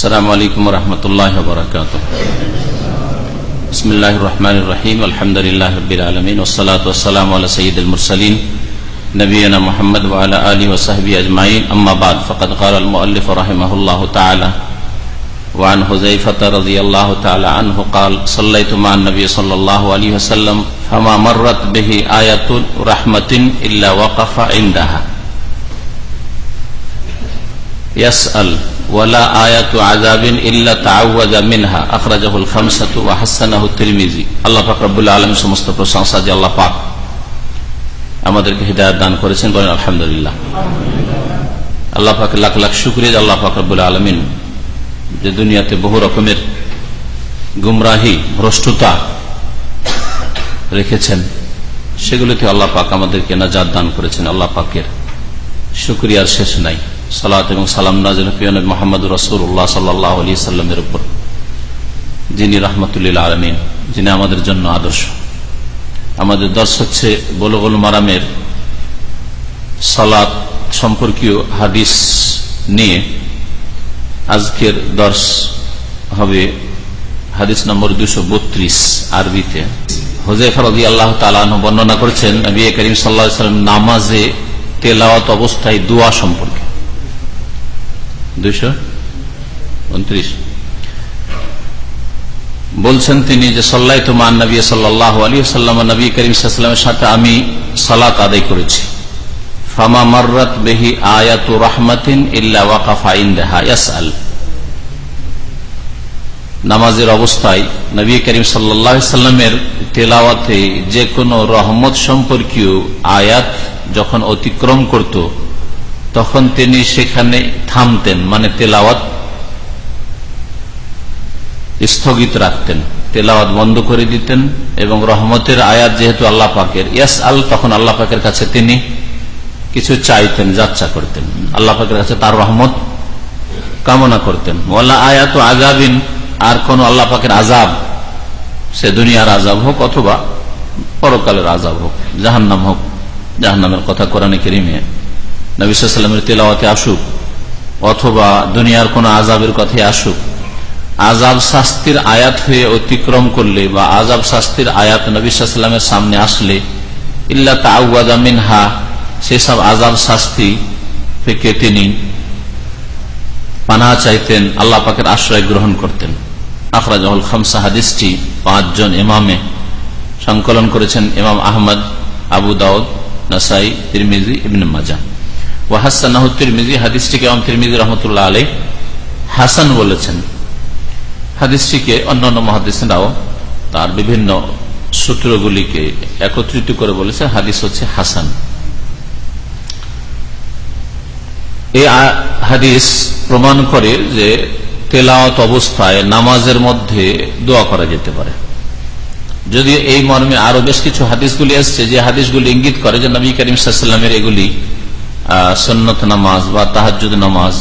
السلام علیکم ورحمۃ اللہ وبرکاتہ۔ بسم اللہ الرحمن الرحیم، الحمد للہ رب العالمین، والصلاة والسلام علی سید المرسلین، نبینا محمد وعلى آلہ وصحبہ اجمعین، اما بعد، فقد قال المؤلف رحمه الله تعالی، وعن حذیفة رضی اللہ تعالی عنہ قال، صلیت مع النبی صلی اللہ علیہ وسلم، فما مرت به آیت رحمت الا وقف عندها۔ يسأل ওয়ালা আয়াতু আজাবিন সমস্ত প্রশংসা যে আল্লাহ আমাদেরকে দান করেছেন বলেন আলহামদুলিল্লাহ। আল্লাহ পাক লাখ লাখ শুকরিয়া আল্লাহ পাক রব্বুল যে দুনিয়াতে বহু রকমের গুমরাহি, ভ্রষ্টতা রেখেছেন, সেগুলোকে আল্লাহ পাক আমাদেরকে নাজাদ দান করেছেন। আল্লাহ পাকের শুক্রিয়ার শেষ নাই। সালাত এবং সালাম নাজিল মোহাম্মদ রসুল্লাহ সাল্লাহ আলী সাল্লামের উপর। যিনি রহমতুল্লাহ আলমিন, যিনি আমাদের জন্য আদর্শ। আমাদের দর্শ হচ্ছে বলগোল মারামের সালাত সম্পর্কীয় হাদিস নিয়ে আজকের দর্শ হবে হাদিস নম্বর দুশো বত্রিশ আরবিতে। হোজেফর আল্লাহ তালাহ বর্ণনা করেছেন, নবী করিম সাল্লা সাল্লাম নামাজে তেলাওয়াত অবস্থায় দোয়া সম্পর্কে। বলছেন তিনি যে সাল্লাই তো মান নবী সাল্লাহ আলী সাল্লাম নবী করিম সাল্লামের সাথে আমি সালাত আদায় করেছি। ফামা মার্রাত বেহি আয়াত রহমাতিন ইল্লা ওয়াকাফা ইন্দাহা, ইয়াসআল। নামাজের অবস্থায় নবী করিম সাল্লামের তেলাওয়াতে যে কোনো রহমত সম্পর্কীয় আয়াত যখন অতিক্রম করত তখন তিনি সেখানে থামতেন মানে তেলাওয়াত স্থগিত রাখতেন। তেলাওয়াত বন্ধ করে দিতেন এবং রহমতের আয়াত যেহেতু আল্লাহ পাকের, ইয়াস আল, তখন আল্লাহ পাকের কাছে তিনি কিছু চাইতেন, যাচ্ছা করতেন। আল্লাহ পাকের কাছে তার রহমত কামনা করতেন। ওয়াল্লা আয়াত আজাবিন আর কোন আল্লাহ পাকের আজাব সে দুনিয়ার আজাব হোক অথবা পরকালের আজাব হোক, জাহান্নাম হোক, জাহান্নামের কথা কোরআনে কেরিমে নবিসামের তেলাওয়াতে আসুক, অথবা দুনিয়ার কোন আজাবের কথাই আসুক আজাব শাস্তির আয়াত হয়ে অতিক্রম করলে বা আজাব শাস্তির আয়াত নবিসামের সামনে আসলে, ইল্লা তাউমিন হা সেসব আজাব শাস্তি থেকে তিনি পানা চাইতেন, আল্লাহ পাকের আশ্রয় গ্রহণ করতেন। আখরাজল খামসা হাদিসটি পাঁচজন ইমামে সংকলন করেছেন ইমাম আহমদ, আবু দাউদ, নাসাই, তিরমিজি, ইবিন মাজা ও হাসান তিরমিজি হাদিসটিকে ইমাম তিরমিজি রহমতুল্লাহ আলী হাসান বলেছেন, হাদিসটিকে অন্যান্য মহাদিসরাও তার বিভিন্ন সূত্রগুলিকে একত্রিত করে বলেছে, হাদিস হচ্ছে হাসান। এই হাদিস প্রমাণ করে যে তেলাওয়াত অবস্থায় নামাজের মধ্যে দোয়া করা যেতে পারে। যদি এই মর্মে আরও বেশ কিছু হাদিসগুলি এসছে যে হাদিসগুলি ইঙ্গিত করে যে নবী করিম সাল্লামের এগুলি সন্নত নামাজ বা তাহাজুদ নামাজ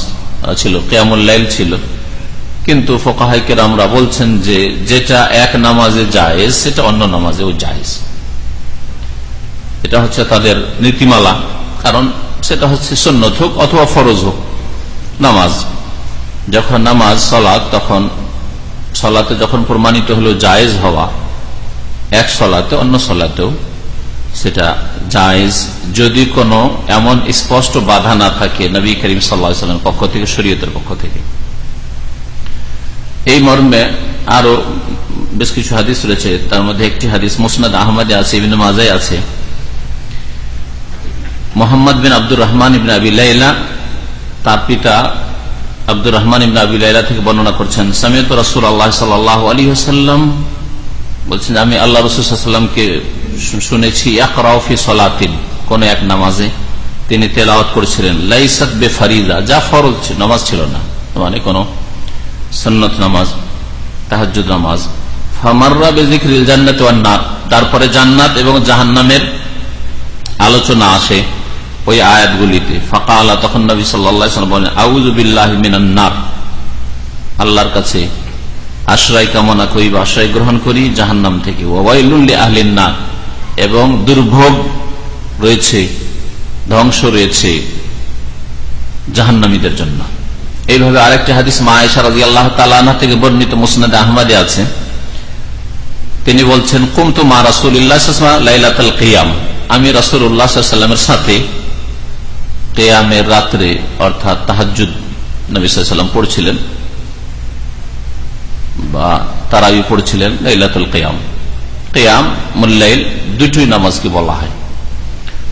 ছিল কেয়ামুল্লাইল ছিল। কিন্তু ফোকাহাইকের আমরা বলছেন যে, যেটা এক নামাজে জায়েজ, সেটা অন্য নামাজেও জায়েজ। এটা হচ্ছে তাদের নীতিমালা, কারণ সেটা হচ্ছে সন্ন্যত হোক অথবা ফরজ হোক, নামাজ। যখন নামাজ, সলাৎ, তখন সলাতে যখন প্রমাণিত হলো জায়েজ হওয়া, এক সলাতে অন্য সলাতেও সেটা জায়েজ। যদি কোনো এমন স্পষ্ট বাধা না থাকে নবী করিম সাল্লামের পক্ষ থেকে, শরীয়তের পক্ষ থেকে। এই মর্মে আরও বেশ কিছু হাদিস রয়েছে। তার মধ্যে একটি হাদিস মুসনাদ আহমদে আছে, ইবিন মাজাই আছে। মোহাম্মদ বিন আব্দুর রহমান ইবিন আবি লাইলা, তার পিতা আব্দুর রহমান ইবিন আবি লাইলা থেকে বর্ণনা করছেন, সামিয়ত রসুল আল্লাহ সাল্লাহ আলী হাসাল্লাম বলছেন, আমি আল্লাহ রসুলামকে শুনেছি একরাউফি সলাতিন। কোন এক নামাজে তিনি তেলাওয়াত করেছিলেন লাইসাদ বে ফারিদা যা ফরজ নামাজ ছিল না। মানে কোন সন্নত নামাজ তাহাজুদ নামাজ। তারপরে জান্নাত এবং জাহান্নামের আলোচনা আসে ওই আয়াতগুলিতে। ফাঁকা আল্লাহ তখন নবী সাল্লাম বলেন আউজুবিল্লাহ মিনান্নার আল্লাহর কাছে আশ্রয় কামনা করি বা আশ্রয় গ্রহণ করি, জাহান্নাম থেকে। ওয়াইলুল্লি আহলিন নার। এবং দুর্ভোগ রয়েছে, ধ্বংস রয়েছে জাহান্নামীদের জন্য। এইভাবে আরেকটি হাদিস মায়েশা রাজি আল্লাহ তালা থেকে বর্ণিত মুসনাদ আহমদে আছে। তিনি বলছেন, কুমতু মা রাসুল্লাহ কিয়াম। আমি রাসুল উল্লাহামের সাথে কেয়ামের রাত্রে, অর্থাৎ তাহাজুদ নবী সাল্লাম পড়ছিলেন। বা তারাবি পড়ছিলেন লাইলাতুল কেয়াম। কেয়াম মুল্লাইল দুটোই নামাজকে বলা হয়।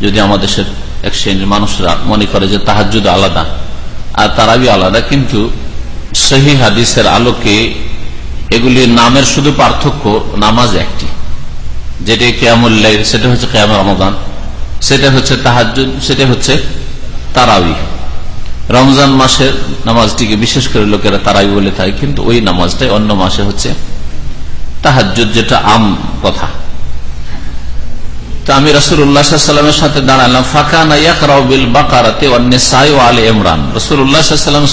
যদি আমাদের এক শ্রেণির মানুষরা মনে করে যে তাহাজুদ আলাদা, আর তারাবি আলাদা, কিন্তু সহি হাদিসের আলোকে এগুলি নামের শুধু পার্থক্য নামাজ একটি। যেটি কেয়ামুল্লাহ সেটা হচ্ছে কেয়াম রমদান, সেটা হচ্ছে তাহাজুদ সেটা হচ্ছে তারাবি। রমজান মাসের নামাজটিকে বিশেষ করে লোকেরা তারাই বলে থাকে, কিন্তু ওই নামাজটাই অন্য মাসে হচ্ছে তাহাজুদ যেটা আম কথা। তো আমি রসুল্লাহামের সাথে দাঁড়ালাম ফাঁকা নাইয়াকরাউবিল বাকারাতে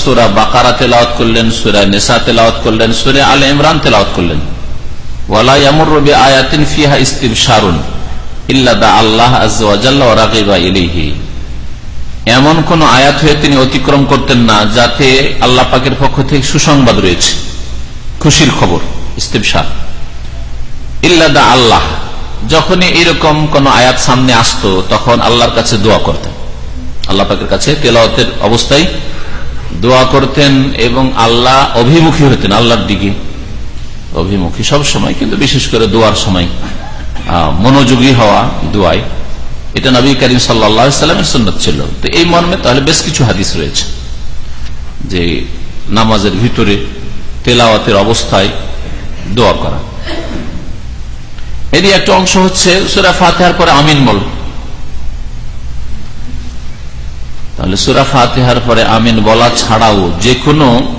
সুরা বাকারা তেলাওয়াত করলেন, সুরা নেশা তেলাওয়াত করলেন, সুরে আলে ইমরান তেলাওয়াত করলেন। আয়াতিন ফিহা ইস্তিব সারুন ইল্লাদা আল্লাহ রাগিবা ইলিহি এমন কোন আয়াত হয়ে তিনি অতিক্রম করতেন না, যাতে আল্লাহ পাকের পক্ষ থেকে সুসংবাদ রয়েছে। খুশির খবর ইস্তিবসার ইল্লাদা আল্লাহ। যখনই এরকম কোন আয়াত সামনে আসতো, তখন আল্লাহর কাছে দোয়া করতেন। আল্লাহ পাকের কাছে তেলাওয়াতের অবস্থায় দোয়া করতেন এবং আল্লাহ অভিমুখী হতেন আল্লাহর দিকে। অভিমুখী সব সময়, কিন্তু বিশেষ করে দোয়ার সময়। মনোযোগী হওয়া দোয়ায় এটা নবী করিম সাল্লামের সুন্নত ছিল। তো এই মর্মে তাহলে বেশ কিছু হাদিস রয়েছে। যে নামাজের ভিতরে তেলাওয়াতের অবস্থায় দোয়া করা। এরই একটা অংশ হচ্ছে সুরা ফাতেহার পরে আমিন বল। তাহলে সুরা ফাতেহার পরে আমিন বলা ছাড়াও যে কোনো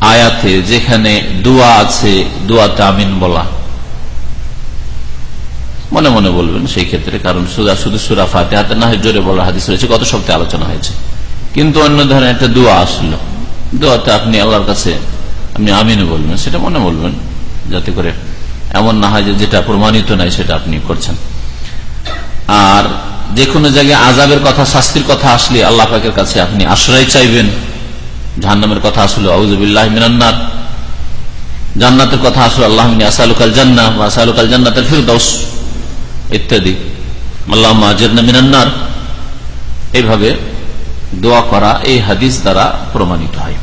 আয়াতে যেখানে দোয়া আছে, দোয়াতে আমিন বলা। মনে মনে বলবেন সেই ক্ষেত্রে, কারণ সুদা শুধু সুরা ফাতেহাতে না হয় জোরে বলা হাদিস রয়েছে গত সপ্তাহে আলোচনা হয়েছে। কিন্তু অন্য ধরনের একটা দোয়া আসলো। দোয়াতে আপনি আল্লাহর কাছে, আপনি আমিন বলবেন, সেটা মনে বলবেন, যাতে করে এমন না হয় যেটা প্রমাণিত নাই, সেটা আপনি করছেন। আর যে কোনো জায়গায় আজাবের কথা, শাস্তির কথা আসলে আল্লাহ পাকের কাছে আপনি আশ্রয় চাইবেন। জাহান্নামের কথা আসলে আউজবিল্লাহ মিনান্নার। জান্নাতের কথা আসলে আল্লাহ আসালুকাল জান্না আসালুকাল জান্নাতের ফিরদৌস ইত্যাদি। আল্লাহ এইভাবে দোয়া করা এই হাদিস দ্বারা প্রমাণিত হয়।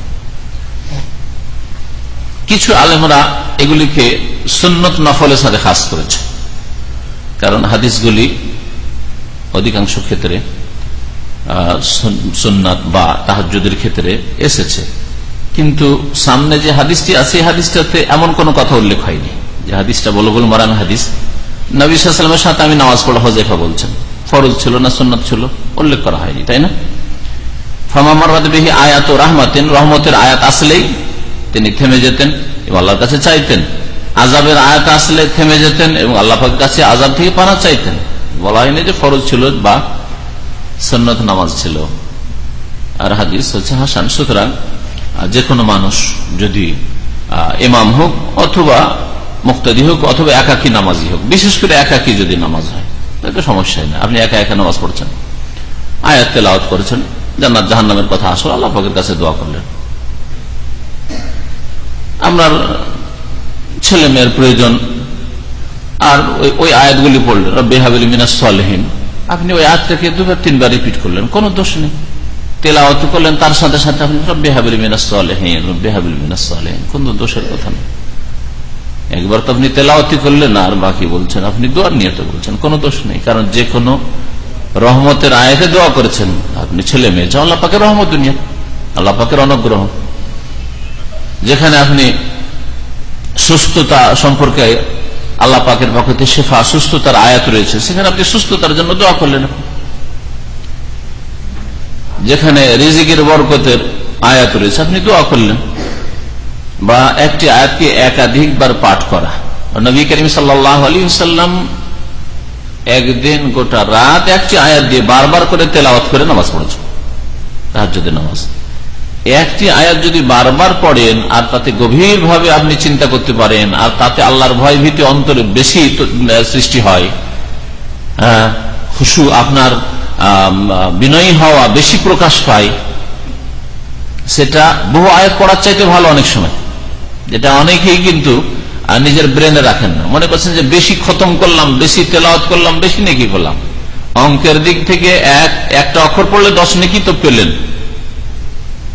কিছু আলেমরা এগুলিকে সুন্নত নফলের সাথে খাস করেছে। কারণ হাদিসগুলি অধিকাংশ ক্ষেত্রে সুন্নাত বা তাহাজুদের ক্ষেত্রে এসেছে। কিন্তু সামনে যে হাদিসটি আছে হাদিসটাতে এমন কোন কথা উল্লেখ হয়নি। যে হাদিসটা বলো মারান হাদিস নবী সাথে আমি নামাজ পড়া হজেফা বলছেন। ফরজ ছিল না সুন্নত ছিল? উল্লেখ করা হয়নি, তাই না? ফামামারবিহি আয়াত এবং আল্লাহর কাছে থেকে পানা চাইতেন। বলা হয়নি যে ছিল বা সন্ন্যত নামাজ ছিল। আর হাদিস হাসান, সুতরাং মানুষ যদি ইমাম হোক অথবা মুক্তাদি হোক অথবা একাকি নামাজি হোক, বিশেষ করে একাকি যদি নামাজ হয়, তাহলে সমস্যাই না। আপনি একা একা নামাজ পড়ছেন। আয়াত তেলাওয়াত করেছেন, জান্নাত জাহান নামের কথা আসলে, আল্লাহ পাকের কাছে দোয়া করলেন। আপনার ছেলে মেয়ের প্রয়োজন, আর ওই আয়াতগুলি পড়লেন বেহাবিল মিনাস সালহীন। আপনি ওই আয়াতটাকে দুবার, তিনবার রিপিট করলেন, কোনো দোষ নেই। তেলাওয়াত করলেন, তার সাথে সাথে আপনি বেহাবিল মিনাস সালহীন বেহাবিল মিনাস সালহীন, কোন দোষের কথা নেই। একবার তো আপনি তেলাওয়াতি করলেন আর বাকি বলছেন। আপনি দোয়ার নিয়ে বলছেন কোনো দোষ নেই। কারণ যে কোনো রহমতের আয়াতে দোয়া করেছেন, আপনি ছেলে মেয়ে আল্লাহ পাকের রহমত দুনিয়া আল্লাহ পাকের অনুগ্রহ। যেখানে আপনি সুস্থতা সম্পর্কে আল্লাহ পাকের পক্ষ শেফা, সুস্থতার আয়াত রয়েছে, সেখানে আপনি সুস্থতার জন্য দোয়া করলেন। যেখানে রিজিকের বরকতের আয়াত রয়েছে, আপনি দোয়া করলেন। বা একটি আয়াতকে একাধিকবার পাঠ করা। নবী করিম সাল্লাম একদিন গোটা রাত একটি আয়াত দিয়ে বারবার করে তেলাওয়াত করে নামাজ পড়েছে তাহার নামাজ। একটি আয়াত যদি বারবার পড়েন, আর তাতে গভীর ভাবে আপনি চিন্তা করতে পারেন, আর তাতে আল্লাহর ভয় ভীতি অন্তরে বেশি সৃষ্টি হয় খুশু আপনার বিনয়ী হওয়া বেশি প্রকাশ পায়। সেটা বহু আয়াত পড়ার চাইতে ভালো অনেক সময়। যেটা অনেকেই কিন্তু নিজের ব্রেনে রাখেন না। মনে করছেন যে বেশি খতম করলাম, বেশি তেলাওয়াত করলাম, বেশি নেকি করলাম। অঙ্কের দিক থেকে এক, একটা অক্ষর পড়লে দশ নেকি তো পেলেন।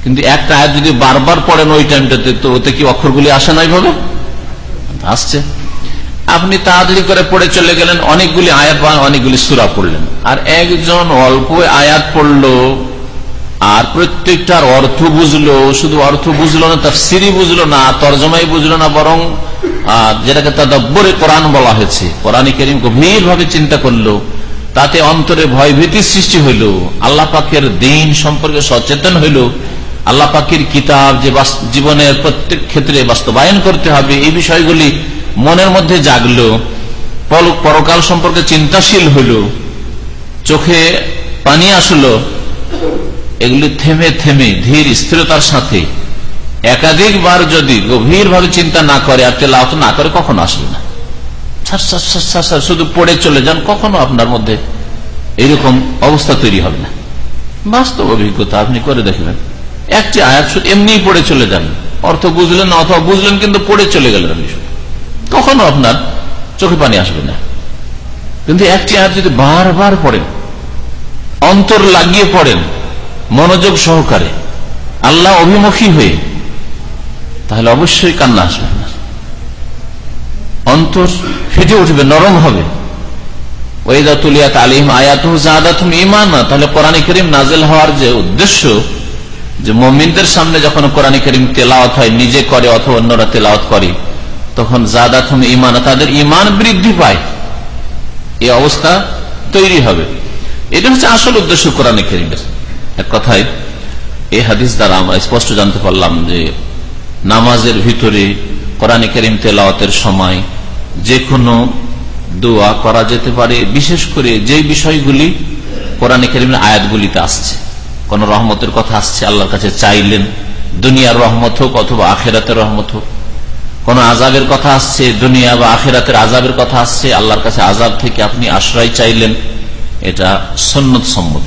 কিন্তু একটা আয়াত যদি বারবার পড়েন ওই টাইমটাতে তো ওতে কি অক্ষরগুলি আসে নাই ভাবে আসছে। আপনি তাড়াতাড়ি করে পড়ে চলে গেলেন, অনেকগুলি আয়াত বা অনেকগুলি সুরা পড়লেন। আর একজন অল্প আয়াত পড়ল আর প্রত্যেকটার অর্থ বুঝলো, শুধু অর্থ বুঝলো না তার সিরি বুঝলো না, তর্জমাই বুঝলো না, বরং যেটাকে তাদব্বরে কোরআন বলা হয়েছে, কোরআন করিম গভীর ভাবে চিন্তা করল, তাতে অন্তরে ভয়ভীতির সৃষ্টি হইল, আল্লাহ পাকের দিন সম্পর্কে সচেতন হইল, আল্লাহ পাখির কিতাব যে জীবনের প্রত্যেক ক্ষেত্রে বাস্তবায়ন করতে হবে, এই বিষয়গুলি মনের মধ্যে জাগলো পরকাল সম্পর্কে চিন্তাশীল হইল, চোখে পানি আসলো এগুলি থেমে থেমে ধীর স্থিরতার সাথে। একাধিকবার যদি গভীর ভাবে চিন্তা না করে আর তেলাওত না করে, কখনো আসবে না। শুধু পড়ে চলে যান, কখনো আপনার মধ্যে এইরকম অবস্থা তৈরি হবে না। বাস্তব অভিজ্ঞতা আপনি করে দেখবেন। একটি আয়াত শুধু এমনি পড়ে চলে যান। অর্থ বুঝলেন না অথবা বুঝলেন, কিন্তু পড়ে চলে গেলেন আপনি কখনো আপনার চোখে পানি আসবে না। কিন্তু একটি আয়াত যদি বারবার পড়েন, অন্তর লাগিয়ে পড়েন মনোযোগ সহকারে, আল্লাহ অভিমুখী হয়ে, তাহলে অবশ্যই কান্না আসবে অন্তর ফেটে উঠবে, নরম হবে। ওয়েদা তাহলে করিম নাজেল হওয়ার যে উদ্দেশ্য, যে মমিনদের সামনে যখন কোরআন করিম তেলাওয়াত হয়, নিজে করে অথবা অন্যরা তেলাওয়াত করে, তখন জাদাতুম ইমান তাদের ইমান বৃদ্ধি পায়। এই অবস্থা তৈরি হবে। এটা হচ্ছে আসল উদ্দেশ্য কোরআন করিমের। এক কথায়, এই হাদিস দ্বারা আমরা স্পষ্ট জানতে পারলাম যে নামাজের ভিতরে কোরআন করিম তেলাওয়াতের সময় যে কোনো দোয়া করা যেতে পারে, বিশেষ করে যে বিষয়গুলি কোরআন করিমের আয়াতগুলিতে আসছে। কোন রহমতের কথা আসছে, আল্লাহর কাছে চাইলেন, দুনিয়ার রহমত হোক অথবা আখেরাতের রহমত হোক। কোন আজাবের কথা আসছে, দুনিয়া বা আখেরাতের আজাবের কথা আসছে, আল্লাহর কাছে আজাব থেকে আপনি আশ্রয় চাইলেন, এটা সন্ন্যত সম্মত।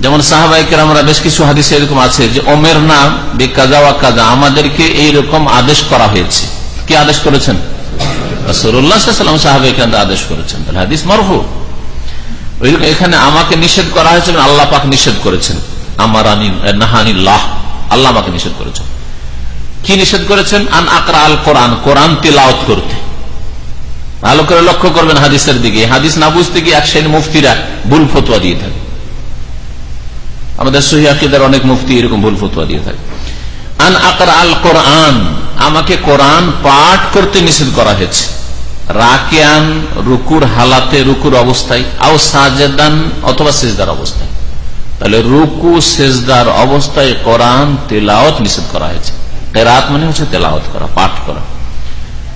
যেমন সাহাবাহিকের আমরা বেশ কিছু হাদিস এরকম আছে যে ওমের নাম কাজা ওয়া কাজা, আমাদেরকে এইরকম আদেশ করা হয়েছে। কি আদেশ করেছেন? আদেশ করেছেন। হাদিস মরহু এখানে আমাকে নিষেধ করা হয়েছে আল্লাহ পাক নিষেধ করেছেন। আমার আল্লাহ আমাকে নিষেধ করেছেন। কি নিষেধ করেছেন? আন আকরা আল কোরআন কোরআন তিলাওত করতে। ভালো করে লক্ষ্য করবেন হাদিসের দিকে। হাদিস না বুঝতে গিয়ে এক শ্রেণি মুফতিরা ভুল ফতুয়া দিয়ে থাকে। আমাদের সহিদের অনেক মুফতি এরকম ভুল ফতুয়া দিয়ে থাকে। আন আকর আল কোরআন, আমাকে কোরআন পাঠ করতে নিষেধ করা হয়েছে। রাকিয়ান, রুকুর হালাতে, রুকুর অবস্থায়, আও সাজেদান অথবা সেজদার অবস্থায়। তাহলে রুকু, সেজদার অবস্থায় কোরআন তেলাওত নিষেধ করা হয়েছে। রাত মানে হচ্ছে তেলাওত করা, পাঠ করা।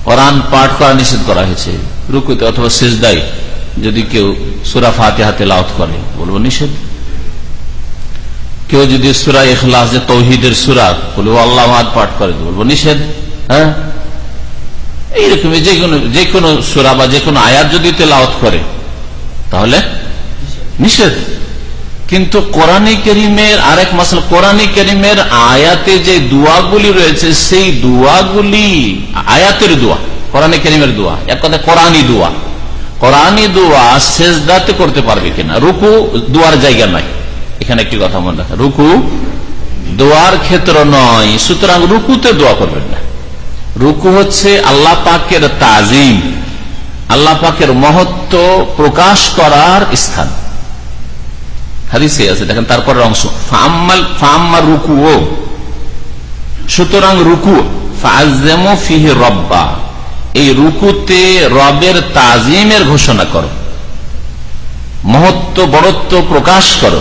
কোরআন পাঠ করা নিষেধ করা হয়েছে। রুকুতে অথবা সেজদাই যদি কেউ সুরা ফাতে হাতে লাউত করে, বলব নিষেধ। কেউ যদি সুরা এখলাস যে তৌহিদের সুরা বলব আল্লাহ পাঠ করে বলব, নিষেধ? হ্যাঁ? এইরকম যে কোনো যে কোনো সুরা বা যে কোনো আয়াত যদি তেলাওত করে, তাহলে নিষেধ। কিন্তু কোরআনী করিমের আরেক মাসল, কোরআনী করিমের আয়াতে যে দোয়াগুলি রয়েছে, সেই দোয়াগুলি আয়াতের দোয়া, কোরআনী করিমের দোয়া। এক কথা কোরআনী দোয়া। কোরআনী দোয়া শেষ দাতে করতে পারবে কিনা, রুকু দোয়ার জায়গা নাই। এখানে একটি কথা মনে রাখা। রুকু দোয়ার ক্ষেত্র নয়, সুতরাং রুকুতে দোয়া করবেন না। রুকু হচ্ছে আল্লাহ পাকের তাজিম, আল্লাহ পাকের মহত্ব প্রকাশ করার স্থান। আছে, দেখেন তারপর অংশ। ফাম্মার রুকু ও সুতরাং রুকু রব্বা। এই রুকুতে রবের তাজিমের ঘোষণা করো। মহত্ব বড়ত্ব প্রকাশ করো।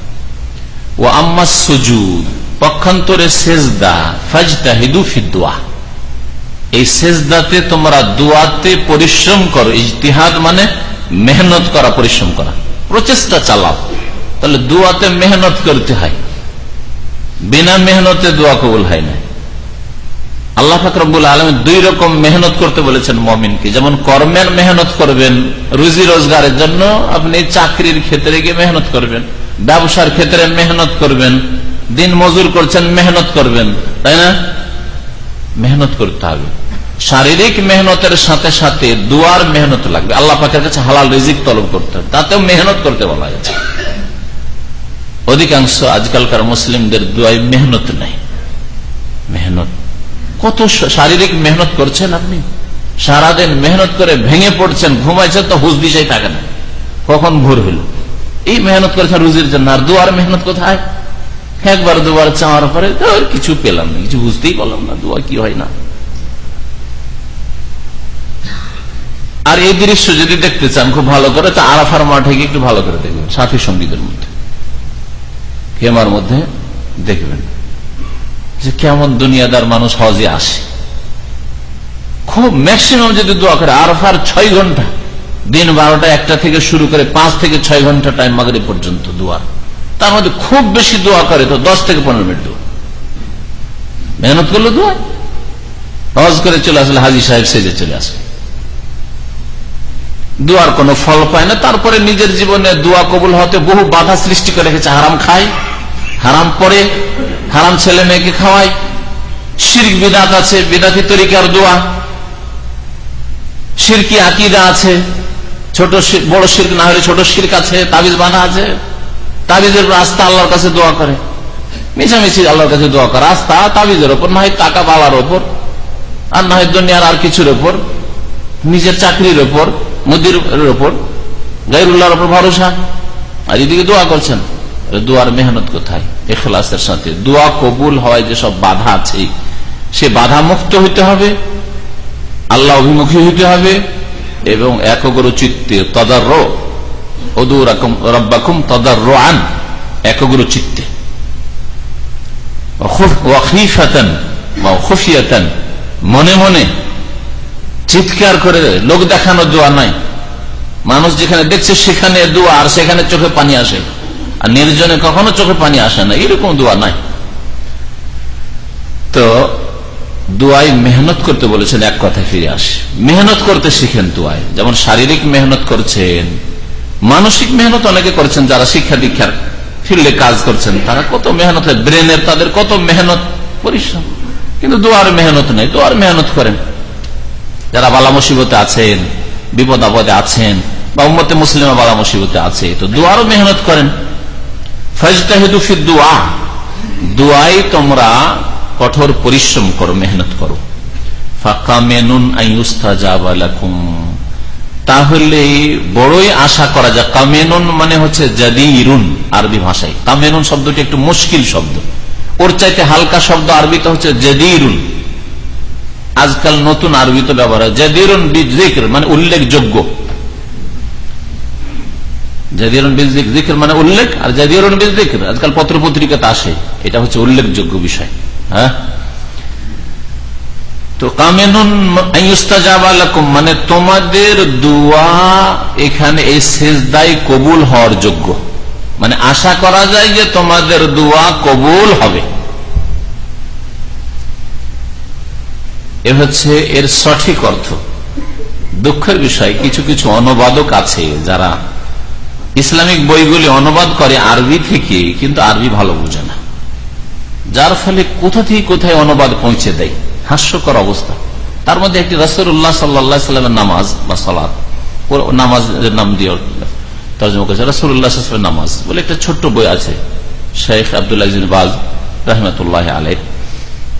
ও আম্মা সুজুদ, পক্ষান্তরে সেজদা ফাজতা হিদু ফিদুয়া এই সেজদাতে তোমরা দুয়াতে পরিশ্রম করো, ইজতিহাদ মানে মেহনত করা, পরিশ্রম করা। প্রচেষ্টা চালাও। তাহলে মেহনত করতে হয়। বিনা মেহনতে দোয়া কবুল হয় না। আল্লাহ ফাকরবুল আলম দুই রকম মেহনত করতে বলেছেন মমিনকে। যেমন কর্মের মেহনত করবেন, রুজি রোজগারের জন্য আপনি চাকরির ক্ষেত্রে গিয়ে মেহনত করবেন। ব্যবসার ক্ষেত্রে মেহনত করবেন, দিন মজুর করছেন, মেহনত করবেন, তাই না? মেহনত করতে হবে। শারীরিক মেহনতের সাথে সাথে দুয়ার মেহনত লাগবে। আল্লাহ পাকের কাছে হালাল রিজিক তলব করতে হবে। তাতেও মেহনত করতে বলা যাচ্ছে অধিকাংশ আজকালকার মুসলিমদের দুয়ায় মেহনত নাই। মেহনত। কত শারীরিক মেহনত করছেন আপনি? সারাদিন মেহনত করে ভেঙে পড়ছেন, ঘুমাইছেন তো হুস দিশাই থাকে না। কখন ভোর হইল এই মেহনত করেছেন রুজির জন্য। আর দুয়ার মেহনত কোথায়? একবার দুবার চাওয়ার পরে কিছু পেলাম না, কিছু বুঝতেই পারলাম না দুয়া কি হয় না। আর এই দৃশ্য যদি দেখতে চান খুব ভালো করে, তা আরাফার মাঠে গিয়ে একটু ভালো করে দেখবেন, সাথী সঙ্গীতের মধ্যে। হেমার মধ্যে দেখবেন যে কেমন দুনিয়াদার মানুষ হজে আসে। খুব ম্যাক্সিমাম যদি দোয়া করে, আরফার ছয় ঘণ্টা দিন বারোটা একটা থেকে শুরু করে পাঁচ থেকে ছয় ঘণ্টা টাইম মাগরি পর্যন্ত দোয়ার তার মধ্যে খুব বেশি দোয়া করে তো দশ থেকে পনেরো মিনিট দোয়া। মেহনত করল দোয়া? হজ করে চলে আসলে, হাজি সাহেব সেজে চলে আসবে দোয়ার কোনো ফল পায় না। তারপরে নিজের জীবনে দোয়া কবুল হতে বহু বাধা সৃষ্টি করে রেখেছে। হারাম খায়, হারাম পরে হারাম ছেলে মেয়েকে খাওয়ায়। শির্ক বিদাত আছে, বিদাতি তরিকার দোয়া। শিরকি আকিদা আছে। ছোট বড় শির্ক না হলে ছোট শির্ক আছে তাবিজ বাঁধা আছে। তাবিজের রাস্তা আল্লাহর কাছে দোয়া করে। মিছামিছি আল্লাহর কাছে দোয়া করে। রাস্তা তাবিজের ওপর না হয় টাকা বালার ওপর আর না হয় দুনিয়ার আর কিছুর ওপর নিজের চাকরির ওপর মুদির ওপর গাইরুল্লাহর ওপর ভরসা। আর এদিকে দোয়া করছেন দোয়ার মেহনত কোথায়? এখলাসের সাথে। দোয়া কবুল হওয়ায় যেসব বাধা আছে। সে বাধা মুক্ত হইতে হবে, আল্লাহ অভিমুখী হইতে হবে। এবং একগ্র চিত্তে তদার রব্বাকুম তদার রান একগ্র চিত্তে মনে মনে চিৎকার করে লোক দেখানো দোয়া নাই। মানুষ যেখানে দেখছে সেখানে দোয়া, আর সেখানে চোখে পানি আসে। আর নির্জনে কখনো চোখে পানি আসে না, এরকম দোয়া নাই। তো দোয়াই মেহনত করতে বলেছেন, এক কথায় ফিরে আসে। মেহনত করতে শিখেন দোয়ায়। যেমন শারীরিক মেহনত করছেন, মানসিক মেহনত অনেকে করছেন, যারা শিক্ষা দীক্ষার ফিল্ডে কাজ করছেন, তারা কত মেহনত হয়, ব্রেনের তাদের কত মেহনত, পরিশ্রম। কিন্তু দোয়ার মেহনত নেই, দোয়ার মেহনত করেন। যারা বালা মুসিবতে আছেন, বিপদ আপদে আছেন, বা উম্মতে মুসলিমা বালা মুসিবতে আছে, তো দোয়ারও মেহনত করেন। দোয়া। দোয়াই তোমরা কঠোর পরিশ্রম করো, মেহনত করো। ফাঁকা মেনুন তাহলে বড়ই আশা করা যায় কামেনুন মানে হচ্ছে জাদিরুন আরবি ভাষায়। কামেনুন শব্দটি একটু মুশকিল শব্দ। ওর চাইতে হালকা শব্দ আরবিতে হচ্ছে জাদিরুন। আজকাল নতুন আরবিতে ব্যবহার হয়। জাদিরুন মানে উল্লেখযোগ্য। জাদিরুন জিকির মানে উল্লেখ আর জাদিরুন জিকির আজকাল পত্র পত্রিকাতে আসে। এটা হচ্ছে উল্লেখযোগ্য বিষয়। হ্যাঁ? তো কামেনুন মানে তোমাদের দোয়া এখানে এই শেষদায় কবুল হওয়ার যোগ্য। মানে আশা করা যায় যে তোমাদের দোয়া কবুল হবে। এ হচ্ছে এর সঠিক অর্থ। দুঃখের বিষয়, কিছু কিছু অনুবাদক আছে যারা ইসলামিক বইগুলি অনুবাদ করে আরবি থেকে, কিন্তু আরবি ভালো বোঝে না। যার ফলে কোথা থেকে কোথায় অনুবাদ পৌঁছে দেয়? হাস্যকর অবস্থা। তার মধ্যে একটি রসুল্লাহ সাল্লা সাল্লামের নামাজ বা সালাদ নামাজের নাম দিয়ে তর্জমা করেছে নামাজ বলে একটা ছোট্ট বই আছে শেখ আবদুল্লাহ বাজ রহমতুল্লাহ আলের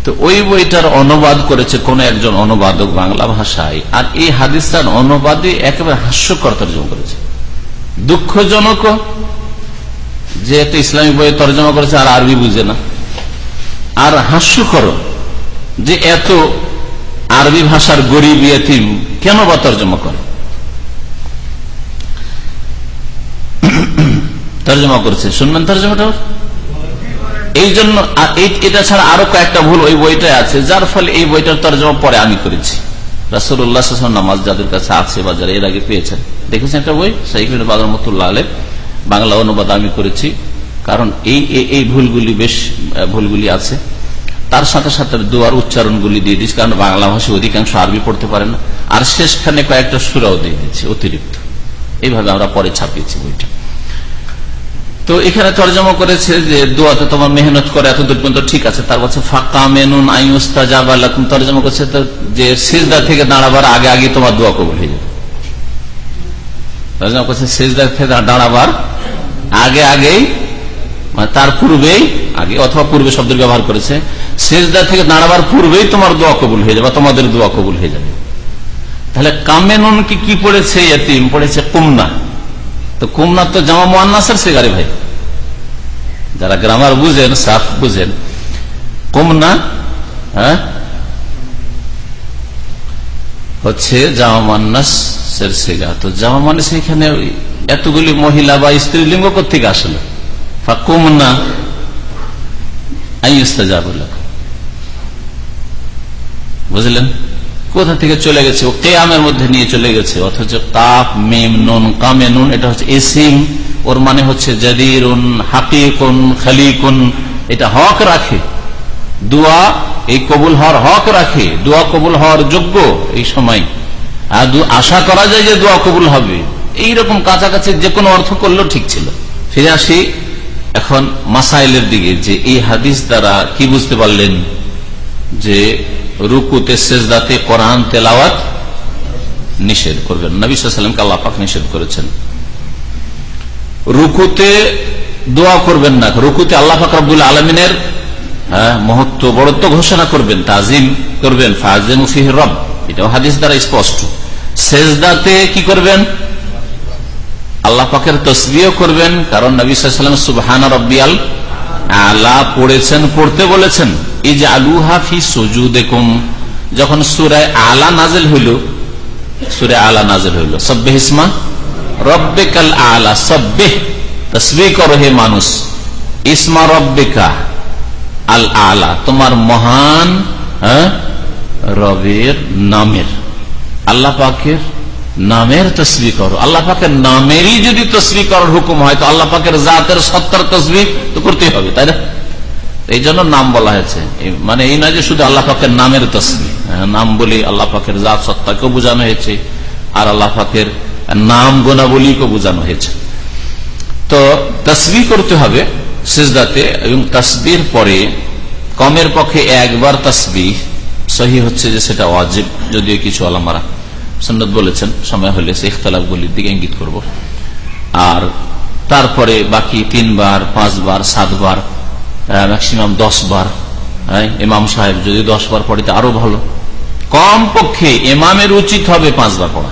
তো ওই বইটার অনুবাদ করেছে কোন একজন অনুবাদক বাংলা ভাষায়, আর এই হাদিসটার অনুবাদে একেবারে হাস্যকর তর্জমা করেছে। দুঃখজনক যে একটা ইসলামিক বই তর্জমা করেছে, আর আরবি বুঝে না। আর হাস্যকর যে এত আরবি ভাষার গরিব ইয়তিম কেন বা তর্জমা করে? তর্জমা করছে। শুনবেন তর্জমাটা? এই জন্য এটা ছাড়া আরও কয়েকটা ভুল ওই বইটাই আছে, যার ফলে এই বইটার তর্জমা পরে আমি করেছি। নামাজ যাদের কাছে এর আগে পেয়েছেন। দেখেছেন একটা বই? বাংলা অনুবাদ আমি করেছি। কারণ এই এই ভুলগুলি বেশ ভুলগুলি আছে। তার সাথে সাথে দোয়ার উচ্চারণগুলি দিয়ে দিচ্ছি কারণ বাংলা ভাষা অধিকাংশ আরবি পড়তে পারে না। আর শেষখানে কয়েকটা সুরাও দিয়ে দিচ্ছি অতিরিক্ত। এইভাবে আমরা পরে ছাপিয়েছি বইটা। তো এখানে তর্জমা করেছে যে, দোয়াতে তোমার মেহনত করে এতদূর পর্যন্ত ঠিক আছে। তার কাছে ফাঁকা মেনুন আইস্তা জাবাল্লাকুম তর্জমা করছে যে সেজদা থেকে দাঁড়াবার আগে আগে তোমার দোয়া কবল হয়ে যাবে। তর্জমা করছে, সেজদা থেকে দাঁড়াবার আগে, আগেই মানে তার পূর্বেই আগে, অথবা পূর্বে শব্দের ব্যবহার করেছে, সেজদা থেকে দাঁড়াবার পূর্বেই তোমার দোয়া কবুল হয়ে যাবে তোমাদের দোয়া কবুল হয়ে যাবে। তাহলে কামেনুন কি কি পড়েছে এতিম? পড়েছে কুমনা। তো কুমনা তো জামা মোয়ান্নাসের সেগারে ভাই। যারা গ্রামার বুঝেন, সাফ বুঝেন, কুমনা হ্যাঁ? হচ্ছে জামা মান্নাসের সেগা। তো জামা মানে সেখানে এতগুলি মহিলা বা স্ত্রীলিঙ্গ কোথেকে আসলে? বুঝলেন? কোথা থেকে চলে গেছে? ও কেয়ামের মধ্যে নিয়ে চলে গেছে। অথচ কাপ মেম, নুন, কামে নুন, এটা হচ্ছে এসিম ওর মানে হচ্ছে জাদিরুন, হাকিকুন, খালিকুন। এটা হক রাখে। দোয়া, এই কবুল হওয়ার হক রাখে। দোয়া কবুল হওয়ার যোগ্য এই সময়। আর আশা করা যায় যে দোয়া কবুল হবে। এইরকম কাছাকাছি যে কোনো অর্থ করলেও ঠিক ছিল। ফিরে আসি এখন মাসাইলের দিকে যে এই হাদিস দ্বারা কি বুঝতে পারলেন? যে রুকুতে শেষদাতে কোরআন তেলাওয়াত নিষেধ করবেন। নবীলামকে আল্লাপাক নিষেধ করেছেন। রুকুতে দোয়া করবেন না। রুকুতে আল্লাহ ফাকরাবুল আলমিনের হ্যাঁ, মহত্ব বড়ত্ব ঘোষণা করবেন তাজিম করবেন। ফাজিম রব এটাও হাদিস দ্বারা স্পষ্ট। শেষদাতে কি করবেন? আল্লাহ পাকের তসবিও করবেন কারণ নবী সাল্লাম সুবহান রব্বিয়াল আলা পড়েছেন পড়তে বলেছেন এই যে আলু হাফি সজু দেখুম যখন সুরায় আলা নাজেল হইল সুরে আলা নাজেল হইল সব্বে ইসমা রব্বে কাল আলা। সব্বে তসবি করো হে মানুষ। ইসমা রব্বিকা আল আলা। তোমার মহান হ্যাঁ, রবের নামের। আল্লাহ পাকের নামের তসবি করো। আল্লাহ পাকের নামেরই যদি তসবি করার হুকুম হয় তো আল্লাহ পাকের জাতের সত্তার তসবি তো করতেই হবে তাই না? এই জন্য নাম বলা হয়েছে। মানে এই নয় যে শুধু আল্লাহ পাকের নামের তসবি। হ্যাঁ, নাম বলি আল্লাহ পাকের জাত সত্তাকেও বোঝানো হয়েছে আর আল্লাহ পাকের নাম গোনাবলীকেও বোঝানো হয়েছে। তো তসবি করতে হবে সিজদাতে এবং তসবির পরে কমের পক্ষে একবার তসবি সহি হচ্ছে যে সেটা অজীব যদিও কিছু আলামারা সন্ন্যত বলেছেন, সময় হলে সে ইখতলাফগুলির দিকে ইঙ্গিত করব। আর তারপরে বাকি তিনবার, পাঁচবার, সাতবার ম্যাক্সিমাম দশ বার ইমাম সাহেব যদি দশ বার পড়ে আরও ভালো। কম পক্ষে এমামের উচিত হবে পাঁচবার পড়া।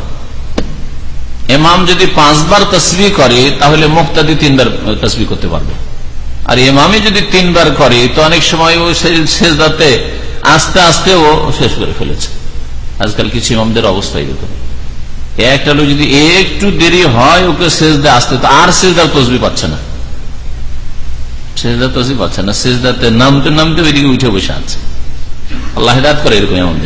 এমাম যদি পাঁচবার তসবি করে, তাহলে মুক্তাদি তিনবার তসবি করতে পারবে। আর এমামে যদি তিনবার করে, তো অনেক সময় ও শেষ দাতে আস্তে আস্তে ও শেষ করে ফেলেছে। আজকাল কিছু ইমামদের অবস্থা এরকম? একটা লোক যদি একটু দেরি হয়, ওকে সেজদা আসতে, তো আর সেজদার তসবি পাচ্ছে না। তসবি পাচ্ছে না। নামতে নামতে ওইদিকে উঠে বসে আছে। আল্লাহ হেদাত করে এরকম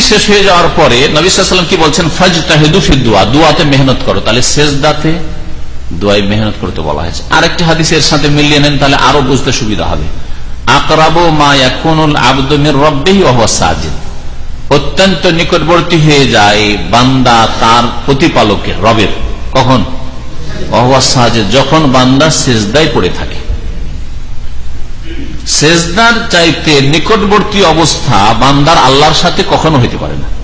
শেষ হয়ে যাওয়ার পরে নবীলাম কি বলছেন? ফজ তাহেদুফি দোয়া। দোয়াতে মেহনত করো। তাহলে শেষ দাতে দোয়াই মেহনত করতে বলা হয়েছে। আরেকটি হাদিসের সাথে মিলিয়ে নেন, তাহলে আরও বুঝতে সুবিধা হবে। আকরাবো মা ইয়াকুনুল আবদমির রব্বেহি ওয়া সাজিদ। অত্যন্ত নিকটবর্তী হয়ে যায় বান্দা তার প্রতিপালকের, রবের। কখন? সাজেদ, যখন বান্দা সেজদায় পড়ে থাকে। সেজদার চাইতে নিকটবর্তী অবস্থা বান্দার আল্লাহর সাথে কখনো হইতে পারে না।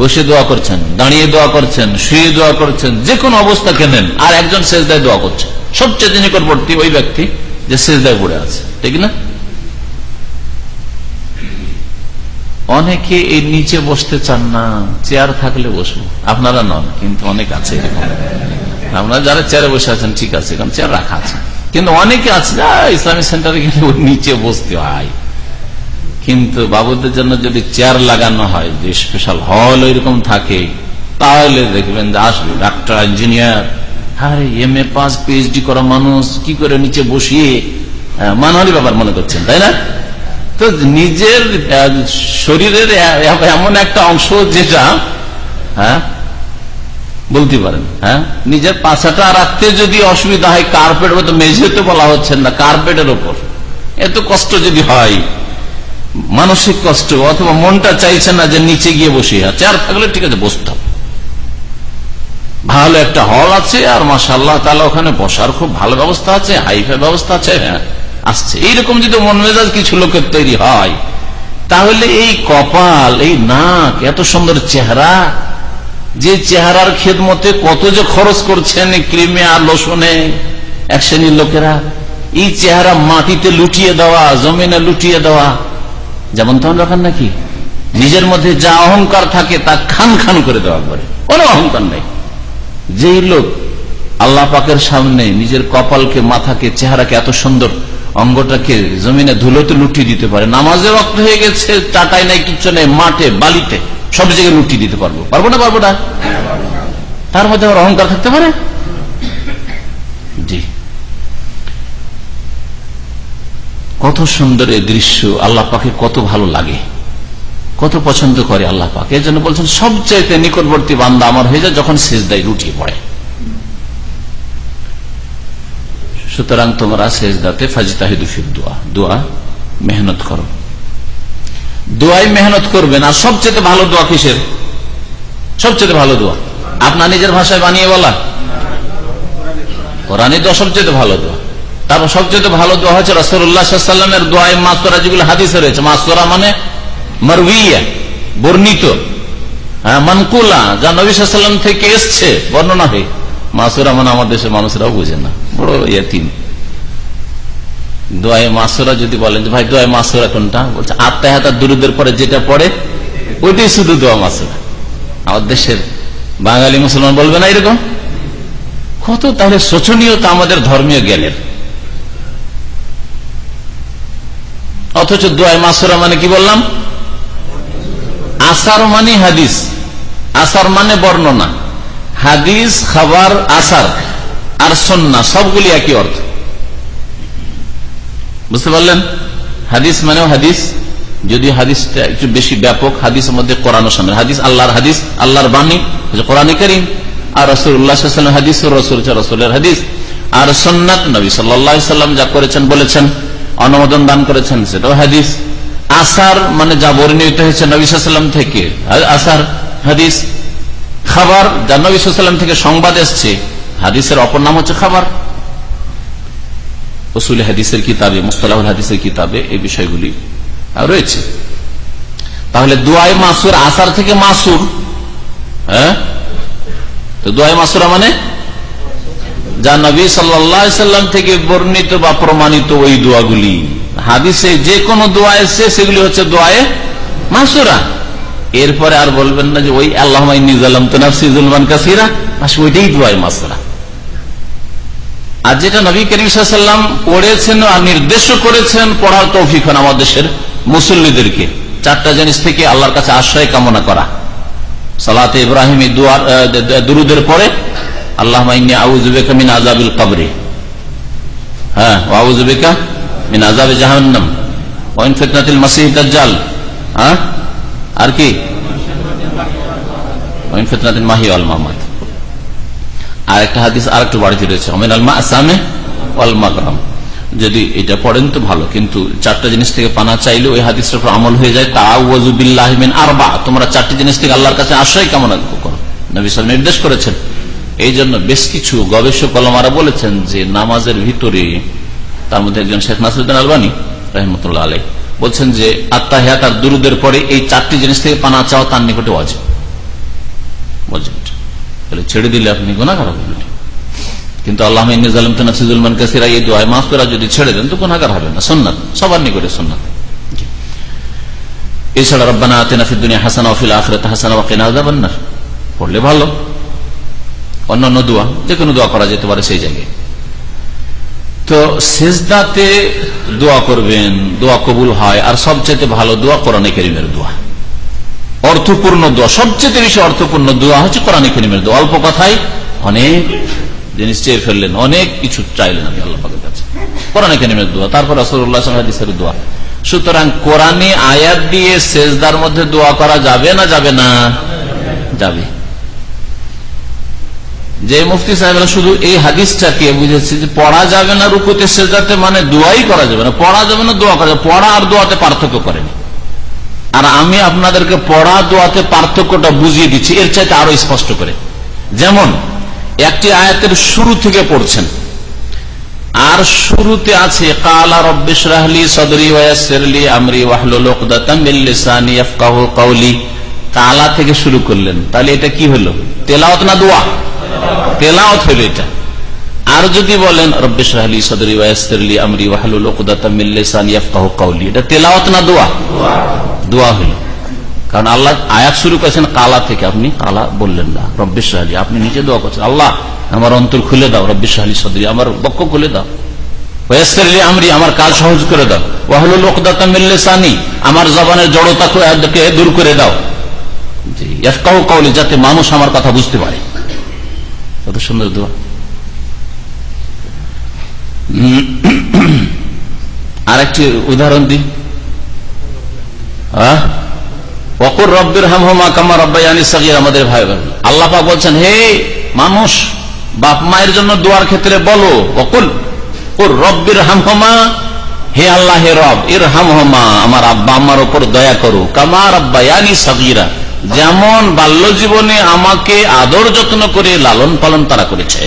বসে দোয়া করছেন, দাঁড়িয়ে দোয়া করছেন, শুয়ে দোয়া করছেন, যে কোনো অবস্থাকে নেন, আর একজন সেজদায় দোয়া করছেন সবচেয়ে নিকটবর্তী ওই ব্যক্তি যে সেজদায় পড়ে আছে, ঠিক না? অনেকে এই নিচে বসতে চান না, চেয়ার থাকলে বসবো। আপনারা নন, কিন্তু অনেক আছে আপনারা যারা চেয়ারে বসে আছেন, ঠিক আছে, কারণ চেয়ার রাখা আছে। কিন্তু অনেকে আছে ইসলামিক সেন্টারে গেলে নিচে বসতে হয়। কিন্তু বাবুদের জন্য যদি চেয়ার লাগানো হয়, যে স্পেশাল হল এরকম থাকে, তাহলে দেখবেন যে আসবে ডাক্তার ইঞ্জিনিয়ার আরে এম এ পাস পিএইচডি করা মানুষ, কি করে নিচে বসিয়ে মানহারি ব্যাপার মনে করছেন, তাই না? তো নিজের শরীরের এমন একটা অংশ যেটা হ্যাঁ বলতে পারেন হ্যাঁ নিজের পাশাটা রাখতে যদি অসুবিধা হয় কার্পেট মেঝেতে বলা হচ্ছে না কার্পেটের ওপর এত কষ্ট যদি হয় মানসিক কষ্ট অথবা মনটা চাইছে না যে নিচে গিয়ে বসে চেয়ার থাকলে ঠিক আছে বসতাম ভালো একটা হল আছে, আর মাসাল্লাহ তাহলে ওখানে বসার খুব ভালো ব্যবস্থা আছে, হাইফাই ব্যবস্থা আছে হ্যাঁ আসছে। এইরকম যদি মন মেজাজ কিছু লোকের তৈরি হয়, তাহলে এই কপাল, এই নাক, এত সুন্দর চেহারা, যে চেহারার খেদমতে কত যে খরচ করছেন ক্রিমে আর লোসনে এক শ্রেণির লোকেরা, এই চেহারা মাটিতে লুটিয়ে দেওয়া, জমিনে লুটিয়ে দেওয়া যেমন তখন রাখান নাকি? নিজের মধ্যে যা অহংকার থাকে তা খান খান করে দেওয়া করে কোনো অহংকার নেই। যেই লোক আল্লাহ পাকের সামনে নিজের কপালকে, মাথাকে, চেহারাকে এত সুন্দর অঙ্গটাকে জমিনে ধুলোতে লুটিয়ে দিতে পারে নামাজের রক্ত হয়ে গেছে টাটাই নাই, কিচ্ছু নেই, মাঠে, বালিতে, সব জায়গায় লুটিয়ে দিতে পারব। পারব না পারব না? তার মধ্যে আমার অহংকার থাকতে পারে জি কত সুন্দর এই দৃশ্য, আল্লাহ পাকে কত ভালো লাগে। কত পছন্দ করে আল্লাহ পাকে। এই জন্য বলছেন, সবচাইতে নিকটবর্তী বান্দা আমার হয়ে যায় যখন শেষ দেয় লুটিয়ে পড়ে। সুতরাং তোমরা শেষ দাতে ফাজিতাহিদুফির দোয়া। দোয়া মেহনত করো। দোয়াই মেহনত করবেন আর সবচেয়ে ভালো দোয়া কিসের? সবচেয়ে ভালো দোয়া। আপনার নিজের ভাষায় বানিয়ে বলা। কোরআনী দোয়া সবচেয়ে ভালো দোয়া। তারপর সবচেয়ে ভালো দোয়া হচ্ছে রসুল্লাহামের দোয়াই মাস্তরা যেগুলো হাদিসে রয়েছে। মাস্তরা মানে মারুইয়া বর্ণিত। হ্যাঁ মানকুলা, যা থেকে এসছে, বর্ণনা হয়ে। মাসুরা মানে আমার দেশের মানুষরাও বুঝে না। বড় মাসুরা যদি বলেন ভাই দোয়াই মাসুরা কোনটা? বলছে আত্মা হাতার দুরুদের পরে যেটা পড়ে, ওইটাই শুধু দোয়া মাসুরা আমার দেশের বাঙালি মুসলমান বলবে না এরকম? কত তাহলে শোচনীয়তা আমাদের ধর্মীয় জ্ঞানের। অথচ দোয়াই মাসুরা মানে কি বললাম? আসার মানে হাদিস। আসার মানে বর্ণনা। হাদিস, খাবার, আসার আর সন্না, সবগুলি একই অর্থ। বুঝতে পারলেন? হাদিস মানেও হাদিস। যদি হাদিসটা একটু বেশি ব্যাপক, হাদিসের মধ্যে কোরআন সামনে হাদিস আল্লাহর হাদিস, আল্লাহর বাণী কোরআন করিম। আর রসুল্লাহ হাদিস রসুল হাদিস। আর সন্ন্যাত নবী সাল্লাম যা করেছেন, বলেছেন। অনুমোদন দান করেছেন, সেটাও হাদিস। আসার মানে যা বর্ণিত হয়েছে নবী সাল্লাম থেকে আসার হাদিস। খাবার যা নবী সাল্লাম থেকে সংবাদ এসছে, হাদিসের অপর নাম হচ্ছে খাবার। রসুল হাদিসের কিতাবে, মুস্তালাহুল হাদিসের কিতাবে এই বিষয়গুলি রয়েছে। তাহলে দোয়াই মাসুর আসার থেকে মাসুর হ্যাঁ? তো দোয়াই মাসুরা মানে যা নবী সাল্লাম থেকে বর্ণিত বা প্রমাণিত ওই দোয়াগুলি। হাদিসে যে কোনো দোয়া এসছে, সেগুলি হচ্ছে দোয়ায় মাসুরা। এরপরে আর বলবেন না যে, ওই আল্লাহ কাসিরা। ওইটাই দোয়াই মাসুরা। আর যেটা নবী করিম পড়েছেন আর নির্দেশ করেছেন, পড়ার তৌফিক হন আমাদের দেশের মুসল্লিদেরকে। চারটা জিনিস থেকে আল্লাহর কাছে আশ্রয় কামনা করা। সালাতে ইব্রাহিম দুরুদের পরে আল্লাহ আউজুবেকা মিন হ্যাঁ আউজুবেকা মিন জাহান্নাম ওয়াইন ফিতনাতিল মাসিহ দাজ্জাল হ্যাঁ আর কি ফিতনাতিন মাহি আল মামাদ আর একটা হাদিস আর একটু বাড়িতে রয়েছে। অমিন আল অল মাকরাম যদি এটা পড়েন তো ভালো, কিন্তু চারটা জিনিস থেকে পানা চাইলে ওই হাদিসের উপর আমল হয়ে যায়। তাউজুবিল্লাহমিন আর বা তোমরা চারটি জিনিস থেকে আল্লাহর কাছে আশ্রয় কামনা করো। নবী সাল নির্দেশ করেছেন এই জন্য বেশ কিছু গবেষক কলমারা বলেছেন যে নামাজের ভিতরে, তার মধ্যে একজন শেখ নাসরুদ্দিন আলবানী রহমতুল্লাহ আলাই বলছেন যে আত্মাহিয়াত আর দুরুদের পরে এই চারটি জিনিস থেকে পানা চাওয়া তার নিকটে অজেব বলছেন ছেড়ে দিলে আপনি গুণাগার হবেন কিন্তু আল্লাহ যদি ছেড়ে দেন তো গুণাগার হবে না সবার নিকটে এছাড়া রব্বানা আতেনাফিদ দুনিয়া হাসানা অফিল আখরাত হাসানা ওয়াকিনা পড়লে ভালো। অন্যান্য দোয়া, যে কোনো দোয়া করা যেতে পারে সেই জায়গায়। তো শেষদাতে দোয়া করবেন, দোয়া কবুল হয়, আর সবচেয়ে ভালো দোয়া কোরআনে কেরিমের দোয়া। অর্থপূর্ণ দোয়া সবচেয়ে বেশি অর্থপূর্ণ দোয়া হচ্ছে কোরআনে কেরিমের দোয়া। অল্প কথায় অনেক জিনিস চেয়ে ফেললেন, অনেক কিছু চাইলেন আমি আল্লাহ পাকের কাছে। কোরআনে কেরিমের দোয়া, তারপর আসরুল্লাহের দোয়া। সুতরাং কোরআনে আয়াত দিয়ে শেষদার মধ্যে দোয়া করা যাবে না যাবে না? যাবে। যে মুফতি সাহেবরা শুধু এই হাদিসটাকে বুঝেছে যে পড়া যাবে না রুকুতে সেজাতে মানে দোয়াই করা যাবে না। পড়া যাবে না, দোয়া করা যাবে পড়া আর দোয়াতে পার্থক্য করেনি। আর আমি আপনাদেরকে পড়া, দোয়াতে পার্থক্যটা বুঝিয়ে দিচ্ছি, এর চাইতে আরও স্পষ্ট করে। যেমন, একটি আয়াতের শুরু থেকে পড়ছেন, আর শুরুতে আছে, কালা রব্বিশ রাহলি সদরি ওয়াসিরলি আমরি কাওলি। কালা থেকে শুরু করলেন। তাহলে এটা কি হলো? তেলাওয়াত না দোয়া? এটা। আর যদি বলেন কারণ আল্লাহ আয়াত শুরু করেছেন কালা থেকে। আপনি কালা বললেন না। আপনি নিজে দোয়া করছেন। আল্লাহ, আমার অন্তর খুলে দাও। রব্বিশ আলী সদরি, আমার বক্ষ খুলে দাও। ওয়াসলি আমরি, আমার কাজ সহজ করে দাও। ওয়াহল লোকদাতা মিললে সানি আমার জবানের জড়তাকে দূর করে দাও। কাউ কাউলি যাতে মানুষ আমার কথা বুঝতে পারে। কত সুন্দর দোয়া। আর একটি উদাহরণ হ্যাঁ অকুর রব্বির হামহমা কামা রব্বাইয়ানি সাগির, আমাদের ভাই বোন আল্লাহ বলছেন, হে মানুষ, বাপ মায়ের জন্য দোয়ার ক্ষেত্রে বলো অকুল ওর রব্বির হামহমা, হে আল্লাহ হে রব এর হাম হামহমা আমার আব্বা আমার ওপর দয়া করো, কামা রব্বাইয়ানি সাগিরা। যেমন বাল্য জীবনে আমাকে আদর যত্ন করে লালন পালন তারা করেছে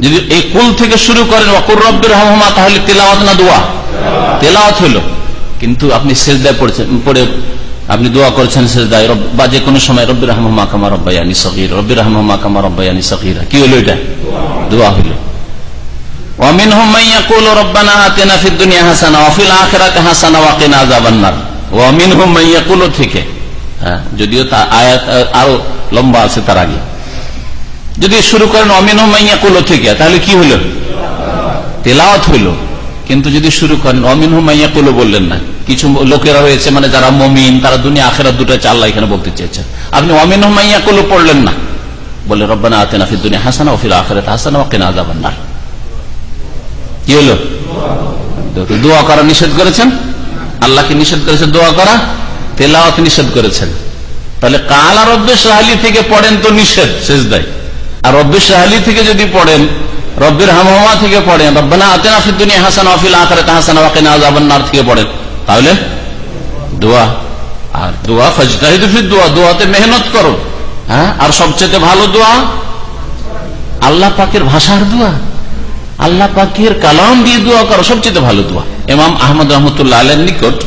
যদি এই কুল থেকে শুরু করেন অকুর রব্বির হামহমা তাহলে তেলাওয়াত না দোয়া তেলাওয়াত হলো কিন্তু আপনি শেষদায় পড়ছেন পড়ে আপনি দোয়া করছেন শেষদায় বা যে কোনো সময় রব্বির রহমা কামা রব্বায়ানি সকির রব্বির রহমা কামা রব্বায়ানি সকিরা কি হলো এটা দোয়া হইল ومن هم من يقول ربنا آتنا في الدنيا حسنة وفي الآخرة حسنة وقنا عذاب النار ومنهم من يقول থেকে হ্যাঁ যদিও তা আয়াত আরও লম্বা আছে তার আগে। যদি শুরু করেন অমিন মাইয়া কুলো থেকে, তাহলে কি হলো? তেলাওয়াত হইল। কিন্তু যদি শুরু করেন অমিন হুমাইয়া কুলো বললেন না। কিছু লোকেরা রয়েছে মানে যারা মমিন, তারা দুনিয়া আখেরা দুটো চাল্লা এখানে বলতে চেয়েছেন আপনি অমিন হুমাইয়া কুলো পড়লেন না। বলে, রব্বানা আতে নাফির দুনিয়া হাসানা ওফিল আখেরাত হাসানা ওকে না যাবেন না কি হলো? দোয়া করা নিষেধ করেছেন? আল্লাহকে নিষেধ করেছেন দোয়া করা? তেলাওয়াত নিষেধ করেছেন। তাহলে কাল আর রব্বে সাহালি থেকে পড়েন তো নিষেধ শেষ দেয় আর রব্বে সাহালি থেকে যদি পড়েন, রব্বির হামহমা থেকে পড়েন, রব্বানা আতেনা ফিদ দুনিয়া হাসান অফিল আখরাত হাসান ওয়াকিনা আযাবান্নার থেকে পড়েন। তাহলে দোয়া, আর দোয়া ফাজতাহিদু ফিদ দোয়া, দোয়াতে মেহনত করো। হ্যাঁ? আর সবচেয়ে ভালো দোয়া, আল্লাহ পাকের ভাষার দোয়া। আল্লাহ পাকের কালাম দিয়ে দোয়া করো, সবচেয়ে ভালো দোয়া। ইমাম আহমদ রহমতুল্লাহ আলের নিকট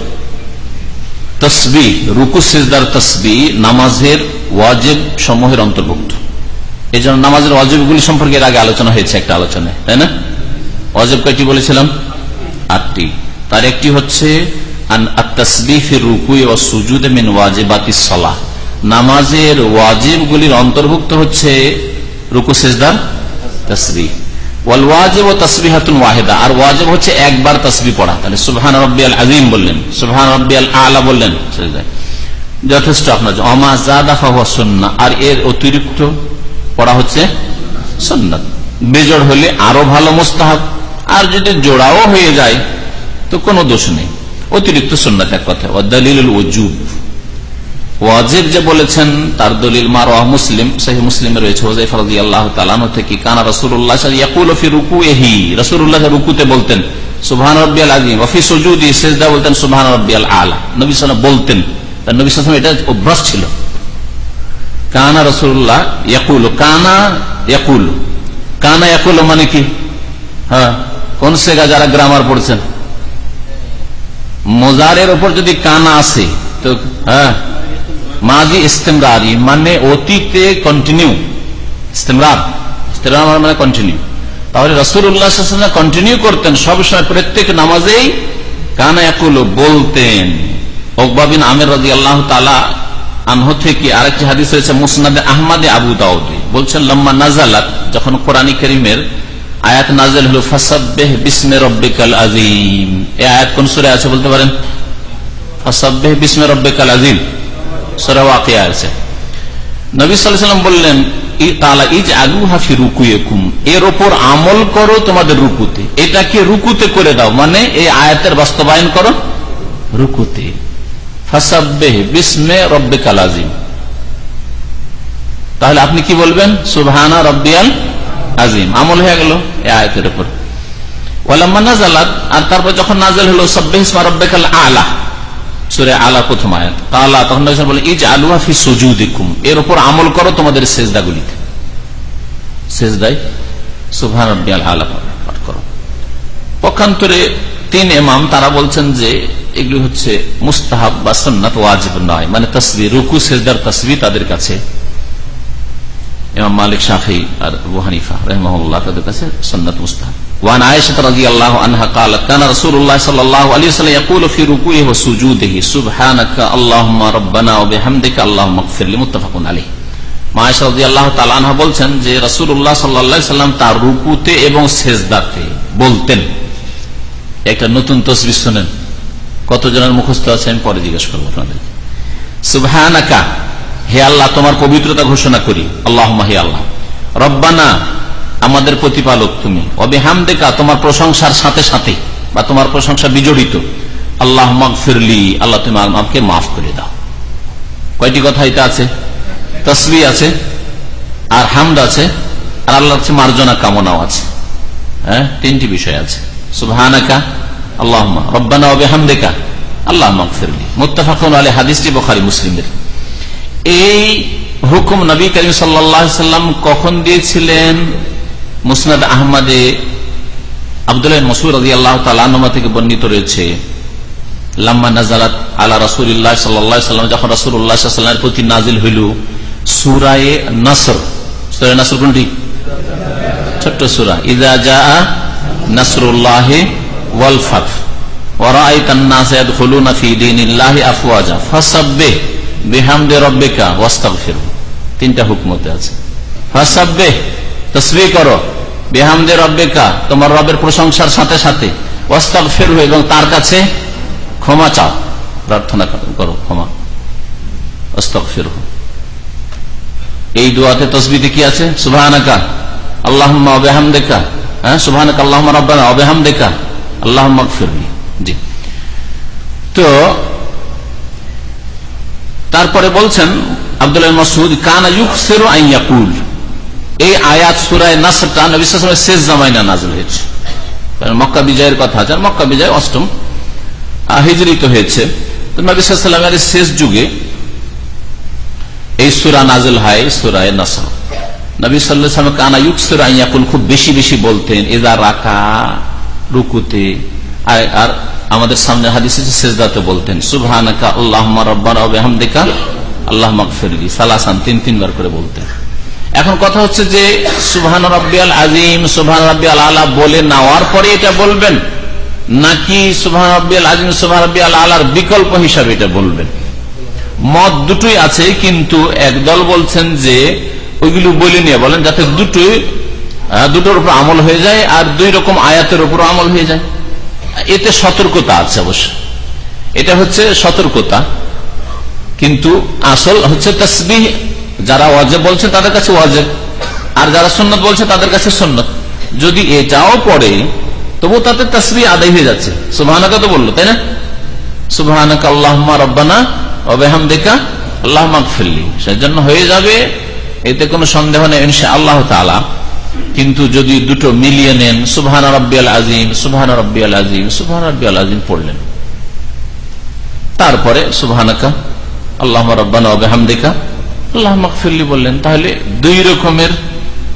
তসবি, রুকু, সিজদার তসবি নামাজের ওয়াজেব সমূহের অন্তর্ভুক্ত। এই জন্য নামাজের অজবগুলি সম্পর্কে এর আগে আলোচনা হয়েছে একটা আলোচনায়, তাই না? অজব কয়টি বলেছিলাম? আটটি। তার একটি হচ্ছে নামাজের ওয়াজিবগুলির অন্তর্ভুক্ত হচ্ছে রুকু, সেজদার তসবি। ওয়াল ওয়াজিব ও তসবিহাতুন ওয়াহেদা। আর ওয়াজিব হচ্ছে একবার তসবি পড়া। তাহলে সুবহান রব্বিয়াল আজিম বললেন, সুবহান রব্বিয়াল আলা বললেন যথেষ্ট আপনার অমা জাদা সুন্না আর এর অতিরিক্ত পড়া হচ্ছে সন্ন্যত বেজোড় হলে আরও ভালো মোস্তাহাব। আর যদি জোড়াও হয়ে যায়, তো কোনো দোষ নেই। অতিরিক্ত সন্ন্যত এক কথা দলিল ওজুব ওয়াজিব যে বলেছেন, তার দলিল মার মুসলিম সেই মুসলিমে রয়েছে আল্লাহ থেকে, কানা রসুল্লাহ রুকু এহি রসুল্লাহ রুকুতে বলতেন কানা কানা মানে কি? হ্যাঁ কোন সেগা যারা গ্রামার পড়ছেন? মোজারের ওপর যদি কানা আসে তো হ্যাঁ মাজি ইস্তেমরারি মানে অতীতে কন্টিনিউ ইস্তেমরার ইস্তেমরার মানে কন্টিনিউ তাহলে রসুল্লাহ কন্টিনিউ করতেন সবসময় প্রত্যেক নামাজেই কানা একুল বলতেন। ওকবাবিন আমের রাজি আল্লাহ তালা আনহ থেকে হাদিস হয়েছে মুসনাদে আহমাদে আবু দাউদে। বলছেন, লম্মা নাজালাত যখন কোরআন করিমের আয়াত নাজেল হল, ফাসাব্বেহ বিসমে রব্বিকাল আজিম এই আয়াত কোন সুরে আছে বলতে পারেন? ফাসাব্বেহ বিসমে রব্বিকাল আজিম আমল করো তোমাদের রুকুতে। এটাকে রুকুতে করে দাও মানে এই আয়াতের বাস্তবায়ন করো রুকুতে। রব্বে কালাজিম তাহলে আপনি কি বলবেন? সুবহানা রব্বিয়াল আজিম আমল হয়ে গেল এই আয়াতের উপর। আর তারপর যখন নাজেল হলো সব্বে ইসমা রব্বে আলা। সুরে আলা প্রথম আয়াত। আল্লাহ তখন বলে ইজ আলুয়া ফি সুজুদিকুম। এর উপর আমল করো তোমাদের করো। পক্ষান্তরে তিন এমাম তারা বলছেন যে, এগুলি হচ্ছে মুস্তাহাব বা সন্ন্যত ওয়াজিব নয়। মানে তসবি রুকু, সেজদার তসবি তাদের কাছে। ইমাম মালিক শাফি আর আবু হানিফা রহমাহুল্লাহ তাদের কাছে সন্ন্যত মুস্তাহাব। وعن عائشة رضي الله عنها قالت كان رسول الله صلى الله عليه وسلم يقول في ركوعه وسجوده سبحانك اللهم ربنا وبحمدك اللهم اغفر لي متفق عليه মায়েশা রাজি আল্লাহ তালানহা বলছেন যে রসুল্লাহ সাল্লা সাল্লাম তার রুকুতে এবং সেজদাতে বলতেন একটা নতুন তসবি শোনেন কতজনের মুখস্থ আছে আমি পরে জিজ্ঞেস করবো আপনাদের সুবহানাকা হে আল্লাহ তোমার পবিত্রতা ঘোষণা করি আল্লাহ হে আল্লাহ রব্বানা আমাদের প্রতিপালক তুমি। অবিহাম দেখা তোমার প্রশংসার সাথে সাথে বা তোমার প্রশংসা বিজড়িত। আল্লাহ ফিরলি আল্লাহ তুমি আমাকে মাফ করে দাও। কয়টি কথা এটা আছে? তসবি আছে, আর হামদ আছে, আর আল্লাহ হচ্ছে মার্জনা কামনাও আছে। হ্যাঁ? তিনটি বিষয় আছে। সুবহানাকা আল্লাহ রব্বানা অবিহামদেকা, আল্লাহ মাগ ফিরলি মুত্তাফাকুন আলী হাদিসটি বখারি মুসলিমদের এই হুকুম নবী করিম সাল্লাম কখন দিয়েছিলেন? মুসনাদ আহমদে আবদুল্লাহ মসুর রাজি আল্লাহ তালানুমা থেকে বর্ণিত রয়েছে লাম্মা নাজারাত আলা রসুল্লাহ সাল্লাম যখন রসুল্লাহ সাল্লামের প্রতি নাজিল হইল সুরায়ে নাসর সুরায় নাসর কোনটি ছোট্ট সুরা ইদা জা নাসরুল্লাহ ওয়াল ফাত ورأيت الناس يدخلون في دين الله أفواجا فسبح بحمد ربك واستغفره তিনটা হুকমতে আছে ফাসাব্বিহ তসবি করো। বেহামদে রব্বেকা, তোমার রবের প্রশংসার সাথে সাথে। ওয়াস্তাক ফের এবং তার কাছে ক্ষমা চাও। প্রার্থনা করো ক্ষমা। ওয়াস্তাক ফের এই দোয়াতে তসবিতে কি আছে? সুবাহানাকা আল্লাহ অবেহাম দেখা হ্যাঁ সুবাহানাকা আল্লাহ রব্বানা অবেহাম দেখা আল্লাহ ফিরবি জি। তো, তারপরে বলছেন আব্দুল্লাহ মাসুদ কানা ইউক সেরো আইয়াকুল এই আয়াত সুরায় নাসটা নবিসের শেষ জামাইনা নাজল হয়েছে। মক্কা বিজয়ের কথা আছে মক্কা বিজয় অষ্টম হিজরিত হয়েছে। নবিসামের শেষ যুগে এই সুরা নাজল হয় সুরায় নাসর। কানা আইয়াকুল খুব বেশি বেশি বলতেন এদা রাকা, রুকুতে। আর আমাদের সামনে হাদিস শেষদাতে বলতেন, সুবহানাকা আল্লাহ রব্বানা আল্লাহ মকফিরলি সালাসান তিন, তিনবার করে বলতেন। এখন কথা হচ্ছে যে সুবহান রব্বিয়াল আজিম সুবহান রব্বিয়াল আলা বলে নেওয়ার পরে এটা বলবেন, নাকি সুবহান রব্বিয়াল আজিম সুবহান রব্বিয়াল আলার বিকল্প হিসাবে এটা বলবেন? মত দুটোই আছে, কিন্তু একদল বলছেন যে ওইগুলো বলে নিয়ে বলেন যাতে দুটোই দুটোর উপর আমল হয়ে যায় আর দুই রকম আয়াতের উপর আমল হয়ে যায়। এতে সতর্কতা আছে অবশ্য। এটা হচ্ছে সতর্কতা, কিন্তু আসল হচ্ছে তসবিহ যারা ওয়াজেব বলছেন তাদের কাছে ওয়াজেব, আর যারা সন্ন্যত বলছে তাদের কাছে সন্ন্যত যদি এটাও পড়ে, তবু তাতে তসবি আদায় হয়ে যাচ্ছে। সুবাহানাকা তো বলল, তাই না? সুবাহানাকা আল্লাহ রব্বানা অবেহাম দেখা আল্লাহ মাকফিল্লি সেজন্য হয়ে যাবে, এতে কোনো সন্দেহ নেই আল্লাহ তালা কিন্তু যদি দুটো মিলিয়ে নেন, সুবহান রব্বিয়াল আজিম সুবহান রব্বিয়াল আজিম সুবহান রব্বিয়াল আজিম পড়লেন। তারপরে সুবহানাকা আল্লাহ রব্বানা হামদিকা আল্লাহ মকফিল্লি বললেন, তাহলে দুই রকমের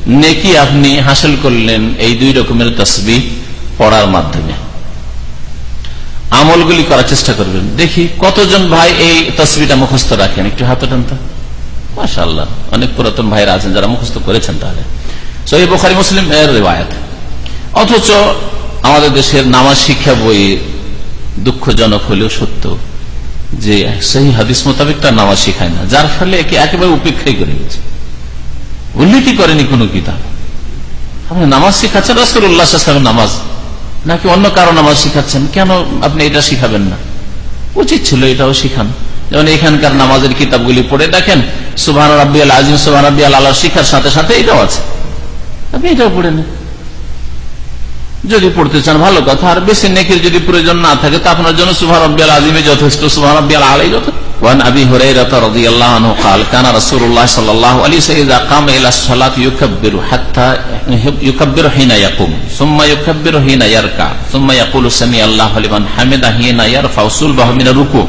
নেকি আপনি হাসিল করলেন এই দুই রকমের তসবি পড়ার মাধ্যমে। আমলগুলি করার চেষ্টা করবেন। দেখি কতজন ভাই এই তসবিটা মুখস্থ রাখেন। একটু হাতে টানতা। মাসাল্লাহ অনেক পুরাতন ভাইরা আছেন, যারা মুখস্থ করেছেন তাহলে। সহি বোখারি, মুসলিম এর রেওয়ায়ত। অথচ আমাদের দেশের নামাজ শিক্ষা বই দুঃখজনক হলেও সত্য যে সেই হাদিস মোতাবেক তার নামাজ শিখায় না, যার ফলে একে একেবারে উপেক্ষাই করে গেছে। উল্লেখই করেনি কোনো কিতাব। নামাজ শিখাচ্ছেন রাসুল উল্লাহামের নামাজ। নাকি অন্য কারও নামাজ শিখাচ্ছেন? কেন আপনি এটা শিখাবেন না? উচিত ছিল এটাও শিখান। যেমন এখানকার নামাজের কিতাবগুলি পড়ে দেখেন সুবাহ রাব্বি আল আজিম সুবাহ রাব্বি আল্লাহ শিখার সাথে সাথে এটাও আছে। আপনি এটাও পড়ে নেন। যদি পড়তে চান ভালো কথা আর বেশি নেকির যদি প্রয়োজন না থাকে তা আপনার জন্য সুভার রব্বিয়াল আজিমে যথেষ্ট সুভার রব্বিয়াল আলাই যথেষ্ট وعن ابي هريره رضي الله عنه قال كان رسول الله صلى الله عليه وسلم اذا قام الى الصلاه يكبر حتى يكبر حين يقوم ثم يكبر حين يركع ثم يقول سمع الله لمن حمده حين يرفع صلبه من الركوع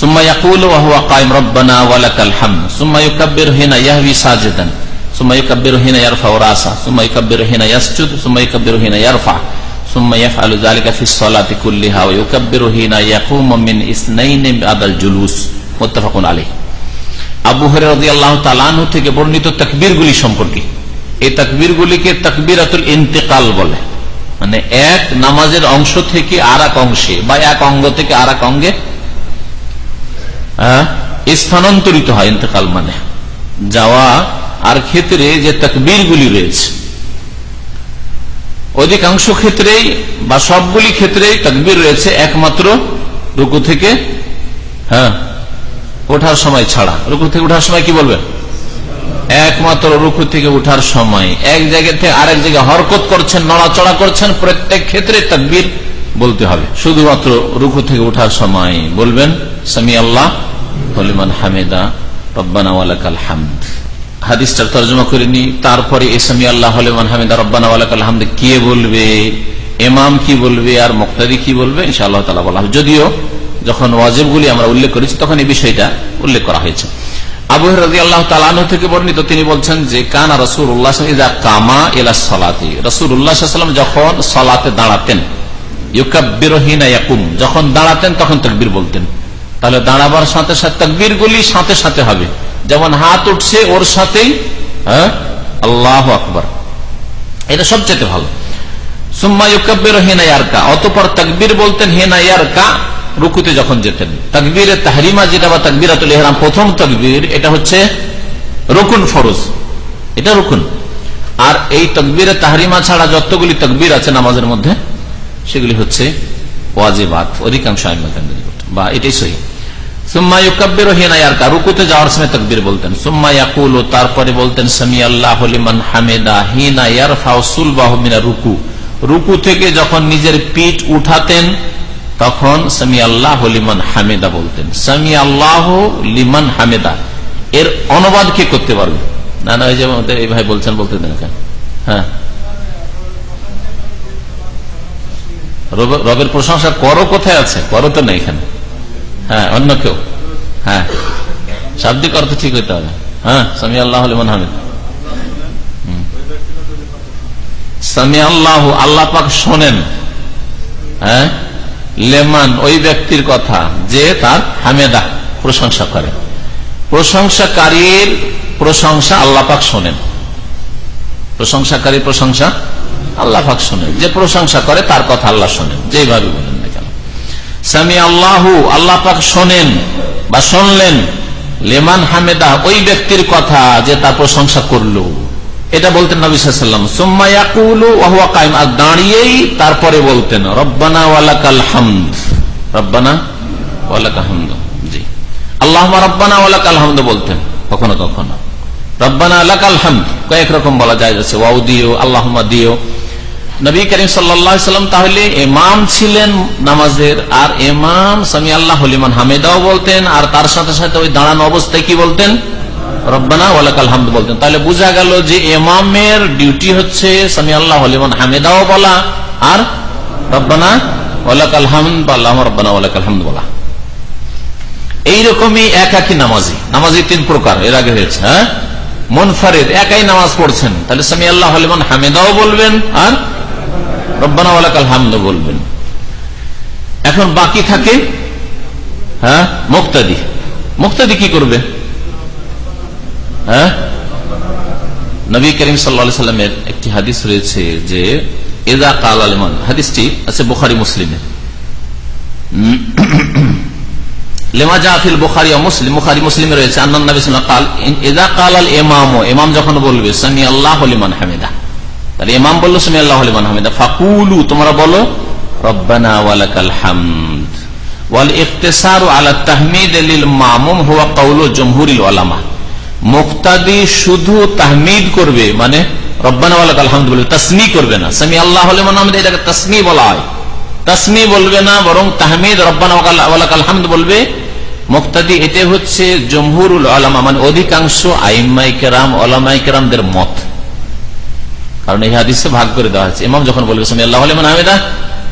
ثم يقول وهو قائم ربنا ولك الحمد ثم يكبر حين يهوي ساجدا থেকে বর্ণিত গুলি সম্পর্কে। এই গুলিকে ইন্তেকাল বলে। মানে এক নামাজের অংশ থেকে আর অংশে বা এক অঙ্গ থেকে আর অঙ্গে স্থানান্তরিত হয় ইন্তেকাল মানে। যাওয়া আর ক্ষেত্রে যে তকবীরগুলি রয়েছে, অধিকাংশ ক্ষেত্রেই বা সবগুলি ক্ষেত্রেই তকবীর রয়েছে একমাত্র রুকু থেকে হ্যাঁ ওঠার সময় ছাড়া। রুকু থেকে ওঠার সময় কি বলবেন? একমাত্র রুকু থেকে উঠার সময়। এক জায়গা থেকে আরেক জায়গায় হরকত করছেন, নড়াচড়া করছেন, প্রত্যেক ক্ষেত্রে তকবীর বলতে হবে। শুধুমাত্র রুকু থেকে উঠার সময় বলবেন সামি আল্লাহ হলিমান হামেদা রব্বানাওয়ালাকাল হামদ। হাদিসটার তর্জমা করে নি, তারপরে এসামি আল্লাহ হামিদা রব্বানা কে বলবে? এমাম কি বলবে? আর মুক্তাদি কি বলবে? ইনশাআল্লাহ তালা বলা যদিও যখন ওয়াজেবগুলি আমরা উল্লেখ করেছি, তখন এই বিষয়টা উল্লেখ করা হয়েছে। আবু রাজি আল্লাহ তালাহ থেকে বর্ণিত, তিনি বলছেন যে, কানা রসুল উল্লাহ কামা এলা সলাতি। রসুল উল্লাহাম যখন সলাতে দাঁড়াতেন যখন দাঁড়াতেন তখন তকবির বলতেন। তাহলে দাঁড়াবার সাথে সাথে তকবির গুলি সাথে সাথে হবে। যেমন হাত উঠছে ওর সাথেই হ্যাঁ? আল্লাহ আকবর। এটা সবচেয়ে ভালো। সুম্মা ইউকাব্বির হেনা ইয়ারকা। অতপর তাকবীর বলতেন, হেনা ইয়ারকা, রুকুতে যখন যেতেন। তাকবীরের তাহরিমা যেটা বা তাকবীরাতুল ইহরাম, প্রথম তাকবীর এটা হচ্ছে রুকুন ফরজ। এটা রুকুন। আর এই তকবীরের তাহরিমা ছাড়া যতগুলি তকবীর আছে নামাজের মধ্যে, সেগুলি হচ্ছে ওয়াজিবাত, অধিকাংশ আইনমাতার বা এটাই সহি। রুকুতে যাওয়ার সময় বলতেন। যখন নিজের পিঠ উঠাতেন, তখন সামি আল্লাহ লিমান হামেদা বলতেন। সামি আল্লাহ লিমান হামেদা, এর অনুবাদ কে করতে পারবে? না না ওই যে এই ভাই বলছেন, বলতে দেন হ্যাঁ। রবের প্রশংসা করো কোথায় আছে? করো তো নেই এখানে। হ্যাঁ অন্য কেউ। হ্যাঁ। শাব্দিক অর্থ ঠিক হইতে হবে। হ্যাঁ সামি আল্লাহ হামিদ। সামি আল্লাহ আল্লাহ পাক শোনেন। হ্যাঁ? লেমান, ওই ব্যক্তির কথা যে তার হামেদা প্রশংসা করে। প্রশংসাকারীর প্রশংসা আল্লাহ পাক শোনেন। প্রশংসাকারী প্রশংসা আল্লাহ পাক শোনেন। যে প্রশংসা করে তার কথা আল্লাহ শোনেন। যেভাবে বলেন। সামি আল্লাহ আল্লাহ পাক শোনেন বা শুনলেন লেমান হামেদা, ওই ব্যক্তির কথা যে তার প্রশংসা করল। এটা বলতেন নবীলাম সোম্মায়াকুলু ওহুয়া আর দাঁড়িয়েই তারপরে বলতেন, রব্বানা ওয়ালাকাল হামদ। রব্বানা ওয়ালাকা হামদ, জি। আল্লাহ রব্বানা ওয়ালাকাল হামদ বলতেন, কখনো কখনো। রব্বানা আলাকাল হামদ, কয়েক রকম বলা যায় যাচ্ছে ওয়াউ দিও আল্লাহ দিও। নবী করিম সাল্লাম তাহলে এমাম ছিলেন নামাজের, আর এমাম সামি আল্লাহ হলিমান হামেদাও বলতেন, আর তার সাথে সাথে ওই দাঁড়ানো অবস্থায় কি বলতেন? রব্বানা ওয়ালাকাল হামদ বলতেন। তাহলে বোঝা গেল যে এমামের ডিউটি হচ্ছে সামি আল্লাহ হলিমান হামেদাও বলা, আর রব্বানা ওয়ালাকাল হামদ বা আল্লাহ রব্বানা ওয়ালাকাল হামদ বলা। এইরকমই নামাজি নামাজি তিন প্রকার, এর আগে হয়েছে হ্যাঁ? মনফারেদ, একাই নামাজ পড়ছেন। তাহলে সামি আল্লাহ হলিমান হামেদাও বলবেন, আর রব্বানা ওয়ালাকাল হামদ বলবেন। এখন বাকি থাকে হ্যাঁ মুক্তাদি। মুক্তাদি কি করবে? হ্যাঁ? নবী করিম সাল্লা সাল্লামের একটি হাদিস রয়েছে যে এদা কাল আলমান হাদিসটি আছে বোখারি মুসলিমে। রয়েছে, আন্নান কাল এদা কাল আল এমাম এমাম যখন বলবে সামি আল্লাহ হলিমান হামিদা তাহলে ইমাম বলল সামি আল্লাহ ফাকুলু, তোমরা বলো মুক্তাদি করবে মানে বলা তসমি বলবে না, বরং বলবে। এটা হচ্ছে জমহুরুল আলামা মানে অধিকাংশ আইমাই কেরাম ওলামাই কেরামদের মত। কারণ এই হাদিসে ভাগ করে দেওয়া হয়েছে। ইমাম যখন বলবে সামি আল্লাহ হলিমান আহমেদা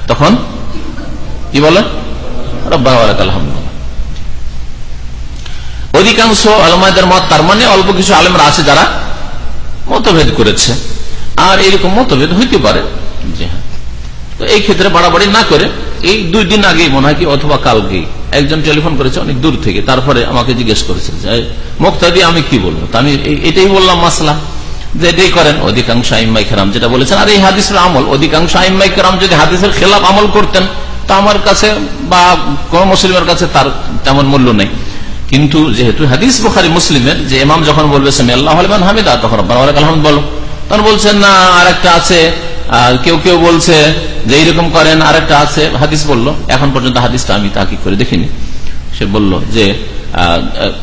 তখন কি বলে? রব্বানা ওয়ালাক অধিকাংশ মত, তার মানে অল্প কিছু আছে যারা মতভেদ করেছে। আর এরকম মতভেদ হইতে পারে। হ্যাঁ। এই ক্ষেত্রে বাড়াবাড়ি না করে, এই দুই দিন আগে মনে হয় কি, অথবা কালকে একজন টেলিফোন করেছে অনেক দূর থেকে, তারপরে আমাকে জিজ্ঞেস করেছে যে মুক্তাদি, আমি কি বলব? আমি এটাই বললাম মাসলা। যে এটাই করেন, অধিকাংশ আইম্মাই খেরাম যেটা বলেছেন। আর এই হাদিসের আমল, অধিকাংশ আইম্মাই খেরাম যদি হাদিসের খেলাফ আমল করতেন, তা আমার কাছে বা কোন মুসলিমের কাছে তার তেমন মূল্য নেই। কিন্তু যেহেতু হাদিস বুখারি মুসলিমের, যে ইমাম যখন বলবে আলমান হামিদা তখন আলহামদ বলো। তখন বলছেন না, আরেকটা আছে। কেউ কেউ বলছে যে এইরকম করেন, আরেকটা আছে। হাদিস বলল, এখন পর্যন্ত হাদিসটা আমি তাকে করে দেখিনি। সে বলল যে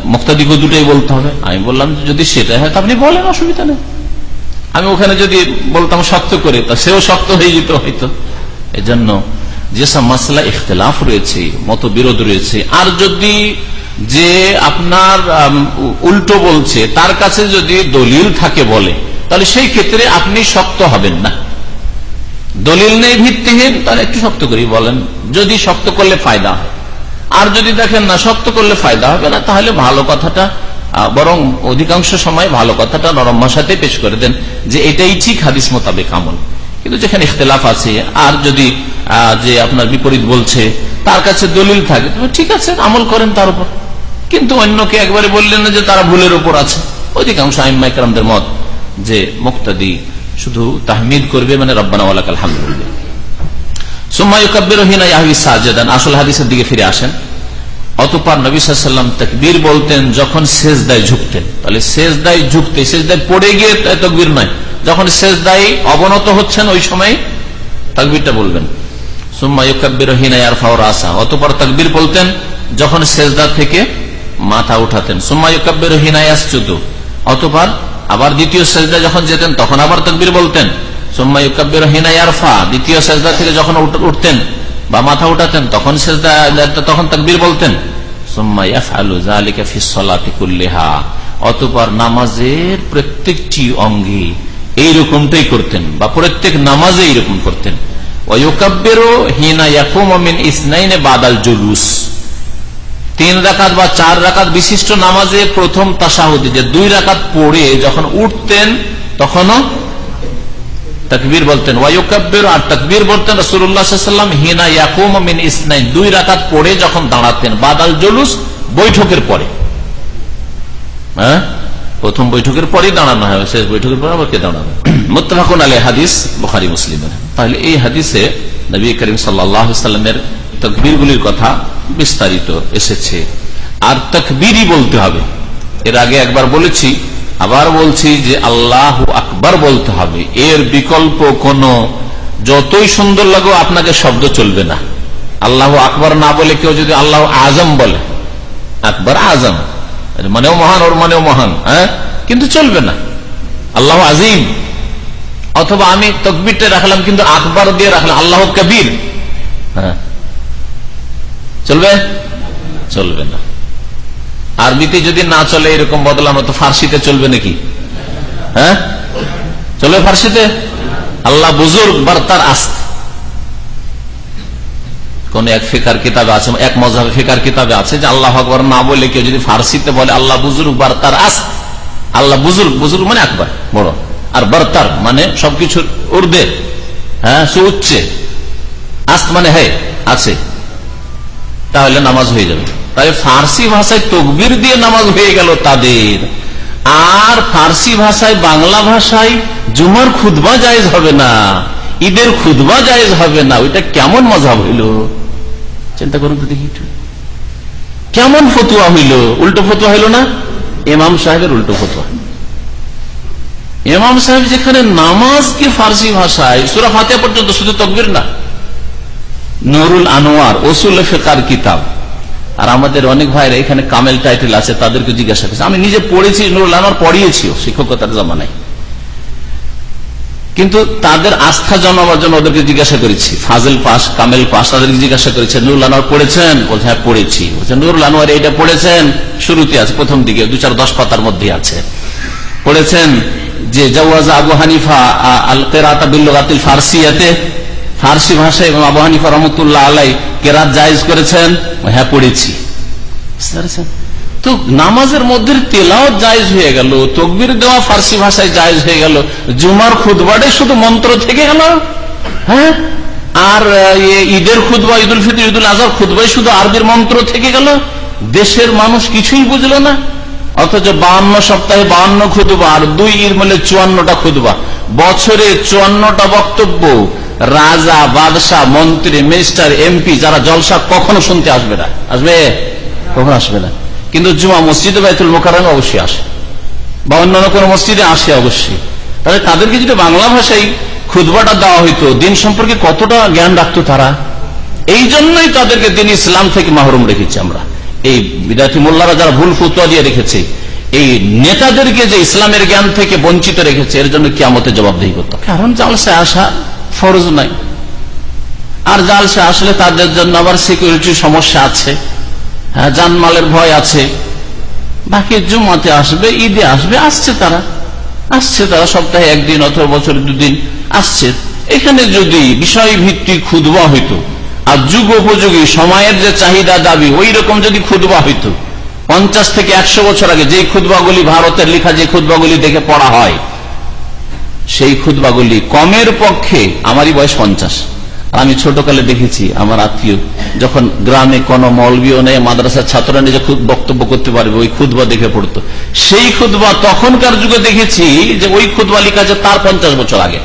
মুক্তাদিকে দুটোই বলতে হবে। আমি বললাম, যদি সেটা হয় আপনি বলেন, অসুবিধা নেই। আমি ওখানে যদি বলতাম শক্ত করে, তা সেও শক্ত হয়ে যেত হয়তো। এজন্য যেসব মশলা ইখতলাফ রয়েছে, মতবিরোধ রয়েছে, আর যদি যে আপনার উল্টো বলছে, তার কাছে যদি দলিল থাকে বলে, তাহলে সেই ক্ষেত্রে আপনি শক্ত হবেন না। দলিল নেই ভিত্তিহীন, তাহলে একটু শক্ত করি বলেন। যদি শক্ত করলে ফায়দা হয়। আর যদি দেখেন না, শক্ত করলে ফায়দা হবে না, তাহলে ভালো কথাটা বরং অধিকাংশ সময় ভালো কথাটা নরম ভাষাতে পেশ করে দেন যে এটাই ঠিক হাদিস মোতাবেক আমল। কিন্তু যেখানে ইখতলাফ আছে, আর যদি যে আপনার বিপরীত বলছে, তার কাছে দলিল থাকে ঠিক আছে, আমল করেন তার উপর। কিন্তু অন্যকে একবারে বললেন যে তারা ভুলের উপর আছে। অধিকাংশ আইমাইকরামদের মত যে মুক্তাদি শুধু তাহমিদ করবে মানে রব্বানা আলহামদুলিল্লাহ আসল হাদিসের দিকে ফিরে আসেন। অতপর নবী সাল্লাম তকবীর বলতেন, যখন শেষ দায় ঝুঁকতেন। তাহলে শেষ দায় ঝুঁকতে শেষ দায় পড়ে গিয়ে তকবীর নয়। যখন শেষ দায় অবনত হচ্ছেন, ওই সময় তকবীরটা বলবেন। অতপর তকবীর বলতেন, যখন শেষদা থেকে মাথা উঠাতেন। সুম্মাইকাব্যের হিনায়াসচ্যুত অতপর আবার দ্বিতীয় সেজদা যখন যেতেন, তখন আবার তকবির বলতেন সুম্মাইকাব্যের হিনায়ারফা দ্বিতীয় সেজদা থেকে যখন উঠতেন বা মাথা উঠাতেন, তখন তখন তকবির বলতেন অতপর নামাজের প্রত্যেকটি অঙ্গে এইরকমটাই করতেন বা প্রত্যেক নামাজে এইরকম করতেন। বাদাল জুলুস। তিন রাকাত বা চার রাকাত বিশিষ্ট নামাজে প্রথম তাসাহুদি যে দুই রাকাত পড়ে যখন উঠতেন, তখনও তকবীর বলতেন ওয়াইকাব্বির আর তকবীর বলতেন রসুল্লাহাম হিনা ইয়াকুম মিন ইসনাইন দুই রাকাত পড়ে যখন দাঁড়াতেন, বাদাল জলুস বৈঠকের পরে। হ্যাঁ? প্রথম বৈঠকের পরেই দাঁড়ানো হয়, শেষ বৈঠকের পরে আবার কে দাঁড়াবে? মোত্তাফাকুন আলী হাদিস বুখারি, মুসলিমের। তাহলে এই হাদিসে নবী করিম সাল্লামের তকবীরগুলির কথা বিস্তারিত এসেছে। আর তকবীরই বলতে হবে। এর আগে একবার বলেছি আবার বলছি যে আল্লাহ আকবার বলতে হবে। এর বিকল্প কোন যতই সুন্দর লাগো আপনাকে শব্দ চলবে না। আল্লাহ আকবর না বলে কেউ যদি আল্লাহ আজম বলে, আকবর আজম মানেও মহান, ওর মানেও মহান হ্যাঁ? কিন্তু চলবে না। আল্লাহ আজিম। অথবা আমি তকবিরটা রাখলাম, কিন্তু আকবর দিয়ে রাখলাম, আল্লাহ কবির হ্যাঁ? চলবে? চলবে না। আরবিতে যদি না চলে, এরকম বদলানো তো ফার্সিতে চলবে নাকি? হ্যাঁ? চলবে ফার্সিতে? আল্লাহ বুজুর্গ বার্তার আস্ত। কোন এক ফেকার কিতাবে আছে, এক মজাহ ফেকার কিতাবে আছে যে আল্লাহ আকবর না বলে কেউ যদি ফার্সিতে বলে আল্লাহ বুজুর্গ বার্তার আস্ত। আল্লাহ বুজুর্গ বুজুর্গ মানে আকবর, বড়। আর বার্তার মানে সবকিছুর উর্দে হ্যাঁ সে উচ্চে। আস্ত মানে হ্যাঁ আছে। তাহলে নামাজ হয়ে যাবে। তাহলে ফার্সি ভাষায় তকবির দিয়ে নামাজ হয়ে গেল তাদের। আর ফার্সি ভাষায় বাংলা ভাষায় জুমার খুদবা জায়েজ হবে না, ঈদের খুদবা জায়েজ হবে না। ওইটা কেমন মজা হইল? চিন্তা করুন তো দেখি কেমন ফতুয়া হইল? উল্টো ফতুয়া হইল না? এমাম সাহেবের উল্টো ফতুয়া। এমাম সাহেব যেখানে নামাজকে ফার্সি ভাষায়, সুরা ফাতে পর্যন্ত শুধু তকবির না, নুরুল আনোয়ার, ওসুল ফেকার কিতাব আর আমাদের অনেক ভাইরা এখানে কামেল টাইটেল আছে, তাদেরকে জিজ্ঞাসা করছে। আমি নিজে পড়েছি, নুরুল আনোয়ার পড়িয়েছিও শিক্ষকতার জামানায়। কিন্তু তাদের আস্থা জন্মাবার জন্য ওদেরকে জিজ্ঞাসা করেছি। ফাজেল পাস, কামেল পাস, তাদেরকে জিজ্ঞাসা করেছে, নুরুল আনোয়ার পড়েছেন? বলছে হ্যাঁ পড়েছি। বলছে, নুরুল আনোয়ার এইটা পড়েছেন? শুরুতে আছে, প্রথম দিকে, দু চার দশ পাতার মধ্যে আছে। পড়েছেন যে জওয়াজা আবু হানিফা আল কেরাতা বিল্লুগাতিল ফার্সিয়াতে ফার্সি ভাষায় এবং আবু হানিফা রহমতুল্লাহ আলাই কেরাত জায়েজ করেছেন হ্যাঁ পড়েছি। তো নামাজের মধ্যে তেলাও জায়জ হয়ে গেল, তকবির দেওয়া ফার্সি ভাষায় জায়জ হয়ে গেল, জুমার খুদবাটাই শুধু মন্ত্র থেকে গেল? হ্যাঁ? আর ঈদের খুদবা ঈদুল ফিতর, ঈদুল আজহার খুদবাই শুধু আরবির মন্ত্র থেকে গেল? দেশের মানুষ কিছুই বুঝলো না। অথচ বাহান্ন সপ্তাহে বাহান্ন খুদবা, আর দুই ঈদ মিলে চুয়ান্নটা খুদবা। বছরে চুয়ান্নটা বক্তব্য। রাজা, বাদশাহ, মন্ত্রী, মিনিস্টার, এমপি, যারা জলসা কখনো শুনতে আসবে না। আসবে? কখনো আসবে না। কিন্তু জুমা মসজিদে বাইতুল মোকারমে অবশ্যই আসে। বা অন্যান্য কোন মসজিদে আসে অবশ্যই। তাহলে তাদেরকে যদি বাংলা ভাষায় খুদবাটা দেওয়া হইতো, দিন সম্পর্কে কতটা জ্ঞান রাখতো তারা? এই জন্যই তাদেরকে দিন ইসলাম থেকে মাহরুম রেখেছি আমরা। এই বিদ্যার্থী মোল্লারা যারা ভুল ফুতুয়া দিয়ে রেখেছে, এই নেতাদেরকে যে ইসলামের জ্ঞান থেকে বঞ্চিত রেখেছে, এর জন্য কিয়ামতে জবাবদেহি করতো কারণ জালসে আসা ফরজ নাই আর জালসে আসলে তাদের জন্য আবার সিকিউরিটির সমস্যা আছে। হ্যাঁ জানমালের ভয় আছে। বাকি জুমাতে আসবে, ঈদে আসবে, আসছে তারা। আসছে তারা সপ্তাহে একদিন অথবা বছর দুদিন, আসছে। এখানে যদি বিষয় ভিত্তিক খুদবা হইতো আর যুগ উপযোগী সময়ের যে চাহিদা দাবি ওই রকম যদি খুদবা হইতো, পঞ্চাশ থেকে একশো বছর আগে যে খুদবাগুলি ভারতের লেখা, যে খুদবাগুলি দেখে পড়া হয়, সেই খুদবাগুলি কমের পক্ষে আমারই বয়স পঞ্চাশ। আমি ছোটকালে দেখেছি আমার আত্মীয়, যখন গ্রামে কোন মলবিও নেই, মাদ্রাসার ছাত্ররা নিজে খুব বক্তব্য করতে পারবে, ওই খুদবা দেখে পড়তো। সেই খুদবা তখনকার যুগে দেখেছি যে ওই খুদবা লেখা আছে তার পঞ্চাশ বছর আগে।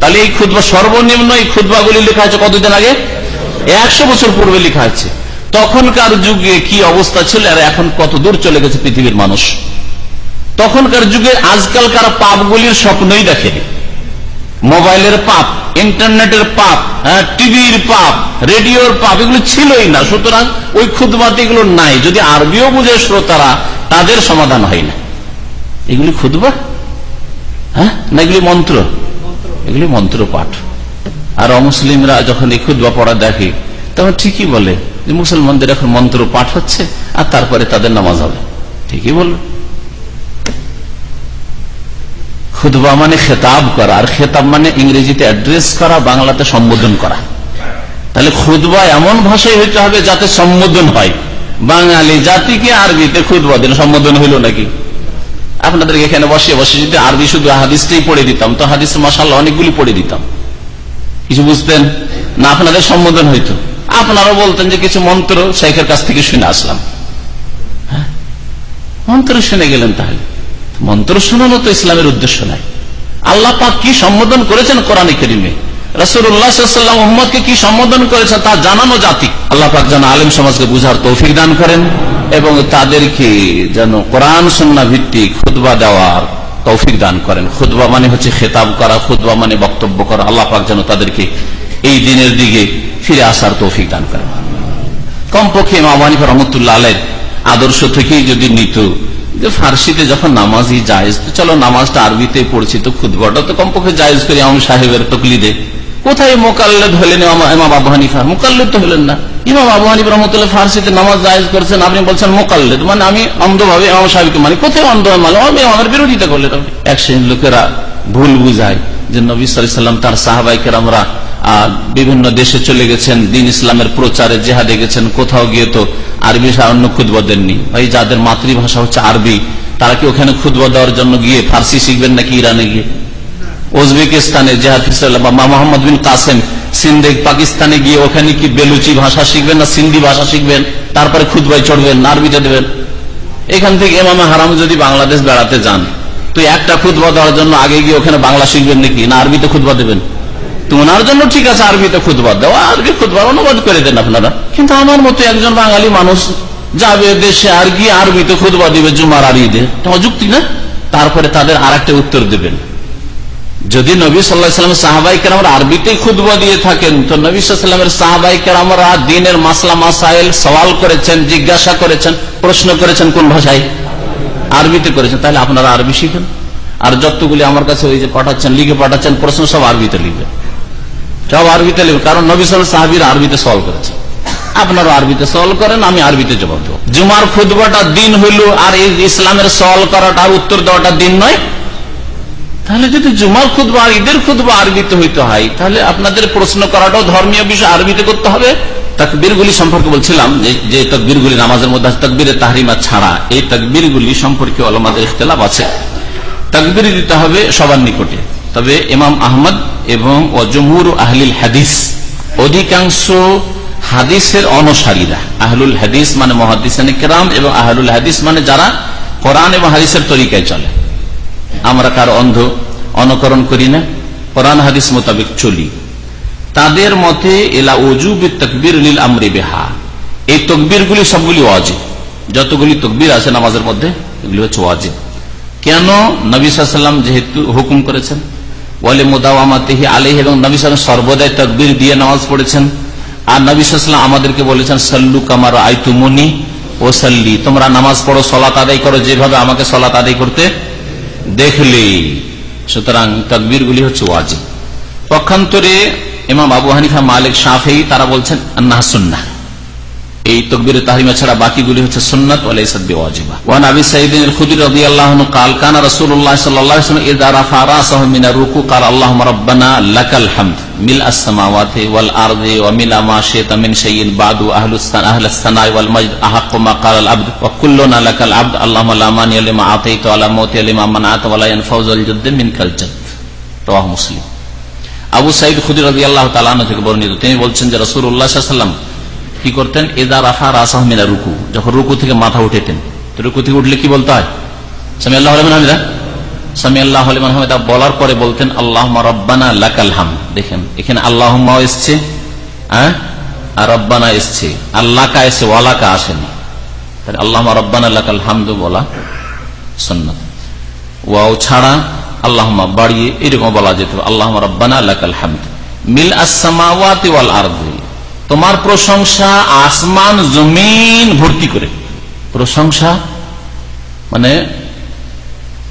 তাহলে এই খুদবা সর্বনিম্ন এই খুদবাগুলি লেখা আছে কতদিন আগে? একশো বছর পূর্বে লেখা আছে তখনকার যুগে কি অবস্থা ছিল আর এখন কত দূর চলে গেছে পৃথিবীর মানুষ? তখনকার যুগে আজকালকার পাপগুলির স্বপ্নই দেখেনি মোবাইলের পাপ ইন্টারনেটের পাপ হ্যাঁ, টিভির পাপ রেডিওর পাপ এগুলো ছিলই না। সুতরাং ওই খুদবাতে এগুলো নাই। যদি আরবিও বুঝে শ্রোতারা তাদের সমাধান হয় না। এগুলি খুদবা? হ্যাঁ না এগুলি মন্ত্র? এগুলি মন্ত্র পাঠ আর অমুসলিমরা যখন এই খুদবা পড়া দেখে, তখন ঠিকই বলে যে মুসলমানদের এখন মন্ত্র পাঠ হচ্ছে আর তারপরে তাদের নামাজ হবে। ঠিকই বলবে খুদবা মানে খেতাব করা আর খেতাব মানে ইংরেজিতে অ্যাড্রেস করা, বাংলাতে সম্বোধন করা। তাহলে খুদবা এমন ভাষায় হইতে হবে যাতে সম্বোধন হয়। বাঙালি জাতিকে আরবিতে খুদবা দিন সম্বোধন হইল নাকি? আপনাদের এখানে বসে বসে যদি আরবি শুধু হাদিসটাই পড়ে দিতাম, তো হাদিস মাসাল্লাহ অনেকগুলি পড়ে দিতাম। কিছু বুঝতেন? না, আপনাদের সম্বোধন হইতো। আপনারা বলতেন যে কিছু মন্ত্র শেখের কাছ থেকে শুনে আসলাম। হ্যাঁ? মন্ত্র শুনে গেলেন তাহলে। মন্ত্র শোনানো তো ইসলামের উদ্দেশ্য নাই। আল্লাহ পাক কি সম্বোধন করেছেন কোরআনে কেরিমে? রসুল্লাহাম মোহাম্মদকে কি সম্বোধন করেছে তা জানানো জাতি। আল্লাহ পাক যেন আলিম সমাজকে বুঝার তৌফিক দান করেন এবং তাদেরকে যেন কোরআন সন্না ভিত্তিক খুদবা দেওয়ার তৌফিক দান করেন। খুদবা মানে হচ্ছে খেতাব করা খুদবা মানে বক্তব্য করা। আল্লাহ পাক যেন তাদেরকে এই দিনের দিকে ফিরে আসার তৌফিক দান করেন। কমপক্ষে মামানি রহমতুল্লাহ আলের আদর্শ থেকেই যদি নিত, যে ফার্সিতে যখন নামাজই জায়েজ, তো চলো নামাজটা আরবিতে পড়ছি, তো খুদবাটা তো কমপক্ষে জায়েজ করি আমি সাহেবের তকলিদে। কোথায় মোকাল্লেদ হলেন ইমাম আবু হানিফা? মোকাল্লেদ তো হলেন না। ইমাম আবু হানিফ রহমতুল্লাহ ফার্সিতে নামাজ জায়েজ করেছেন, আপনি বলছেন মোকাল্লেদ। মানে আমি অন্ধভাবে ইমাম সাহেবকে মানে। কোথায় অন্ধ মানে আমি আমার বিরোধিতা করলেন এক শ্রেণির লোকেরা ভুল বুঝায় যে নবী সাল্লাম তার সাহাবাইকের আমরা বিভিন্ন দেশে চলে গেছেন, দিন ইসলামের প্রচারে জেহাদে গেছেন, কোথাও গিয়ে তো আরবি অন্য খুদব দেননি। ভাই, যাদের মাতৃভাষা হচ্ছে আরবি, তারা কি ওখানে খুদব দেওয়ার জন্য গিয়ে ফার্সি শিখবেন নাকি ইরানে গিয়ে? উজবেকিস্তানে জেহাদ বা মোহাম্মদ বিন কাসেম। সিন্ধে পাকিস্তানে গিয়ে ওখানে কি বেলুচি ভাষা শিখবেন না সিন্ধি ভাষা শিখবেন? তারপরে খুদবাই চড়বেন আরবিতে দেবেন। এখান থেকে এমামা হারাম যদি বাংলাদেশ বেড়াতে যান, তো একটা খুদবা দেওয়ার জন্য আগে গিয়ে ওখানে বাংলা শিখবেন নাকি? না, আরবিতে খুদবা দেবেন। তো ওনার জন্য ঠিক আছে, আরবিতে খুদবা দেওয়া, আরবি খুদবা অনুবাদ করে দেন আপনারা। কিন্তু আমার মতো একজন বাঙালি মানুষ যাবে দেশে আর গিয়ে আরবিতে খুদবা দিবে জুমার আর ঈদে। অযুক্তি না? তারপরে তাদের আর উত্তর দেবেন। যদি নবী সাল্লাহাম সাহাবাই কেরামরা আরবিতেই খুদবা দিয়ে থাকেন, তো নবী সাল্লামের সাহাবাই কেরামরা দিনের মাসলা, মাসাইল সওয়াল করেছেন, জিজ্ঞাসা করেছেন, প্রশ্ন করেছেন, কোন ভাষায়? আরবিতে করেছেন। তাহলে আপনারা আরবি শিখেন। আর যতগুলি আমার কাছে ওই যে পাঠাচ্ছেন, লিখে পাঠাচ্ছেন, প্রশ্ন সব আরবিতে লিখবেন। সব আরবিতে লিখবেন। কারণ নবী সাল সাহাবির আরবিতে সলভ করেছেন আপনারা আরবিতে সলভ করেন, আমি আরবিতে জবাব দেবো। জুমার খুদবাটা দিন হইল, আর ইসলামের সলভ করাটা, উত্তর দেওয়াটা দিন নয় তাহলে যদি জুমার খুদবা আর ঈদের খুদবা আরবিতে হইতে হয়, তাহলে আপনাদের প্রশ্ন করাটাও ধর্মীয় বিষয়, আরবিতে করতে হবে। তকবীরগুলি সম্পর্কে বলছিলাম যে তকবীরগুলি নামাজের মধ্যে তকবীরের তাহরিমা ছাড়া এই তকবীরগুলি সম্পর্কে অলমাদের ইখতলাফ আছে। তকবির দিতে হবে সবার নিকটে। তবে ইমাম আহমদ এবং অজমুর আহলিল হাদিস, অধিকাংশ হাদিসের অনুসারীরা, আহলুল হাদিস মানে মহাদিসান কেরাম এবং আহলুল হাদিস মানে যারা কোরআন এবং হাদিসের তরিকায় চলে। আমরা কার অন্ধ অনুকরণ করি না। কোরআন হাদিস মোতাবেক চলি। তাদের মতে, এলা অজুব তকবির নীল আমরি বেহা। এই তকবির গুলি সবগুলি ওয়াজিব। যতগুলি তকবির আছে নামাজের মধ্যে, এগুলি হচ্ছে ওয়াজিব। কেন নবীলাম যেহেতু হুকুম করেছেন, ওয়ালে মোদাওয়ামাতেহি আলহ এবং নবীলাম সর্বদাই তকবির দিয়ে নামাজ পড়েছেন, আর নবীলাম আমাদেরকে বলেছেন, সল্লু কামার আইতুমনি ও সাল্লি তোমরা নামাজ পড়ো, সলাত আদায় করো, যেভাবে আমাকে সলাত আদায় করতে দেখলে, সুতরাং তকবির গুলি হচ্ছে ওয়াজিব। পক্ষান্তরে ইমাম আবু হানিফা, মালিক শাহি তারা বলছেন আন্না সুন্না এই তকবির তাহরিমা ছাড়া বাকিগুলি হচ্ছে সুন্নত ওয়ালাইসাদ বিওয়াজিবা ওয়ান আবি সাইদিন আল-খুদরি রাদিয়াল্লাহু আনহু قال كان رسول الله صلى الله عليه وسلم اذا رفع راسه من الركوع قال اللهم ربنا لك الحمد ملء السماوات والارض وملء ما شئت من شيء بعد اهل الثناء اهل الثناء والمجد احق ما قال العبد وكلنا لك العبد اللهم لا مانع لما اعطيت ولا موت لما منعت ولا ينفع ذا الجد منك الجد رواه مسلم আবু সাইদ খুদির রাদিয়াল্লাহু তাআলা থেকে বর্ণিত তিনি বলছেন যে রাসূলুল্লাহ সাল্লাল্লাহু আলাইহি ওয়াসাল্লাম কি করতেন? এদা রাফা রাসাহমিনা রুকু। যখন রুকু থেকে মাথা উঠেতেন। তো রুকু থেকে উঠলে কি বলতে হয়? সামি আল্লাহ সামি আল্লাহ হামিদা বলার পরে বলতেন আল্লাহ রব্বানা লাকাল হাম দেখেন, এখানে আল্লাহ এসছে। হ্যাঁ? আর রব্বানা এসছে। আল্লাহকা এসছে। ওয়ালাকা আসেনি। আল্লাহ রব্বানা লাকাল হামদু বলা সন্ন্যত ওয়াও ছাড়া আল্লাহ বাড়িয়ে এরকম বলা যেত আল্লাহ রব্বানা লাকাল হামদ। মিল আসামাওয়াতি ওয়াল আরদি। তোমার প্রশংসা আসমান, জমিন ভর্তি করে। প্রশংসা মানে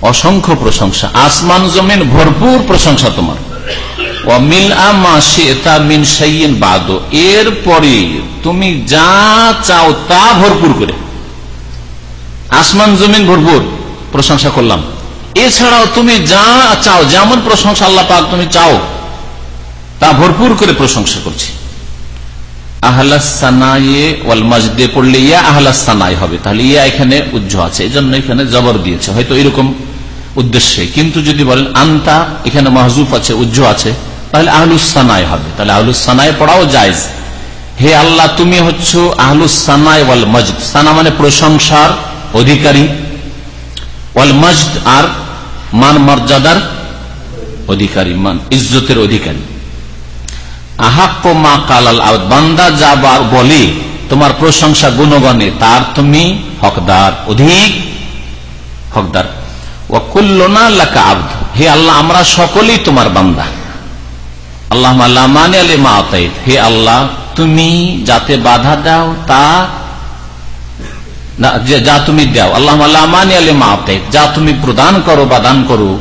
অসংখ্য প্রশংসা। আসমান, জমিন ভরপুর প্রশংসা তোমার। এরপরে তুমি যা চাও তা ভরপুর করে। আসমান, জমিন ভরপুর প্রশংসা করলাম। এছাড়াও তুমি যা চাও, যেমন প্রশংসা আল্লাহ তুমি চাও, তা ভরপুর করে প্রশংসা করছি। আহলাস্তানায়ে পড়লে ইয়া আহলাস্তানায় হবে। তাহলে ইয়া এখানে আছে এখানে জবর দিয়েছে। হয়তো এরকম উদ্দেশ্যে। কিন্তু যদি বলেন আন্তা, এখানে মাহজুফ আছে আছে, তাহলে আহলুসানায় হবে। তাহলে আহলুসানায় পড়াও হে আল্লাহ, তুমি হচ্ছ আহলুসানায় ওয়াল মজদ। সানা মানে প্রশংসার অধিকারী। ওয়াল মজদ আর মান মর্যাদার অধিকারী মান ইজ্জতের অধিকারী। বান্দা যা বলে, তোমার প্রশংসা গুণগণে তার তুমি হকদার, অধিক হকদার। লাকা আব্দ, হে আল্লাহ, আমরা সকলেই তোমার বান্দা। আল্লাহ মানে মা হে আল্লাহ, তুমি যাতে বাধা দাও, তা যা তুমি দাও। আল্লাহ মানি আলে মাতে যা তুমি প্রদান করো বা দান করো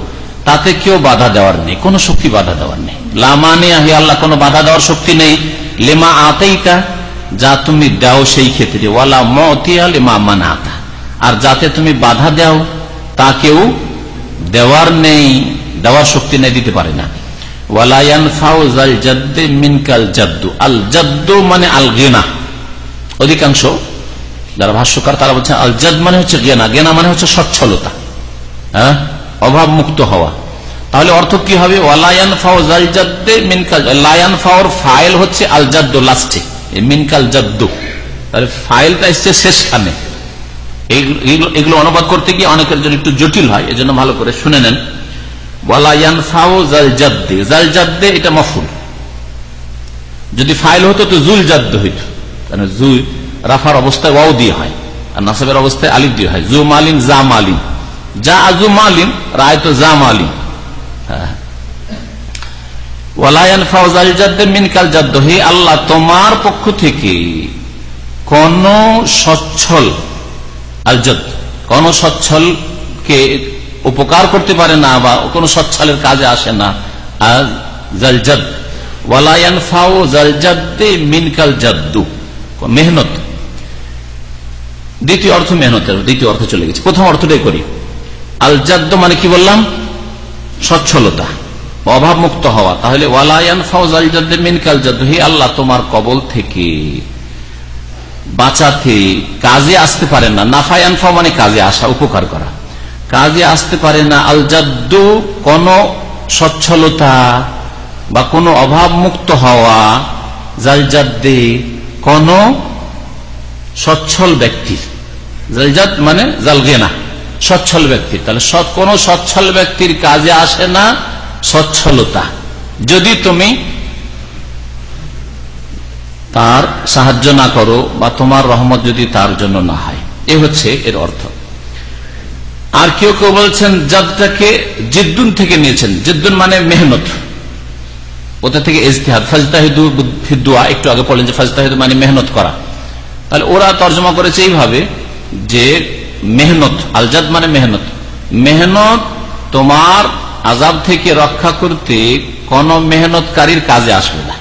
তাতে কেউ বাধা দেওয়ার নেই, কোন শক্তি বাধা দেওয়ার নেই। লামানি আহি আল্লাহ, কোন বাধা দেওয়ার শক্তি নেই। লেমা আতেইতা, যা তুমি দাও সেই ক্ষেত্রে ওয়ালা মতিয়া লেমা মানাতা। আর যাতে তুমি বাধা দাও, তা কেউ দেওয়ার নেই, দেওয়ার শক্তি নেই, দিতে পারে না। মানে আল গেনা। অধিকাংশ যারা ভাষ্যকার, তারা বলছেন আল জাদ মানে হচ্ছে গেনা। গেনা মানে হচ্ছে সচ্ছলতা। হ্যাঁ? অভাব মুক্ত হওয়া। তাহলে অর্থ কি হবে? ওয়ালায়ান মিনকাল লায়ান ফাওর ফাইল হচ্ছে লাস্টে। মিনকাল জাদ্দু। তাহলে ফাইলটা এসছে এগুলো অনুবাদ করতে গিয়ে অনেকের জন্য একটু জটিল হয়, এজন্য ভালো করে শুনে নেন। এটা মফুল যদি ফাইল হতো তো জুল জাদ্দ হইত। কারণ জুই রাফার অবস্থায় ওয়াও দিয়ে হয়, আর নাসাবের অবস্থায় আলিফ দিয়ে হয়। জু মালিন জা মালিন। যা আজু মালিন, রায় তো জা মালিন। হ্যাঁ। আল্লাহ, তোমার পক্ষ থেকে কোন সচ্ছল আলজদ কোন সচ্ছলকে উপকার করতে পারে না বা কোন সচ্ছলের কাজে আসে না আর মিনকাল জাদ্দু। মেহনত। দ্বিতীয় অর্থ মেহনতের, দ্বিতীয় অর্থ চলে গেছে। প্রথম অর্থটাই করি। আল জাদ্দ মানে কি বললাম? সচ্ছলতা অভাব মুক্ত হওয়া। তাহলে ওয়ালায়ান ফাউজ আল জাদ্দে মিনকাল জাদ্দু, হে আল্লাহ, তোমার কবল থেকে বাঁচাতে কাজে আসতে পারে না। নাফায়ান ফা মানে কাজে আসা, উপকার করা। কাজে আসতে পারে না আল জাদ্দু কোন সচ্ছলতা বা কোন অভাব মুক্ত হওয়া জালজাদ্দে কোন সচ্ছল ব্যক্তির। জালজাদ মানে জালগেনা। সচ্ছল ব্যক্তি। তাহলে কোন সচ্ছল ব্যক্তির কাজে আসে না সচ্ছলতা। যদি তুমি তার সাহায্য না করো বা তোমার রহমত যদি তার জন্য না হয়, এ হচ্ছে এর অর্থ। আর কেউ কেউ বলছেন জাদটাকে জিদ্দুন থেকে নিয়েছেন। জিদ্দুন মানে মেহনত। ওটা থেকে ইজতেহাদ। ফাজতাহিদু একটু আগে পড়লেন যে ফাজতাহিদু মানে মেহনত করা। তাহলে ওরা তর্জমা করেছে এইভাবে যে মেহনত, আলজাদ মানে মেহনত। মেহনত তোমার আজাব থেকে রক্ষা করতে কোন মেহনতকারীর কাজে আসবে না,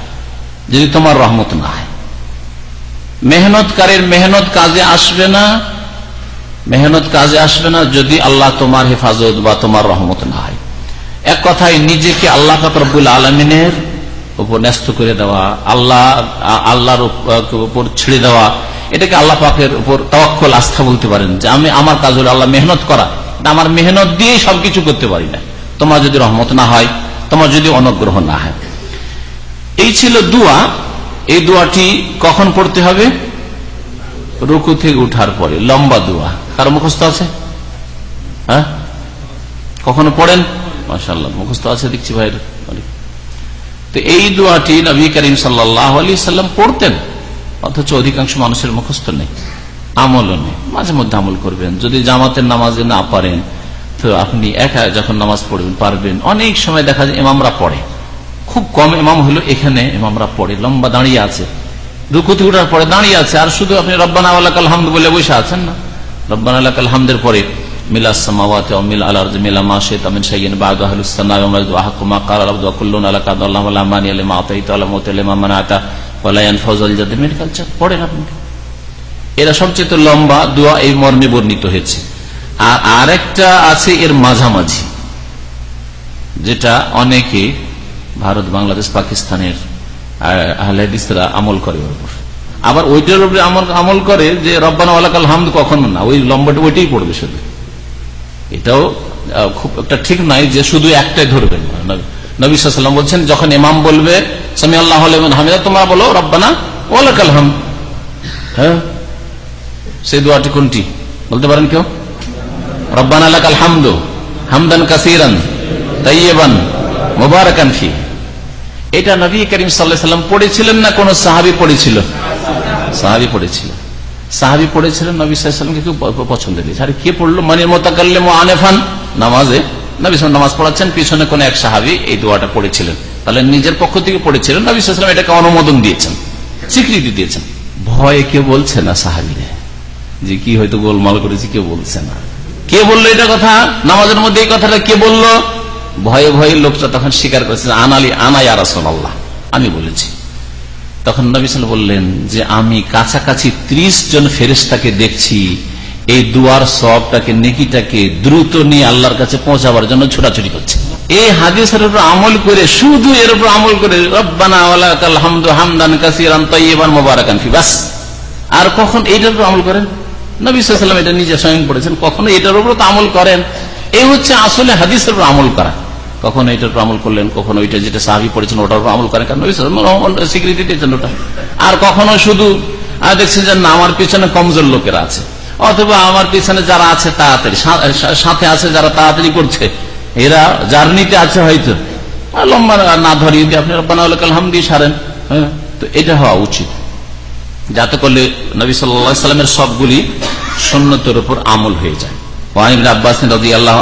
যদি তোমার রহমত না হয়। মেহনতকারীর মেহনত কাজে আসবে না, মেহনত কাজে আসবে না যদি আল্লাহ তোমার হেফাজত বা তোমার রহমত না হয়। এক কথায় নিজেকে আল্লাহ রব্বুল আলমিনের উপর ন্যস্ত করে দেওয়া, আল্লাহ আল্লাহর উপর ছেড়ে দেওয়া এটাকে আল্লাহ পাকের উপর তওয়াক্কল আস্থা বলতে পারেন যে আমি আমার কাজ হলো আল্লাহ মেহনত করা। আমার মেহনত দিয়ে সবকিছু করতে পারি না। তোমার যদি রহমত না হয়, তোমার যদি অনুগ্রহ না হয়। এই ছিল দুয়া। এই দোয়াটি কখন পড়তে হবে? রুকু থেকে উঠার পরে। লম্বা দুয়া। কারও মুখস্থ আছে? হ্যাঁ? কখনো পড়েন? মাসাল্লাহ মুখস্থ আছে দেখছি ভাইয়ের তো এই দোয়াটি নবী করিম সাল্লাহ আলি সাল্লাম পড়তেন। অথচ অধিকাংশ মানুষের মুখস্থ নেই, আমলও নেই, মাঝে মধ্যে আমল করবেন। যদি জামাতের নামাজে না পারেন, তো আপনি একা যখন নামাজ পড়বেন, পারবেন। অনেক সময় দেখা যায় এমামরা পড়ে। খুব কম এমাম হলো এখানে এমামরা পড়ে, লম্বা দাঁড়িয়ে আছে। রুকুতি উঠার পরে দাঁড়িয়ে আছে, আর শুধু আপনি রব্বানা আল্লাহ হামদ বলে বসে আছেন না। রব্বান আল্লাহ হামদের পরে মিলা সামাওয়াতে মিল আল আরজ মিলা মা শেত আমিন শাইয়িন বাদ আহলুস সানাম ওয়া আহকুমা কাল আল আবদু কুল্লুন আলা কাদ আল্লাহ ওয়া মানি আলি মা আতাইতা আলা মুতা লিমা মানাতা ওয়া ইয়ান ফাউজাল জাদ মিন কালচার পড়েন আপনি। এরা সবচেয়ে লম্বা দোয়া এই মর্মে বর্ণিত হয়েছে। আর আরেকটা আছে এর মাঝামাঝি, যেটা অনেকে ভারত, বাংলাদেশ, পাকিস্তানের আমল করে আবার ওইটার উপরে আমল করে যে রব্বানা আলাকাল হামদ কখনো না, ওই লম্বাটা ওইটাই পড়বে শুধু। এটাও খুব একটা ঠিক নাই যে শুধু একটাই ধরবেন। নবীলাম বলছেন, যখন ইমাম বলবে সামি আল্লাহ হামিদা, তোমরা বলো, রব্বানা ওলাকাল হাম হ্যাঁ? সেই দোয়াটি কোনটি? বলতে পারেন কেউ? রব্বান আলাকাল হামদ হামদান কাসিরান তাইয়েবান মোবারকান ফি। এটা নবী করিম সাল্লাম পড়েছিলেন না কোন সাহাবি পড়েছিল? সাহাবি পড়েছিল। সাহাবি পড়েছিলেন নবী সাল্লামকে খুব পছন্দ দিয়েছে আর কে পড়ল? মানির মোতাকাল্লে আনেফান নামাজে নবী নামাজ পড়াচ্ছেন, পিছনে কোন এক সাহাবি এই দোয়াটা পড়েছিলেন। তাহলে নিজের পক্ষ থেকে পড়েছিলেন, নবী সাল্লাম এটাকে অনুমোদন দিয়েছেন, স্বীকৃতি দিয়েছেন। ভয়ে কেউ বলছে না সাহাবিরে। যে কি হয়তো গোলমাল করেছি, কেউ বলছে না। কে বলল এটা কথা? নামাজের মধ্যে এই কথাটা কে বলল? ভয়ে ভয়ে লোকটা তখন স্বীকার করেছে আনালি আনা ইয়ারাসল আল্লাহ আমি বলেছি। তখন নবিসাল বললেন যে, আমি কাছাকাছি ত্রিশ জন ফেরেস্তাকে দেখছি এই দুয়ার সবটাকে, নেকিটাকে দ্রুত নিয়ে আল্লাহর কাছে পৌঁছাবার জন্য ছোটাছুটি করছে। এই হাদিসের উপর আমল করে, শুধু এর উপর আমল করে বাস। আর কখন এইটার উপর আমল করেন? নবী সাল্লাম এটা নিজে স্বয়ং পড়েছেন। কখনো এটার উপর তো আমল করেন? এই হচ্ছে আসলে হাদিসের উপর আমল করা। কখনো এটার উপর আমল করলেন, কখনো ওইটা যেটা সাহাবি পড়েছেন ওটার উপর আমল করেন। কারণ দিয়েছেন ওটা। আর কখনো শুধু, আর দেখছেন যে আমার পিছনে কমজোর লোকেরা আছে। অথবা আমার পিছনে যারা আছে তাড়াতাড়ি সাথে আছে যারা তাড়াতাড়ি করছে, এরা জার্নিতে আছে হয়তো। লম্বা না ধরিয়ে দিয়ে আপনি রব্বানাম দিয়ে সারেন হ্যাঁ? তো এটা হওয়া উচিত। যাতে করলে নবী সাল্লামের সবগুলি সন্ন্যতের উপর আমল হয়ে যায়। ওয়াহিম আব্বাস আল্লাহ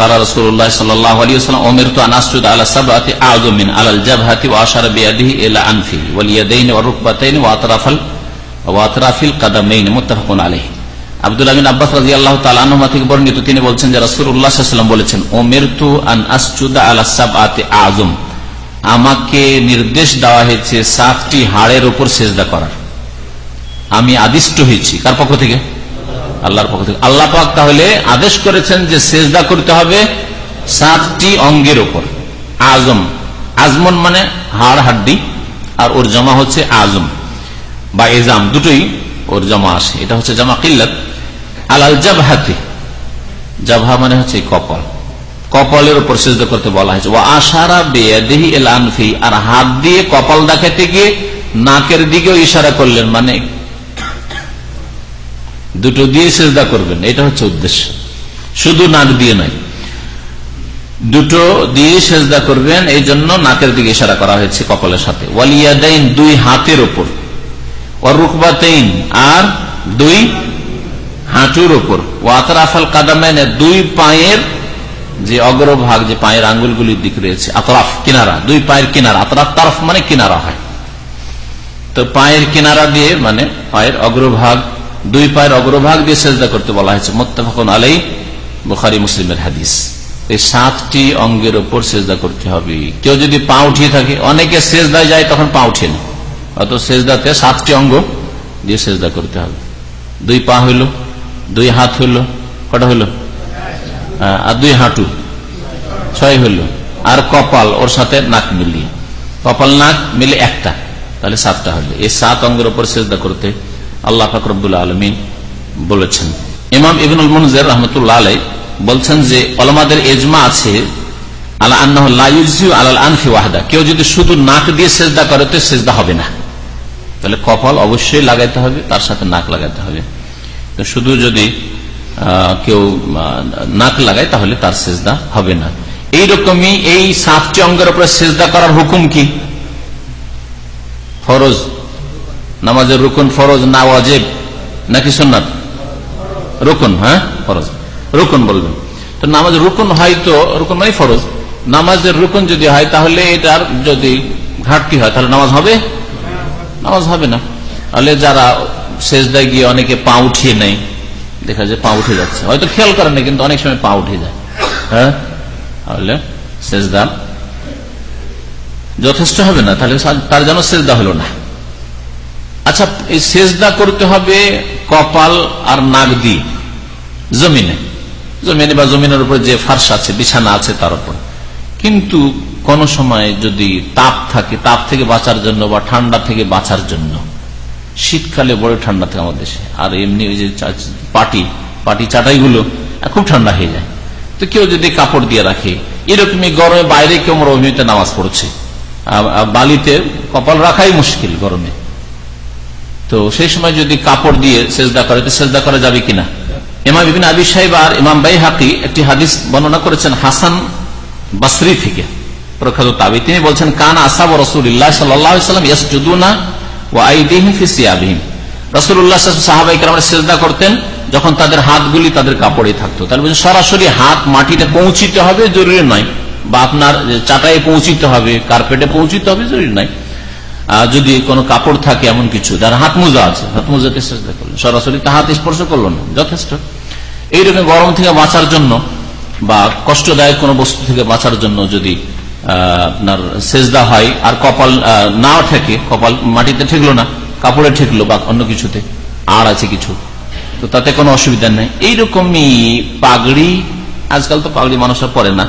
কারা রসুল্লাহ আলাল আশার আব্দুল আমিন আব্বাস রাজি আল্লাহ তিনি বলছেন বলেছেন আমাকে নির্দেশ দেওয়া হয়েছে সাতটি হাড়ের উপর সেজদা করার। আমি আদিষ্ট হয়েছি। কার পক্ষ থেকে? আল্লাহর পক্ষ থেকে। আল্লাহ পাক তাহলে আদেশ করেছেন যে সেজদা করতে হবে সাতটি অঙ্গের ওপর আজম আজমন মানে হাড় হাড্ডি, আর ওর জমা হচ্ছে আজম বা এজাম, দুটোই ওর জমা আসে। এটা হচ্ছে জমা কিল্লাত। আলাল জাবহাতে। জাভা মানে হচ্ছে কপাল। কপালের উপর সেজদা করতে বলা হয়েছে। ও আশারা বেয়াদেহি এল আনফি। আর হাত দিয়ে কপাল দেখাতে গিয়ে নাকের দিকেও ইশারা করলেন। মানে দুটো দিয়ে সেজদা করবেন। এটা হচ্ছে উদ্দেশ্য। শুধু নাক দিয়ে নয়। দুটো দিয়ে সেজদা করবেন। এই জন্য নাকের দিকে ইশারা করা হয়েছে কপালের সাথে। ওয়ালিয়া ওয়ালিয়াদাইন, দুই হাতের ওপর রুকবাতেইন, আর দুই হাঁটুর ওপর ওয়াতরাফাল কাদামাইনে দুই পায়ের যে অগ্রভাগ, যে পায়ের আঙ্গুলগুলির দিক রয়েছে, আতরাফ, কিনারা, দুই পায়ের কিনারা, আতরাফ তারফ মানে কিনারা হয়। তো পায়ের কিনারা দিয়ে মানে পায়ের অগ্রভাগ, দুই পায়ের অগ্রভাগ দিয়ে সেজদা করতে বলা হয়েছে। মোত্তাফাকুন আলাই বুখারি, মুসলিমের হাদিস। এই সাতটি অঙ্গের ওপর সেজদা করতে হবে। কেউ যদি পা উঠিয়ে থাকে, অনেকে সেজদায় যায়, তখন পা উঠে না। অত সেজদাতে সাতটি অঙ্গ দিয়ে সেজদা করতে হবে। দুই পা হইল দুই হাত হইল, কটা হইল? আর দুই হাঁটু, ছয় হইল। আর কপাল ওর সাথে নাক মিলিয়ে। কপাল, নাক মিলে একটা, তাহলে সাতটা হইল। এই সাত অঙ্গের উপর সেজদা করতে আল্লাহ ফাকরুল আলমিন বলেছেন। ইমাম ইবিনুল মনজের রহমতুল্লাহ আলাই বলছেন যে অলমাদের এজমা আছে আল্লাহ আল্লাহ আনফি ওয়াহাদা। কেউ যদি শুধু নাক দিয়ে সেজদা করে, তো সেজদা হবে না। তাহলে কপাল অবশ্যই লাগাইতে হবে, তার সাথে নাক লাগাইতে হবে। শুধু যদি কেউ নাক লাগায়, তাহলে তার সেজদা হবে না। এইরকমই এই সাতটি অঙ্গের উপরে সেজদা করার হুকুম কি? ফরজ। নামাজের রুকুন ফরজ না ওয়াজেব? নাকি সোননাথ রুকুন হ্যাঁ? ফরজ। রুকুন বলবেন। তো নামাজ রুকুন হয় তো, রুকুন মানে ফরজ। নামাজের রুকুন যদি হয়, তাহলে এটার যদি ঘাটতি হয়, তাহলে নামাজ হবে? নামাজ হবে না। তাহলে যারা শেষদায় গিয়ে অনেকে পা উঠিয়ে নেয়। দেখা যায় পা উঠে যাচ্ছে। হয়তো খেয়াল করেন না, কিন্তু অনেক সময় পা উঠে যায়। হ্যাঁ? তাহলে শেষদা যথেষ্ট হবে না, তাহলে তার যেন শেষদা হলো না। আচ্ছা এই শেষদা করতে হবে কপাল আর নাক দিয়ে, জমিনে। জমিনে বা জমিনের উপর যে ফার্স আছে, বিছানা আছে, তার উপর। কিন্তু কোন সময় যদি তাপ থাকে, তাপ থেকে বাঁচার জন্য বা ঠান্ডা থেকে বাঁচার জন্য শীতকালে বড় ঠান্ডা থাকে আমাদের দেশে। আর এমনি ওই যে পাটি পাটি চাটাইগুলো খুব ঠান্ডা হয়ে যায়। তো কেউ যদি কাপড় দিয়ে রাখে, এরকমই গরমে বাইরে কেউ মরুভূমিতে নামাজ পড়ছে। বালিতে কপাল রাখাই মুশকিল গরমে। তো সেই সময় যদি কাপড় দিয়ে সেজদা করে, তো সেজদা করা যাবে কিনা? ইমাম বিবিন আবি সাহেব আর ইমাম বাই হাকি একটি হাদিস বর্ণনা করেছেন হাসান বাসরি থেকে। প্রখ্যাত তাবি। তিনি বলছেন, কান আসাব রসুল্লাহ সাল্লাম ইয়াসজুদুনা সেজদা করতেন যখন তাদের হাতগুলি তাদের কাপড়ে থাকতো। তাহলে সরাসরি হাত মাটিতে পৌঁছিতে হবে, জরুরি নয়। বা আপনার চাটাই পৌঁছিতে হবে, কার্পেটে পৌঁছিতে হবে, জরুরি নয়। যদি কোনো কাপড় থাকে এমন কিছু, যার হাত মোজা আছে হাত মোজাতে চেষ্টা করলেন। সরাসরি তা হাত স্পর্শ করল না, যথেষ্ট। এইরকম গরম থেকে বাঁচার জন্য বা কষ্টদায়ক কোনো বস্তু থেকে বাঁচার জন্য যদি আপনার সেজদা হয়, আর কপাল নাও ঠেকে, কপাল মাটিতে ঠেকলো না, কাপড়ে ঠেকলো বা অন্য কিছুতে, আর আছে কিছু। তো তাতে কোনো অসুবিধা নেই। এইরকমই পাগড়ি, আজকাল তো পাগড়ি মানুষরা পরে না।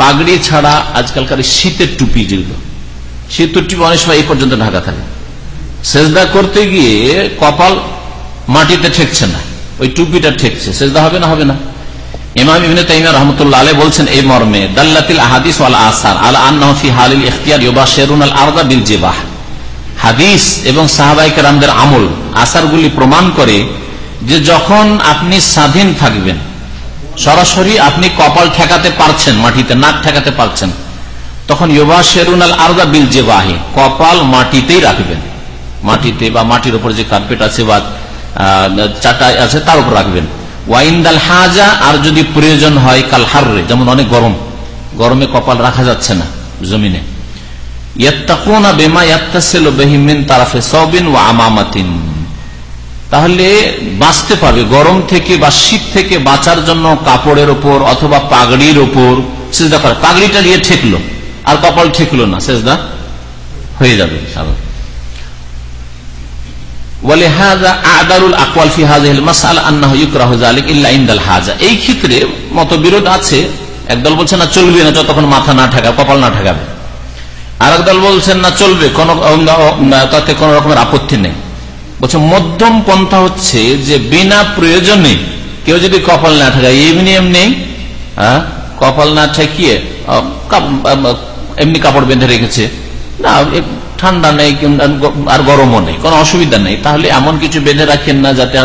পাগড়ি ছাড়া আজকালকার শীতের টুপি যেগুলো, শীতের টুপি অনেক সময় এই পর্যন্ত ঢাকা থাকে। সেজদা করতে গিয়ে কপাল মাটিতে ঠেকছে না, ওই টুপিটা ঠেকছে, সেজদা হবে না হবে না। ইমাম ইবিন তাইমিয়া রহমতুল্লাহ বলছেন, এই মর্মে দাল্লাতিল আসার আল ইখতিয়ার শেরুন আল বিল জেবাহ। হাদিস এবং কেরামদের আমল, আসারগুলি প্রমাণ করে যে যখন আপনি স্বাধীন থাকবেন, সরাসরি আপনি কপাল ঠেকাতে পারছেন, মাটিতে নাক ঠেকাতে পারছেন, তখন ইয়োবা শেরুন আল আরদা বিল জেবাহি, কপাল মাটিতেই রাখবেন। মাটিতে বা মাটির উপর যে কার্পেট আছে বা চাটাই আছে, তার উপর রাখবেন। ওয়াইন্দাল হাজা, আর যদি প্রয়োজন হয় কাল হাররে, যেমন অনেক গরম। গরমে কপাল রাখা যাচ্ছে না জমিনে। তাহলে বাঁচতে পারবে, গরম থেকে বা শীত থেকে বাঁচার জন্য কাপড়ের ওপর অথবা পাগড়ির ওপর সেজদা করে। পাগড়িটা দিয়ে ঠেকলো, আর কপাল ঠেকলো না, সেজদা হয়ে যাবে, স্বাভাবিক। এই ক্ষেত্রে মতবিরোধ আছে। একদল বলছে, না, চলবে না, যতক্ষণ মাথা না ঠেকা কপাল না ঠেকাবে। আর দল বলছেন না, চলবে, কোন তাতে কোন রকমের আপত্তি নেই। বলছে, মধ্যম পন্থা হচ্ছে যে বিনা প্রয়োজনে কেউ যদি কপাল না ঠেকায়, এমনি এমনি কপাল না ঠেকিয়ে এমনি কাপড় বেঁধে রেখেছে। না ঠান্ডা নেই আর গরমও নেই, কোনো অসুবিধা নেই। তাহলে এমন কিছু বেঁধে রাখেন না যাতে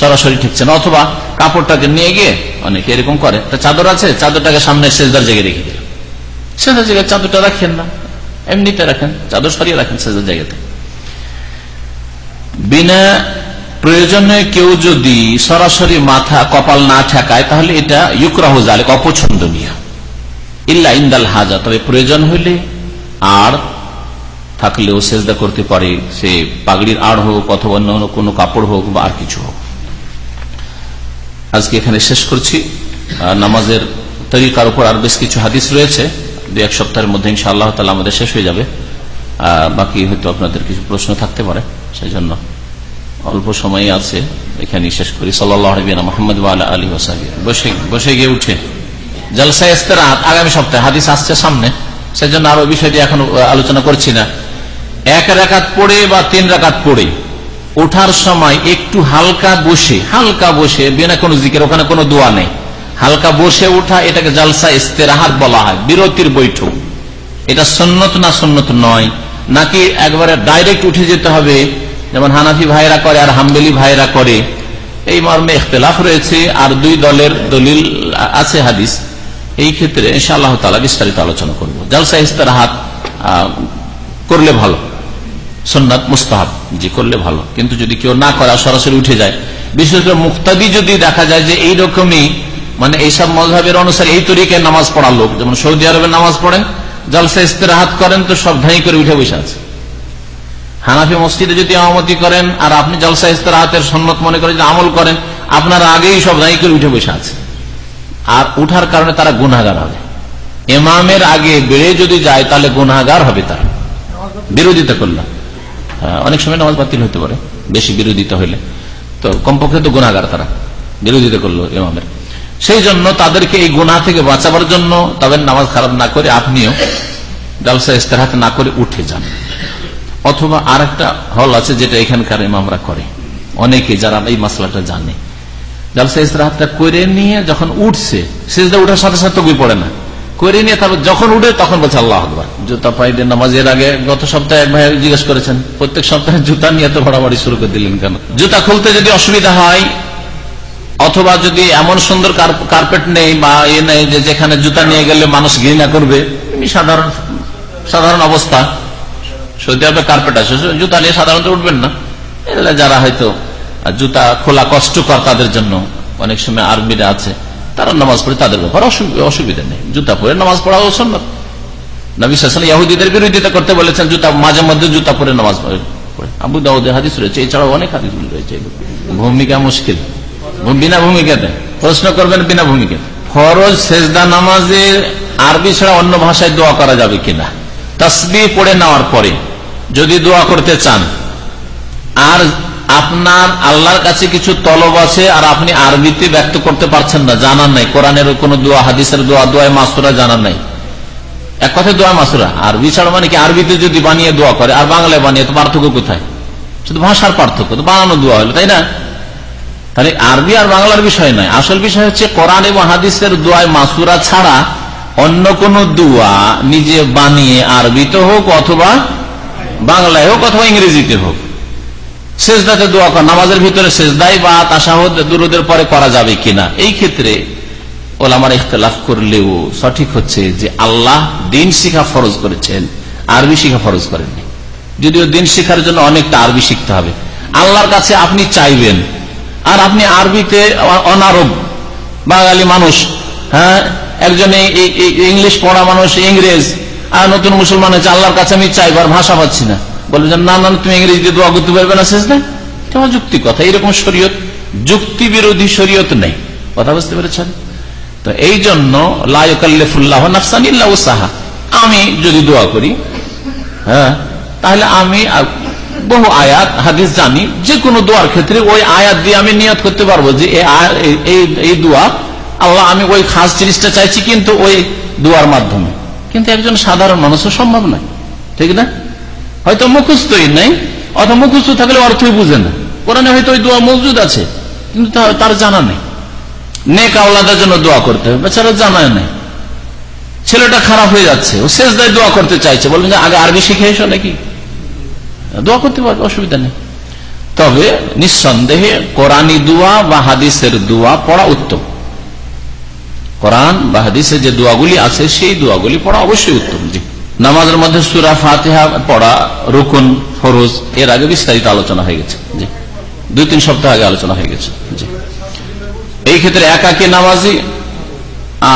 সরাসরি ঠিকছে না, অথবা কাপড়টাকে নিয়ে গিয়ে অনেকে এরকম করে। তা চাদর আছে, চাদরটাকে সামনে সেজদার জায়গায় রেখে দিল সেজার জায়গায় চাদরটা রাখেন না, এমনিতে রাখেন, চাদর সরিয়ে রাখেন সেজার জায়গাতে। বিনা প্রয়োজনে কেউ যদি সরাসরি মাথা, কপাল না ঠেকায়, তাহলে এটা ইউকরাহ জালে অপছন্দনীয়। ইল্লা ইন্দাল হাজা, তবে প্রয়োজন হইলে আর থাকলেও সেজদা করতে পারে, সে পাগড়ির আড় হোক অথবা অন্য কোনো কাপড় হোক বা আর কিছু হোক। আজকে এখানে শেষ করছি। নামাজের তরিকার উপর আর বেশ কিছু হাদিস রয়েছে। দু এক সপ্তাহের মধ্যে ইনশা আল্লাহ তালা আমাদের শেষ হয়ে যাবে। বাকি হয়তো আপনাদের কিছু প্রশ্ন থাকতে পারে সেই জন্য অল্প সময় আছে। এখানে শেষ করি। সাল্লাহ মোহাম্মদ আলী ওসাহি বসে বসে গিয়ে উঠে। জলসা ইস্তেরাত আগামী সপ্তাহে হাদিস আসছে সামনে। সেজন্য আরও বিষয়টি এখন আলোচনা করছি না। এক রাকাত পড়ে বা তিন রাকাত পড়ে। ওঠার সময় একটু হালকা বসে হালকা বসে, বিনা কোনো জিকের, ওখানে কোনো দোয়া নেই। হালকা বসে উঠা, এটাকে জালসা ইস্তেরাহাত বলা হয়, বিরতির বৈঠক। এটা সন্ন্যত না সন্ন্যত নয়, নাকি একবারে ডাইরেক্ট উঠে যেতে হবে, যেমন হানাফি ভাইরা করে, আর হাম্বেলি ভাইরা করে। এই মর্মে ইখতলাফ রয়েছে, আর দুই দলের দলিল আছে হাদিস। এই ক্ষেত্রে আল্লাহ তালা বিস্তারিত আলোচনা করব। জালসা ইস্তারাহাত করলে ভালো। সন্ন্যাত মুস্তাহাব জি করলে ভালো। কিন্তু যদি কেউ না করে সরাসরি উঠে যায়, বিশেষ করে মুক্তাদি যদি দেখা যায় যে এই রকমই মানে এইসব মজহাবের অনুসারে এই তরিকায় নামাজ পড়ার লোক, যেমন সৌদি আরবে নামাজ পড়েন জালসা ইস্তেরাহাত করেন, তো সব ধাই করে উঠে বসে আছে। হানাফি মসজিদে যদি আমতি করেন, আর আপনি জলসা ইস্তেরাহাতের সন্ন্যত মনে করে যদি আমল করেন, আপনার আগেই সব ধাই করে উঠে বসে আছে। আর উঠার কারণে তারা গুনাগার হবে। এমামের আগে বেড়ে যদি যায়, তাহলে গুনাগার হবে তারা। বিরোধিতা করলাম। অনেক সময় নামাজ বাতিল হতে পারে, বেশি বিরোধিতা হইলে। তো কমপক্ষে তো গুণাগার তারা, বিরোধিতা করল এমামের সেই জন্য তাদেরকে এই গুণা থেকে বাঁচাবার জন্য তাদের নামাজ খারাপ না করে আপনিও জালসা ইস্তেহাত না করে উঠে যান। অথবা আর একটা হল আছে যেটা এখানকার ইমামরা করে। অনেকে যারা এই মশলাটা জানে। জালসা ইস্তেহাতটা করে নিয়ে যখন উঠছে, সেজদা উঠার সাথে সাথে তবু পড়ে না। করে নিয়ে তারপর যখন উঠে তখন বলছে, আল্লাহ আকবর। জুতা পাইদের নামাজের আগে গত সপ্তাহে এক ভাই জিজ্ঞেস করেছেন, প্রত্যেক সপ্তাহে জুতা নিয়ে তো ভাড়াবাড়ি শুরু করে দিলেন কেন? জুতা খুলতে যদি অসুবিধা হয়, অথবা যদি এমন সুন্দর কার্পেট নেই বা এ নেই যে যেখানে জুতা নিয়ে গেলে মানুষ ঘৃণা করবে সাধারণ সাধারণ অবস্থা। সৌদি আরবে কার্পেট আছে জুতা নিয়ে সাধারণত উঠবেন না। এগুলো যারা হয়তো জুতা খোলা কষ্টকর তাদের জন্য অনেক সময় আর্মিরা আছে। তারা নামাজ পড়ে তাদের ব্যাপার অসুবিধা নেই। জুতা পরে নামাজ পড়া সন্ন্যত নবী সাল ইয়াহুদিদের বিরোধিতা করতে বলেছেন, জুতা মাঝে মধ্যে জুতা পরে নামাজ পড়ে। আবু দাউদে হাদিস রয়েছে, এছাড়াও অনেক হাদিস রয়েছে। ভূমিকা মুশকিল। বিনা ভূমিকাতে। প্রশ্ন করবেন, বিনা ভূমিকাতে। ফরজ, সেজদা, নামাজে আরবি ছাড়া অন্য ভাষায় দোয়া করা যাবে কিনা? তসবি পড়ে নেওয়ার পরে যদি দোয়া করতে চান, আর আপনার আল্লাহর কাছে কিছু তলব আছে আর আপনি আরবিতে ব্যক্ত করতে পারছেন না, জানার নাই। কোরআনের কোন দোয়া, হাদিসের দোয়া দোয়ায় মাসুরা জানার নাই। এক কথায় দোয়া মাসুরা। আরবি ছাড়া মানে কি? আরবিতে যদি বানিয়ে দোয়া করে, আর বাংলায় বানিয়ে, তো পার্থক্য কোথায়? শুধু ভাষার পার্থক্য, তো বানানো দোয়া হলো, তাই না? তাহলে আরবি আর বাংলার বিষয় নয়। আসল বিষয় হচ্ছে কোরআন এবং হাদিসের দোয়ায় মাসুরা ছাড়া অন্য কোন দোয়া নিজে বানিয়ে আরবিতে হোক অথবা বাংলায় হোক অথবা ইংরেজিতে হোক। শেষদাতে দোয়া করা, নামাজের ভিতরে শেষদাই বা তাসাহদ দুরুদের পরে করা যাবে কিনা? এই ক্ষেত্রে ওলামার ইখতলাফ করলেও সঠিক হচ্ছে যে আল্লাহ দিন শিখা ফরজ করেছেন, আরবি শিখা ফরজ করেননি। যদিও দিন শিখার জন্য অনেকটা আরবি শিখতে হবে। আল্লাহর কাছে আপনি চাইবেন, আর আপনি আরবিতে অনারব বাঙালি মানুষ হ্যাঁ একজনে ইংলিশ পড়া মানুষ, ইংরেজ, আর নতুন মুসলমান হচ্ছে আল্লাহর কাছে আমি চাইবার ভাষা পাচ্ছি না। বলবে যে, না না তুমি ইংরেজিতে দোয়া করতে পারবে না শেষ না যুক্তি কথা, এইরকম শরীয়ত যুক্তি বিরোধী শরীয়ত নেই। কথা বুঝতে পেরেছেন? তো এই জন্য লাইকাল্লেফুল্লাহ নাফসানিল্লাহ সাহা আমি যদি দোয়া করি হ্যাঁ তাহলে আমি বহু আয়াত, হাদিস জানি যে কোনো দোয়ার ক্ষেত্রে ওই আয়াত দিয়ে আমি নিয়ত করতে পারব যে এই দোয়া, আল্লাহ, আমি ওই খাস জিনিসটা চাইছি কিন্তু ওই দোয়ার মাধ্যমে। কিন্তু একজন সাধারণ মানুষও সম্ভব নয়, ঠিক না? হয়তো মুখস্থই নেই, অথবা মুখস্থ থাকলে অর্থই বুঝে না। কোরআনে হয়তো ওই দোয়া মজুদ আছে, কিন্তু তার জানা নেই। নেক আওলাদের জন্য দোয়া করতে হবে, বেচারা জানায় নেই। ছেলেটা খারাপ হয়ে যাচ্ছে, ও শেষ দায় দোয়া করতে চাইছে বলবেন যে, আগে আরবি শিখে এসো নাকি? দোয়া করতে পারবে, অসুবিধা নেই। তবে নিঃসন্দেহে কোরআনী দোয়া বা হাদিসের দোয়া পড়া উত্তম। কোরআন বা হাদিসের যে দোয়াগুলি আছে, সেই দোয়াগুলি পড়া অবশ্যই উত্তম। জি নামাজের মধ্যে সুরা ফাতেহা পড়া, রুকুন, ফরোজ, এর আগে বিস্তারিত আলোচনা হয়ে গেছে। দুই, তিন সপ্তাহ আগে আলোচনা হয়ে গেছে। এই ক্ষেত্রে একাকে নামাজি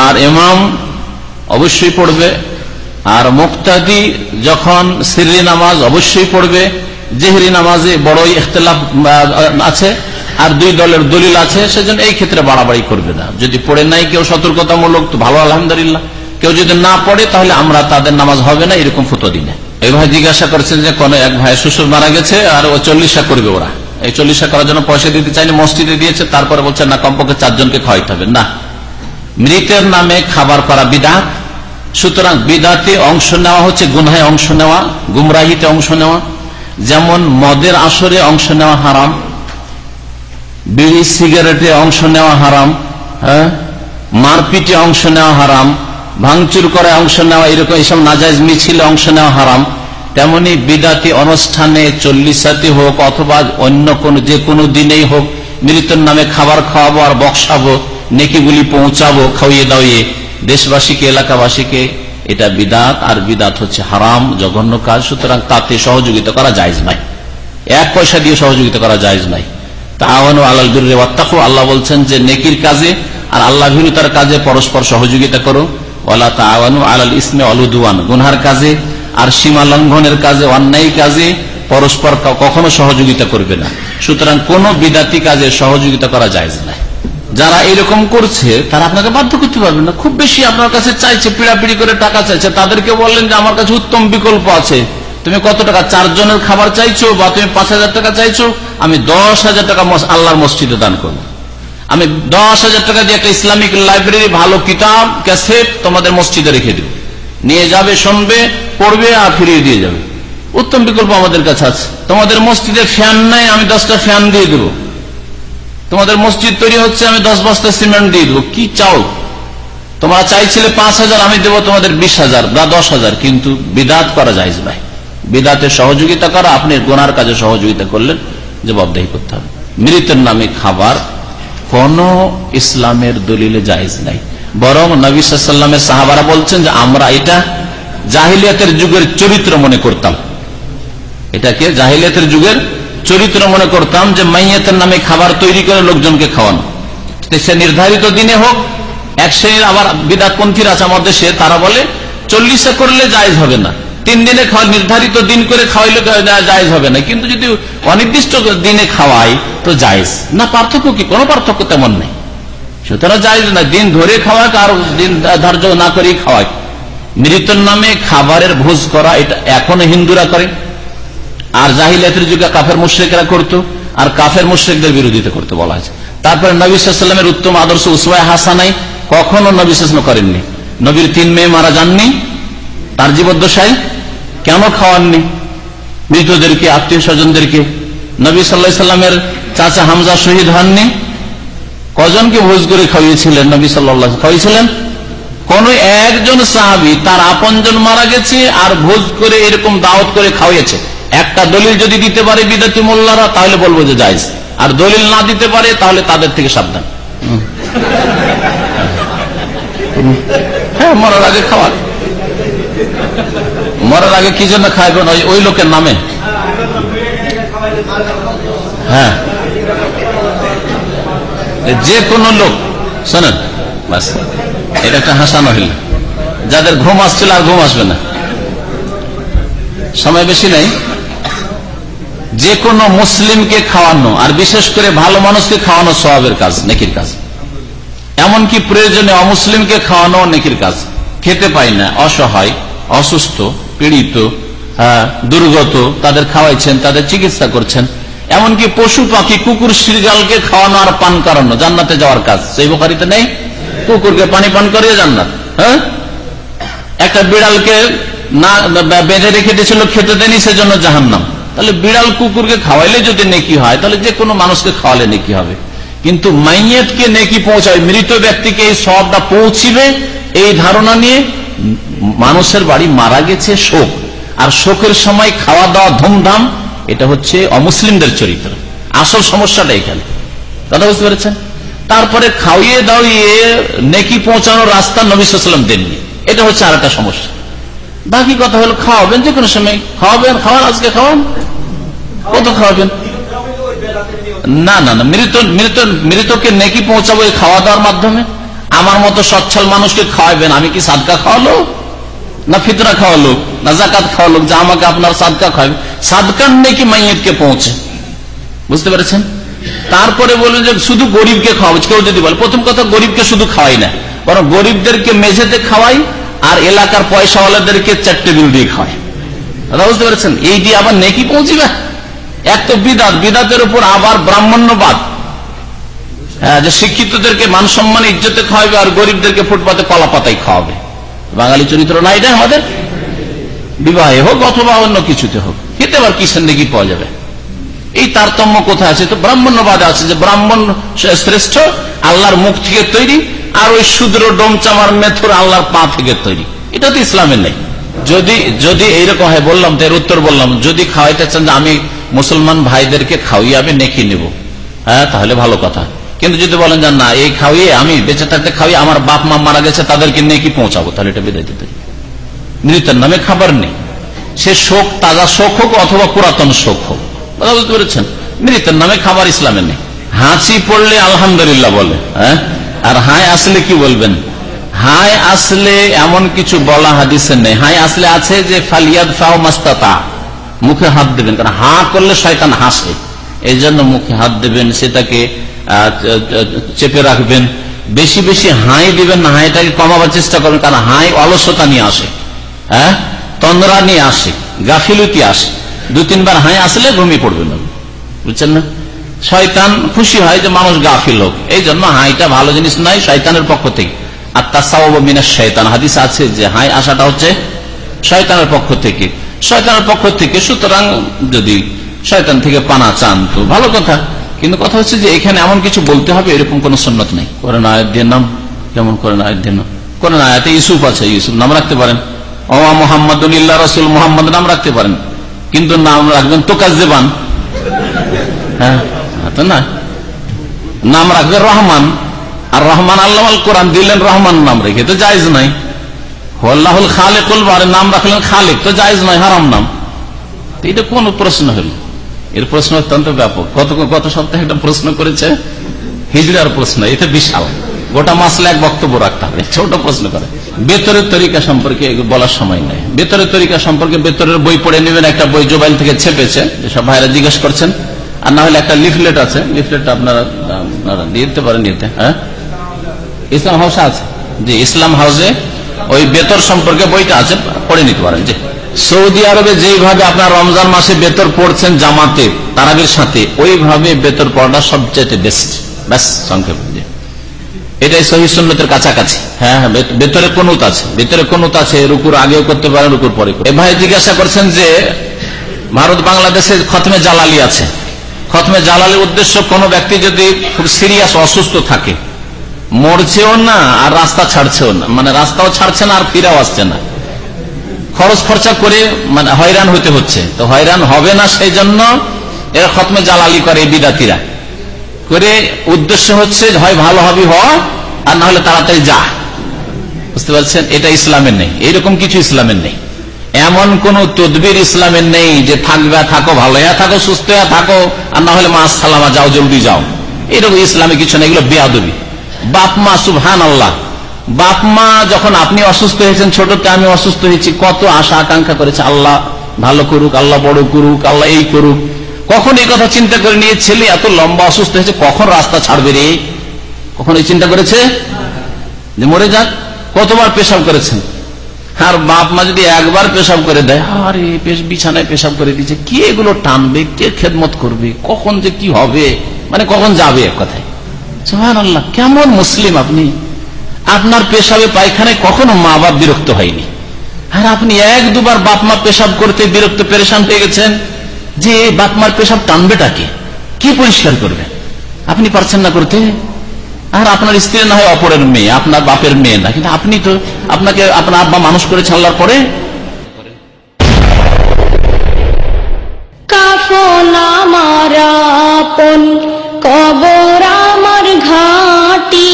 আর এমাম অবশ্যই পড়বে, আর মুক্তাদি যখন সিরি নামাজ অবশ্যই পড়বে, জেহরি নামাজে বড়ই ইখতলাফ আছে, আর দুই দলের দলিল আছে, সেজন্য এই ক্ষেত্রে বাড়াবাড়ি করবে না। যদি পড়ে নাই কেউ সতর্কতামূলক, তো ভালো, আলহামদুলিল্লাহ। কেউ যদি না পড়ে, তাহলে আমরা তাদের নামাজ হবে না, এরকম ফুটো দিনে। এই ভাই জিজ্ঞাসা করছেন যে, কোন এক ভাই শ্বশুর মারা গেছে, আর ও চল্লিশা করবে ওরা। এই চল্লিশা করার জন্য পয়সা দিতে চাইনি মসজিদে দিয়েছে, তারপরে বলছে, না, কমপক্ষে চারজনকে খাওয়াইতে হবে। না। মৃতের নামে খাবার করা বিদাত। সুতরাং বিদাতে অংশ নেওয়া হচ্ছে গুনহায় অংশ নেওয়া, গুমরাহিতে অংশ নেওয়া। যেমন মদের আসরে অংশ নেওয়া হারাম, বিড়ি সিগারেটে অংশ নেওয়া হারাম হ্যাঁ? মারপিটে অংশ নেওয়া হারাম ভাঙচুর করে অংশ নেওয়া, এরকম এইসব নাজাইজ মিছিলে অংশ নেওয়া হারাম। তেমনি বিদাতি অনুষ্ঠানে চল্লিশাতি হোক অথবা অন্য কোন, যে কোনো দিনেই হোক, মৃত্যুর নামে খাবার খাওয়াবো আর বক্সাবো নেকিগুলি পৌঁছাবো খাওয়িয়ে দাওয়িয়ে দেশবাসীকে, এলাকাবাসীকে এটা বিদাত আর বিদাত হচ্ছে হারাম, জঘন্য কাজ। সুতরাং তাতে সহযোগিতা করা যায়জ নাই। এক পয়সা দিয়ে সহযোগিতা করা যায়জ নাই। তাওয়ান আল্লাহ বিরতাকু আল্লাহ বলছেন যে, নেকির কাজে আর আল্লাহ ভীরতার কাজে পরস্পর সহযোগিতা করো। ওয়ালা তাওয়ানু আলাল ইসমে অলুদুয়ান গুনহার কাজে আর সীমা লঙ্ঘনের কাজে, অন্যায় কাজে পরস্পর কখনো সহযোগিতা করবে না। সুতরাং কোন বিদাতি কাজে সহযোগিতা করা যায় না যারা এরকম করছে, তারা আপনাকে বাধ্য করতে পারবে না। খুব বেশি আপনার কাছে চাইছে, পিড়াপিড়ি করে টাকা চাইছে। তাদেরকে বললেন যে, আমার কাছে উত্তম বিকল্প আছে। তুমি কত টাকা? চারজনের খাবার চাইছো বা তুমি পাঁচ হাজার টাকা চাইছো? আমি দশ হাজার টাকা আল্লাহর মসজিদে দান করব। আমি দশ হাজার টাকা দিয়ে একটা ইসলামিক লাইব্রেরি, ভালো কিতাব, ক্যাসেট তোমাদের মসজিদে রেখে দেব। নিয়ে যাবে, শুনবে, পড়বে আর ফিরিয়ে দিয়ে যাবে। উত্তম বিকল্প আমাদের কাছে আছে। তোমাদের মসজিদে ফ্যান নাই, আমি দশটা ফ্যান দিয়ে দেবো। তোমাদের মসজিদ তৈরি হচ্ছে, আমি দশ বস্তা সিমেন্ট দিয়ে দেবো। কি চাও? তোমরা চাইছিলে পাঁচ হাজার, আমি দেবো তোমাদের বিশ হাজার বা দশ হাজার, কিন্তু বিদাত করা যায় ভাই বিদাতে সহযোগিতা করা, আপনি গোনার কাজে সহযোগিতা করলেন, জবাবদাহি করতে হবে। মৃতের নামে খাবার কোন ইসলামের দলিলে জায়জ নাই। বরং নবী সাহাবারা বলছেন যে, আমরা এটা জাহিলিয়াতের যুগের চরিত্র মনে করতাম। এটাকে জাহিলিয়াতের যুগের চরিত্র মনে করতাম যে, মাইয়াতের নামে খাবার তৈরি করে লোকজনকে খাওয়ানো। সে নির্ধারিত দিনে হোক, এক শ্রেণির আবার বিদাতপন্থীর আছে আমাদের দেশে, তারা বলে, চল্লিশে করলে জায়জ হবে না। তিন দিনে খাওয়া, নির্ধারিত দিন করে খাওয়াইলে জায়জ হবে না। কিন্তু যদি অনির্দিষ্ট দিনে খাওয়াই, তো জায়জ। না, পার্থক্য কি? কোনো পার্থক্য তেমন নেই। সুতরাং জায়জ না। দিন ধরে খাওয়াক আর দিন ধার্য না করেই খাওয়াক মৃত্যুর নামে খাবারের ভোজ করা, এটা এখনও হিন্দুরা করে। আর জাহিলাতের যুগে কাফের মুশ্রিকরা করত, আর কাফের মুশ্রিকদের বিরোধিতা করতে বলা হয়েছে। তারপরে নবীলামের উত্তম আদর্শ উসমায় হাসানাই কখনো নবী করেননি। নবীর তিন মেয়ে মারা যাননি। তার জীবদ্দশায় কেন খাওয়াননি? মৃতদেরকে আত্মীয় স্বজনদেরকে? নবী সাল্লাহ সাল্লামের চাচা হামজা শহীদ হননি? কজনকে ভোজ করে খাইয়েছিলেন নবী সাল্লাহ খাইয়েছিলেন? কোন একজন সাহাবি তার আপনজন মারা গেছে আর ভোজ করে এরকম দাওয়াত করে খাওয়াইছে একটা দলিল যদি দিতে পারে বিদাতি মোল্লারা তাহলে বলব যে যাইজ আর দলিল না দিতে পারে তাহলে তাদের থেকে সাবধান। হ্যাঁ মরার আগে খাওয়া মরার আগে কি জন্য খাইবেন? ওই ওই লোকের নামে? হ্যাঁ। যে কোন লোক, শোনেন, বাস। এটা একটা হাসানো হইল। যাদের ঘুম আসছিল আর ঘুম আসবে না। সময় বেশি নেই। যে কোনো মুসলিমকে খাওয়ানো, আর বিশেষ করে ভালো মানুষকে খাওয়ানো স্বভাবের কাজ, নেকির কাজ। এমনকি প্রয়োজনে অমুসলিমকে খাওয়ানো নেকির কাজ। খেতে পাই না, অসহায়, অসুস্থ। পীড়িত দুর্গত, তাদের খাওয়াইছেন, তাদের চিকিৎসা করছেন। এমনকি পশু পাখি, কুকুর শ্রীগালকে খাওয়ানো আর পান করানো, জান্নাতে যাওয়ার কাজ। সেই বোকারিতে নেই? কুকুরকে পানি পান করিয়ে জান্নাত হ্যাঁ? একটা বিড়ালকে না বেঁধে রেখে দিয়েছিল খেতে দেনি সেজন্য জাহান্নাম। তাহলে বিড়াল কুকুরকে খাওয়াইলে যদি নেকি হয়, তাহলে যে কোনো মানুষকে খাওয়ালে নেকি হবে। কিন্তু মাইয়েতকে নেকি পৌঁছাবে মৃত ব্যক্তিকে এই সবটা পৌঁছিবে, এই ধারণা নিয়ে মানুষের বাড়ি মারা গেছে শোক। আর শোকের সময় খাওয়া দাওয়া ধুমধাম, এটা হচ্ছে অমুসলিমদের চরিত্র। আসল সমস্যাটা এখানে। কথা বুঝতে পেরেছেন? তারপরে খাওয়িয়ে দাওয়িয়ে নেকি পৌঁছানোর রাস্তা নবিসাম দেননি। এটা হচ্ছে আর একটা সমস্যা। বাকি কথা হলো খাওয়াবেন যে কোনো সময়। খাওয়াবেন, খাওয়ান, আজকে খাওয়ান। কত খাওয়াবেন? না না না, মৃত মৃত, মৃতকে নেকি পৌঁছাবো খাওয়া দাওয়ার মাধ্যমে। আমার মতো সচ্ছল মানুষকে খাওয়াবেন আমি কি সাদকা খাওয়ালো? না ফিতরা খাওয়ালো? না জাকাত খাওয়ালো? যে আমাকে আপনার সাদকা খাওয়াবে সাদকার নেকি মাইয়তকে পৌঁছে। বুঝতে পেরেছেন? তারপরে বললেন যে শুধু গরিবকে খাওয়াবো। কেউ যদি বলে, প্রথম কথা গরিবকে শুধু খাওয়াই না। বরং গরিবদেরকে মেঝেতে খাওয়াই আর এলাকার পয়সাওয়ালাদেরকে চারটে বিল দিয়ে খাওয়াই। বুঝতে পেরেছেন? এই দিয়ে আবার নেকি পৌঁছিবে? এক তো বিদাত। বিদাতের উপর আবার ব্রাহ্মণ্যবাদ। যে শিক্ষিতদেরকে মান সম্মান ইজ্জতে খাওয়াবে আর গরিবদেরকে ফুটপাতে কলা পাতাই খাওয়াবে। বাঙালি চরিত্র না এটা আমাদের। বিবাহে হোক অথবা অন্য কিছুতে হোক। খেতে আবার কিসের নেকি পাওয়া যাবে? এই তারতম্য কোথায় আছে? তো ব্রাহ্মণ্যবাদ আছে যে ব্রাহ্মণ শ্রেষ্ঠ, আল্লাহর মুখ থেকে তৈরি, আর ওই সুদ্র ডোমচামার মেথর আল্লাহর পা থেকে তৈরি। এটা তো ইসলামের নেই। যদি যদি এইরকম হয়, বললাম তো এর উত্তর বললাম। যদি খাওয়াইতে চান যে আমি মুসলমান ভাইদেরকে খাওয়িয়ে আমি নেকি নেব। হ্যাঁ তাহলে ভালো কথা। কিন্তু যদি বলেন যে, না, এই খাওয়িয়ে আমি বেঁচে থাকতে খাওয়িয়ে আমার বাপ মা মারা গেছে, তাদেরকে নেকি পৌঁছাবো? তাহলে এটা বিদায় দিতে। মৃতের নামে খাবার নেই। সে শোক, তাজা শোক হোক অথবা পুরাতন শোক হোক। কথা বুঝতে পেরেছেন? মৃতের নামে খাবার ইসলামের নেই। হাঁচি পড়লে আলহামদুলিল্লাহ বলে হ্যাঁ? আর হায় আসলে কি বলবেন? হায় আসলে এমন কিছু বলা হাদিসের নেই। হায় আসলে আছে যে ফালিয়াদ ফাও মাস্তাতা মুখে হাত দেবেন। কারণ হা করলে শয়তান হাসে। এই জন্য মুখে হাত দেবেন, সেটাকে চেপে রাখবেন। বেশি বেশি হাই দিবেন না, হাইটাকে কমাবার চেষ্টা করবেন, কারণ হাই অলসতা নিয়ে আসে। হ্যাঁ? তন্দ্রা নিয়ে আসে, গাফিলতি আসে। দু, তিনবার হাই আসলে ঘুমিয়ে পড়বেন বুঝছেন না? শয়তান খুশি হয় যে মানুষ গাফিল হোক। এই জন্য হাইটা ভালো জিনিস নাই শয়তানের পক্ষ থেকে। আর তাসামিনের শয়তান। হাদিস আছে যে হাই আসাটা হচ্ছে শয়তানের পক্ষ থেকে। শয়তানের পক্ষ থেকে সুতরাং যদি শয়তান থেকে পানা চান তো ভালো কথা। কিন্তু কথা হচ্ছে যে এখানে এমন কিছু বলতে হবে, এরকম কোন সন্ন্যত নেই। করেন দিয়ে নাম কেমন করেন দিয়ে নাম। করেন আয়াতে ইউসুফ আছে, ইউসুফ নাম রাখতে পারেন। ওমা মোহাম্মদ রসুল মোহাম্মদ নাম রাখতে পারেন। কিন্তু নাম রাখবেন তোকাজ দেবান হ্যাঁ না। নাম রাখবে রহমান। আর রহমান আল্লাহ কোরআন, দিলেন রহমান নাম রেখে, তো জায়জ নাই। আল্লাহুল খালেকুল নাম রাখলেন খালেক, তো জায়জ নয় হারাম নাম। এটা কোন প্রশ্ন হলো। এর প্রশ্ন অত্যন্ত ব্যাপক। গত গত সপ্তাহে একটা প্রশ্ন করেছে, হিজড়ার প্রশ্ন, এটা বিশাল। গোটা মাসলে এক বক্তব্য রাখতে হবে ছোট প্রশ্ন করে। বেতরের তরিকা সম্পর্কে বলার সময় নেই। বেতরের তরিকা সম্পর্কে বেতরের বই পড়ে নেবেন, একটা বই জোবাইল থেকে ছেপেছে, যেসব ভাইরা জিজ্ঞেস করছেন। আর না হলে একটা লিফলেট আছে, লিফলেটটা আপনারা আপনারা দিয়ে দিতে পারেন নিতে হ্যাঁ? ইসলাম হাউসে আছে? জি, ইসলাম হাউসে ওই বেতর সম্পর্কে বইটা আছে, পড়ে নিতে পারেন, জি। সৌদি আরবে যেইভাবে আপনার রমজান মাসে বেতর পড়ছেন জামাতে, তারাবির সাথে, ওইভাবে বেতর পড়াটা সবচেয়ে বেস্ট ব্যাস সংক্ষেপ এটাই সহি সুন্নতের কাছাকাছি। হ্যাঁ হ্যাঁ কোনুত আছে ভেতরে কোনুত আছে, রুকুর আগেও করতে পারেন, রুকুর পরে ভাই জিজ্ঞাসা করছেন যে, ভারত বাংলাদেশে খতমে জালালি আছে। খতমে জালালির উদ্দেশ্য কোন ব্যক্তি যদি খুব সিরিয়াস অসুস্থ থাকে, মরছেও না আর রাস্তা ছাড়ছেও না। মানে রাস্তাও ছাড়ছে না আর ফিরাও আসছে না। খরচ খরচা করে মানে হয়রান হতে হচ্ছে। তো হয়রান হবে না সেই জন্য এরা খতমে জালালি করে বিদাতিরা। করে উদ্দেশ্য হচ্ছে হয় ভালো হবি, হ, আর না হলে তাড়াতাড়ি যা। বুঝতে পারছেন? এটা ইসলামের নেই। এইরকম কিছু ইসলামের নেই। এমন কোন তদবির ইসলামের নেই যে থাকবে, থাকো ভালো হ্যাঁ থাকো সুস্থ হ্যাঁ থাকো, আর না হলে মাস সালামা যাও, জলদি যাও। এরকম ইসলামে কিছু নেই। এগুলো বেয়াদবি। বাপ, মা সুভান আল্লাহ বাপ মা যখন আপনি অসুস্থ হয়েছেন ছোটতে আমি অসুস্থ হয়েছি, কত আশা, আকাঙ্ক্ষা করেছে, আল্লাহ ভালো করুক, আল্লাহ বড় করুক, আল্লাহ এই করুক। কখন এই কথা চিন্তা করে নিয়ে ছেলে এত লম্বা অসুস্থ হয়েছে, কখন রাস্তা ছাড়বে রে? কখন এই চিন্তা করেছে? যে মরে যাক, কতবার পেশাব করেছেন? আর বাপ মা যদি একবার পেশাব করে দেয়, আরে বিছানায় পেশাব করে দিচ্ছে কে এগুলো টানবে, কে খেদমত করবে, কখন যে কি হবে মানে কখন যাবে এক কথায়? আল্লাহ কেমন মুসলিম আপনি? আপনার পেশাবে পায়খানায় কখনো মা বাপ বিরক্ত হয়নি। আর আপনি এক দুবার বাপ মা পেশাব করতে বিরক্ত, পেরেশান হয়ে গেছেন যে বাপমার পেশাব টানবেটাকে কি? পরিষ্কার করবে? আপনি পারছেন না করতে। আর আপনার স্ত্রী না হয় অপরের মেয়ে, আপনার বাপের মেয়ে না। কিন্তু আপনি তো আপনাকে আপনার আব্বা মানুষ করে ছাড়লার পরে? কবর আমার ঘাটি,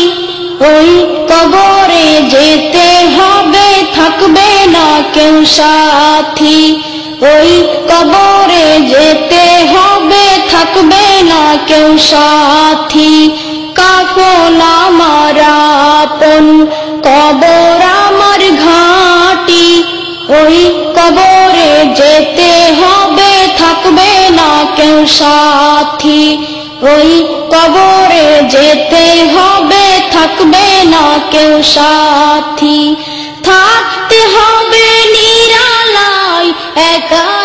ওই কবরে যেতে হবে, থাকবে না কেউ সাথী। ওই কবরে যেতে হবে, থাকবে না কেউ সাথী। কাপন আমার আপন, কবর আমার ঘাটি। ওই কবরে যেতে হবে, থাকবে না কেউ সাথী। ওই কবরে যেতে হবে থাকবে না কেউ সাথী। থাকতে হবে নিরালায় একা